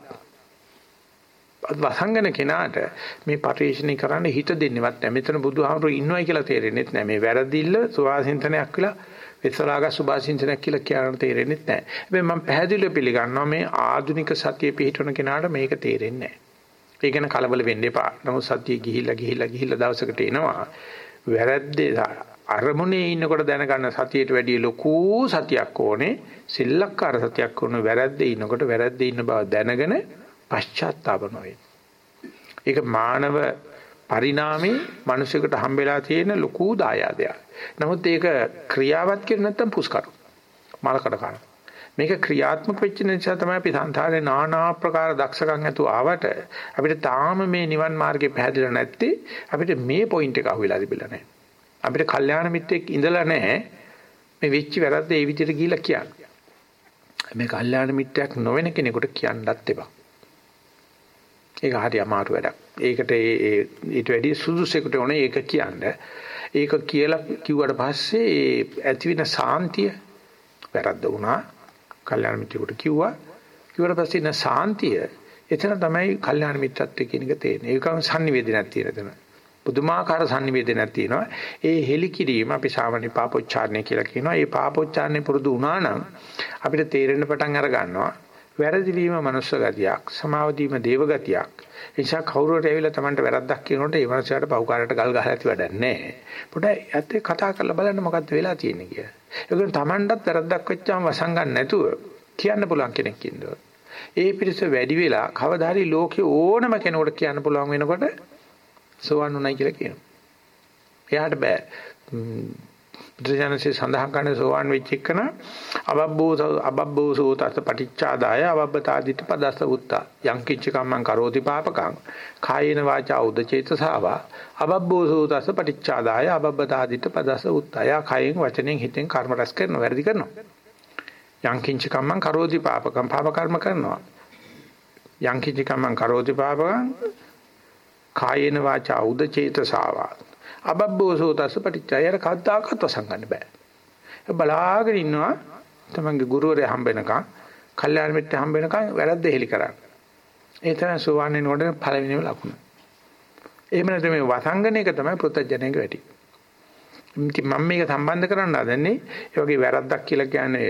වසංගන කෙනාට මේ පරිශ්‍රණය කරන්න හිත දෙන්නේවත් නැහැ. මෙතන බුදුහාමුදුරු ඉන්නවයි කියලා තේරෙන්නේ නැහැ. මේ වැරදිල්ල සුවාසින්තනයක් කියලා විසරාග සුභාසින්තනයක් කියලා කියන්න තේරෙන්නේ නැහැ. හැබැයි මම පැහැදිලිව පිළිගන්නවා මේ ආධුනික සතිය පිහිටවන කෙනාට මේක තේරෙන්නේ නැහැ. ඒ ගැන කලබල වෙන්න එපා. නමුත් සතිය ගිහිල්ලා ගිහිල්ලා ගිහිල්ලා දවසකට එනවා. වැරද්දේ අරමුණේ ඉන්නකොට දැනගන්න සතියට වැඩිය ලොකු සතියක් ඕනේ. සෙල්ලක්කාර සතියක් ඕනේ. වැරද්දේ ඉන්නකොට වැරද්දේ ඉන්න බව දැනගෙන පශ්චාත්තාප නොවේ. ඒක මානව පරිණාමේ මිනිසෙකුට හම්බෙලා තියෙන ලොකු දායාදයක්. නමුත් ඒක ක්‍රියාවත් කෙර නැත්තම් පුස්කරු. මලකඩ කන. මේක ක්‍රියාත්මක වෙච්ච නිසා තමයි අපි සංසාරේ নানা ආකාර දක්ෂකම් ඇතුව ආවට අපිට තාම මේ නිවන් මාර්ගේ පැහැදිලා නැත්තේ අපිට මේ පොයින්ට් එක අහුවෙලා තිබිලා නැහැ. අපිට කල්යාණ මිත්‍රෙක් ඉඳලා නැහැ. මේ වෙච්ච වැරද්ද ඒ විදිහට ගිහිල්ලා කියන්නේ. මේ කල්යාණ මිත්‍රයක් නොවන කෙනෙකුට කියන්නත් එපා. ඒක හරි අමාරු වැඩක්. ඒකට ඒ ඊට වැඩි සුදුසෙකුට ඕනේ ඒක කියන්න. ඒක කියලා කිව්වට පස්සේ ඇති වෙන සාන්තිය වැරද්ද වුණා. කල්යාණ මිත්‍රෙකුට කිව්වා. කිව්වට පස්සේ ඉන්න සාන්තිය එතන තමයි කල්යාණ මිත්‍රත්වයේ කියන එක තේරෙන්නේ. ඒකම sannivedanayak තියෙන තැන. පුදුමාකාර sannivedanayak තියෙනවා. ඒ හෙලිකිරීම අපි සාමාන්‍ය පාපොච්චාරණය කියලා කියනවා. ඒ පාපොච්චාරණය පුරුදු වුණා නම් අපිට තේරෙන්න පටන් අර ගන්නවා. වැරදි වීම මනුස්ස ගතියක්, සමාව දීම දේව ගතියක්. ඒ නිසා කවුරුහට ඇවිල්ලා Tamanට වැරද්දක් කියනකොට ඒ මනුස්සයාට පව්කාරයට ගල් ගහලා ඇති වැඩක් නැහැ. පොඩ්ඩක් ඇත්තේ කතා කරලා බලන්න මොකද්ද වෙලා තියෙන්නේ කියලා. ඒකෙන් Tamanටත් වැරද්දක් වෙච්චාම වසංගන්න නැතුව කියන්න පුළුවන් කෙනෙක් ඉන්නවා. ඒ පිරිස වැඩි වෙලා කවදා හරි ලෝකේ ඕනම කෙනෙකුට කියන්න පුළුවන් වෙනකොට සෝවන් උනායි කියලා කියනවා. එයාට බෑ බුදුජානසී සඳහන් කරන සෝවාන් වෙච්ච එකන අබබ්බෝ අබබ්බෝ සෝතස පටිච්චාදාය අබබ්බතාදිට පදස්ස උත්තා යං කිච්ච කම්මං කරෝති පාපකං. කායේන වාචා උදචේතසාවා අබබ්බෝ සෝතස පටිච්චාදාය අබබ්බතාදිට පදස්ස උත්තා යා කයෙන් වචනෙන් හිතෙන් කර්ම රැස් කරනවා වැරදි කරනවා. යං කිච්ච කම්මං කරෝති පාපකං පාප කර්ම කරනවා. යං කිච්ච කම්මං කරෝති පාපකං කායේන වාචා උදචේතසාවා අබබ්බෝසෝ තස්ස පටිච්චයර කද්දාකත් වසංගන්න බෑ. බලාගෙන ඉන්නවා තමන්ගේ ගුරුවරයා හම්බ වෙනකන්, කල්යාණ මිත්‍ර හම්බ වෙනකන් වැරද්ද හෙලි කරන්න. ඒ තමයි සෝවාන් වෙනකොට පළවෙනිම ලකුණ. එහෙම නැත්නම් මේ වසංගන එක තමයි පෘථජනක වැඩි. මම මේක සම්බන්ධ කරන්න හදන්නේ ඒ වගේ වැරද්දක් කියලා කියන්නේ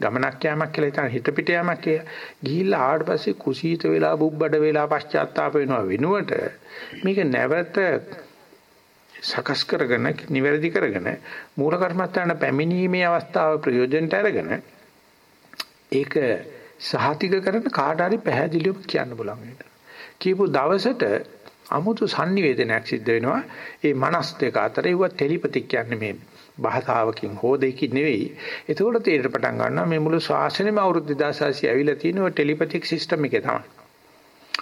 ගමනක් යෑමක් කියලා හිතන හිත පිට යෑමක් කියලා. ගිහිල්ලා ආවට පස්සේ කුසීත වෙලා බුබ්බඩ වෙලා පශ්චාත්තාප වෙනවා වෙනුවට මේක නැවත සකස් කරගෙන නිවැරදි කරගෙන මූල කර්මස්ථාන පැමිණීමේ අවස්ථාව ප්‍රයෝජනට අරගෙන ඒක සහතික කරන කාට හරි පැහැදිලිවම කියන්න බලන්න වෙනවා. කියපු දවසට අමුතු sannivedanayak සිද්ධ වෙනවා. ඒ මනස් දෙක අතර ඒව ටෙලිපති කියන්නේ මේ භාෂාවකින් හෝ දෙකකින් නෙවෙයි. එතකොට තේරෙන්න පටන් ගන්නවා මේ මුළු ශාසනයම අවුරුදු 2600 ඇවිල්ලා තියෙන ඔය ටෙලිපතික් සිස්ටම් එකේ තමයි.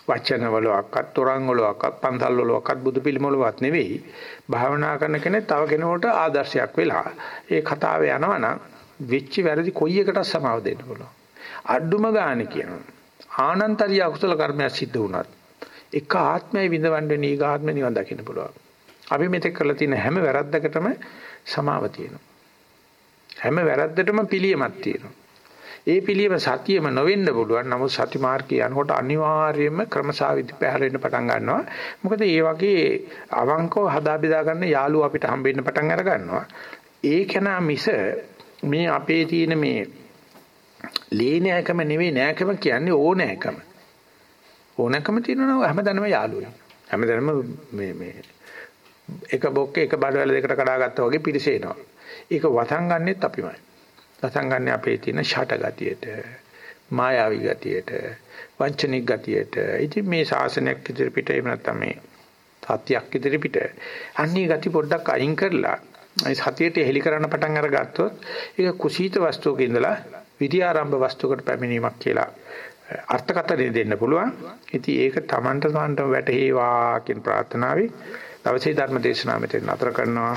වචන වලවත් තොරන් වලවත් පන්සල් වලවත් බුදු පිළිමවලවත් නෙවෙයි. භාවනා කරන කෙනෙක් තව කෙනෙකුට ආදර්ශයක් වෙලා ඒ කතාව යනවනම් වෙච්ච වැරදි කොයි එකටත් සමාව දෙන්න පුළුවන්. අඩුම ගානේ කියනවා. ආනන්තරිය අකුසල කර්මයක් සිද්ධ වුණත් එක ආත්මය විඳවන්න නීගාත්ම නිවන් දකින්න පුළුවන්. අපි මෙතෙක් කරලා තියෙන හැම වැරද්දකටම සමාව තියෙනවා. හැම වැරද්දටම පිළියමක් තියෙනවා. ඒ පිළියම සතියෙම නොවෙන්න පුළුවන්. නමුත් සති මාර්ගය යනකොට අනිවාර්යයෙන්ම ක්‍රමසාවිදි පහළ වෙන්න පටන් ගන්නවා. මොකද මේ වගේ අවංකව හදා බෙදා ගන්න යාළුවෝ අපිට හම්බෙන්න පටන් අර ගන්නවා. ඒකන මිස මේ අපේ තියෙන මේ ලේනෑකම නෙවෙයි නෑකම කියන්නේ ඕනෑකම. ඕනෑකම තියෙනවා හැමදාම යාළුවෝ. හැමදාම මේ මේ එක බොක්කේ එක බඩවැල දෙකට කඩාගත්තා වගේ පිරිසේනවා. ඒක වතන් ගන්නෙත් අපිමයි. පසංගන්නේ අපේ තියෙන ෂට ගතියට, මායාවී ගතියට, වංචනික ගතියට. ඉතින් මේ ශාසනයක් ඉදිරි පිට එහෙම නැත්නම් මේ සත්‍යයක් ඉදිරි පිට අන්නේ ගති පොඩ්ඩක් අයින් කරලා ඒ සතියට හෙලි කරන්න පටන් අරගත්තොත් ඒක කුසීත වස්තුවක ඉඳලා විද්‍යාරම්භ වස්තුවකට පැමිණීමක් කියලා අර්ථකථනය දෙන්න පුළුවන්. ඉතින් ඒක Tamanට සාන්තම වැටහේවා කියන ප්‍රාර්ථනාවයි දවසේ ධර්ම දේශනාව මෙතන නතර කරනවා.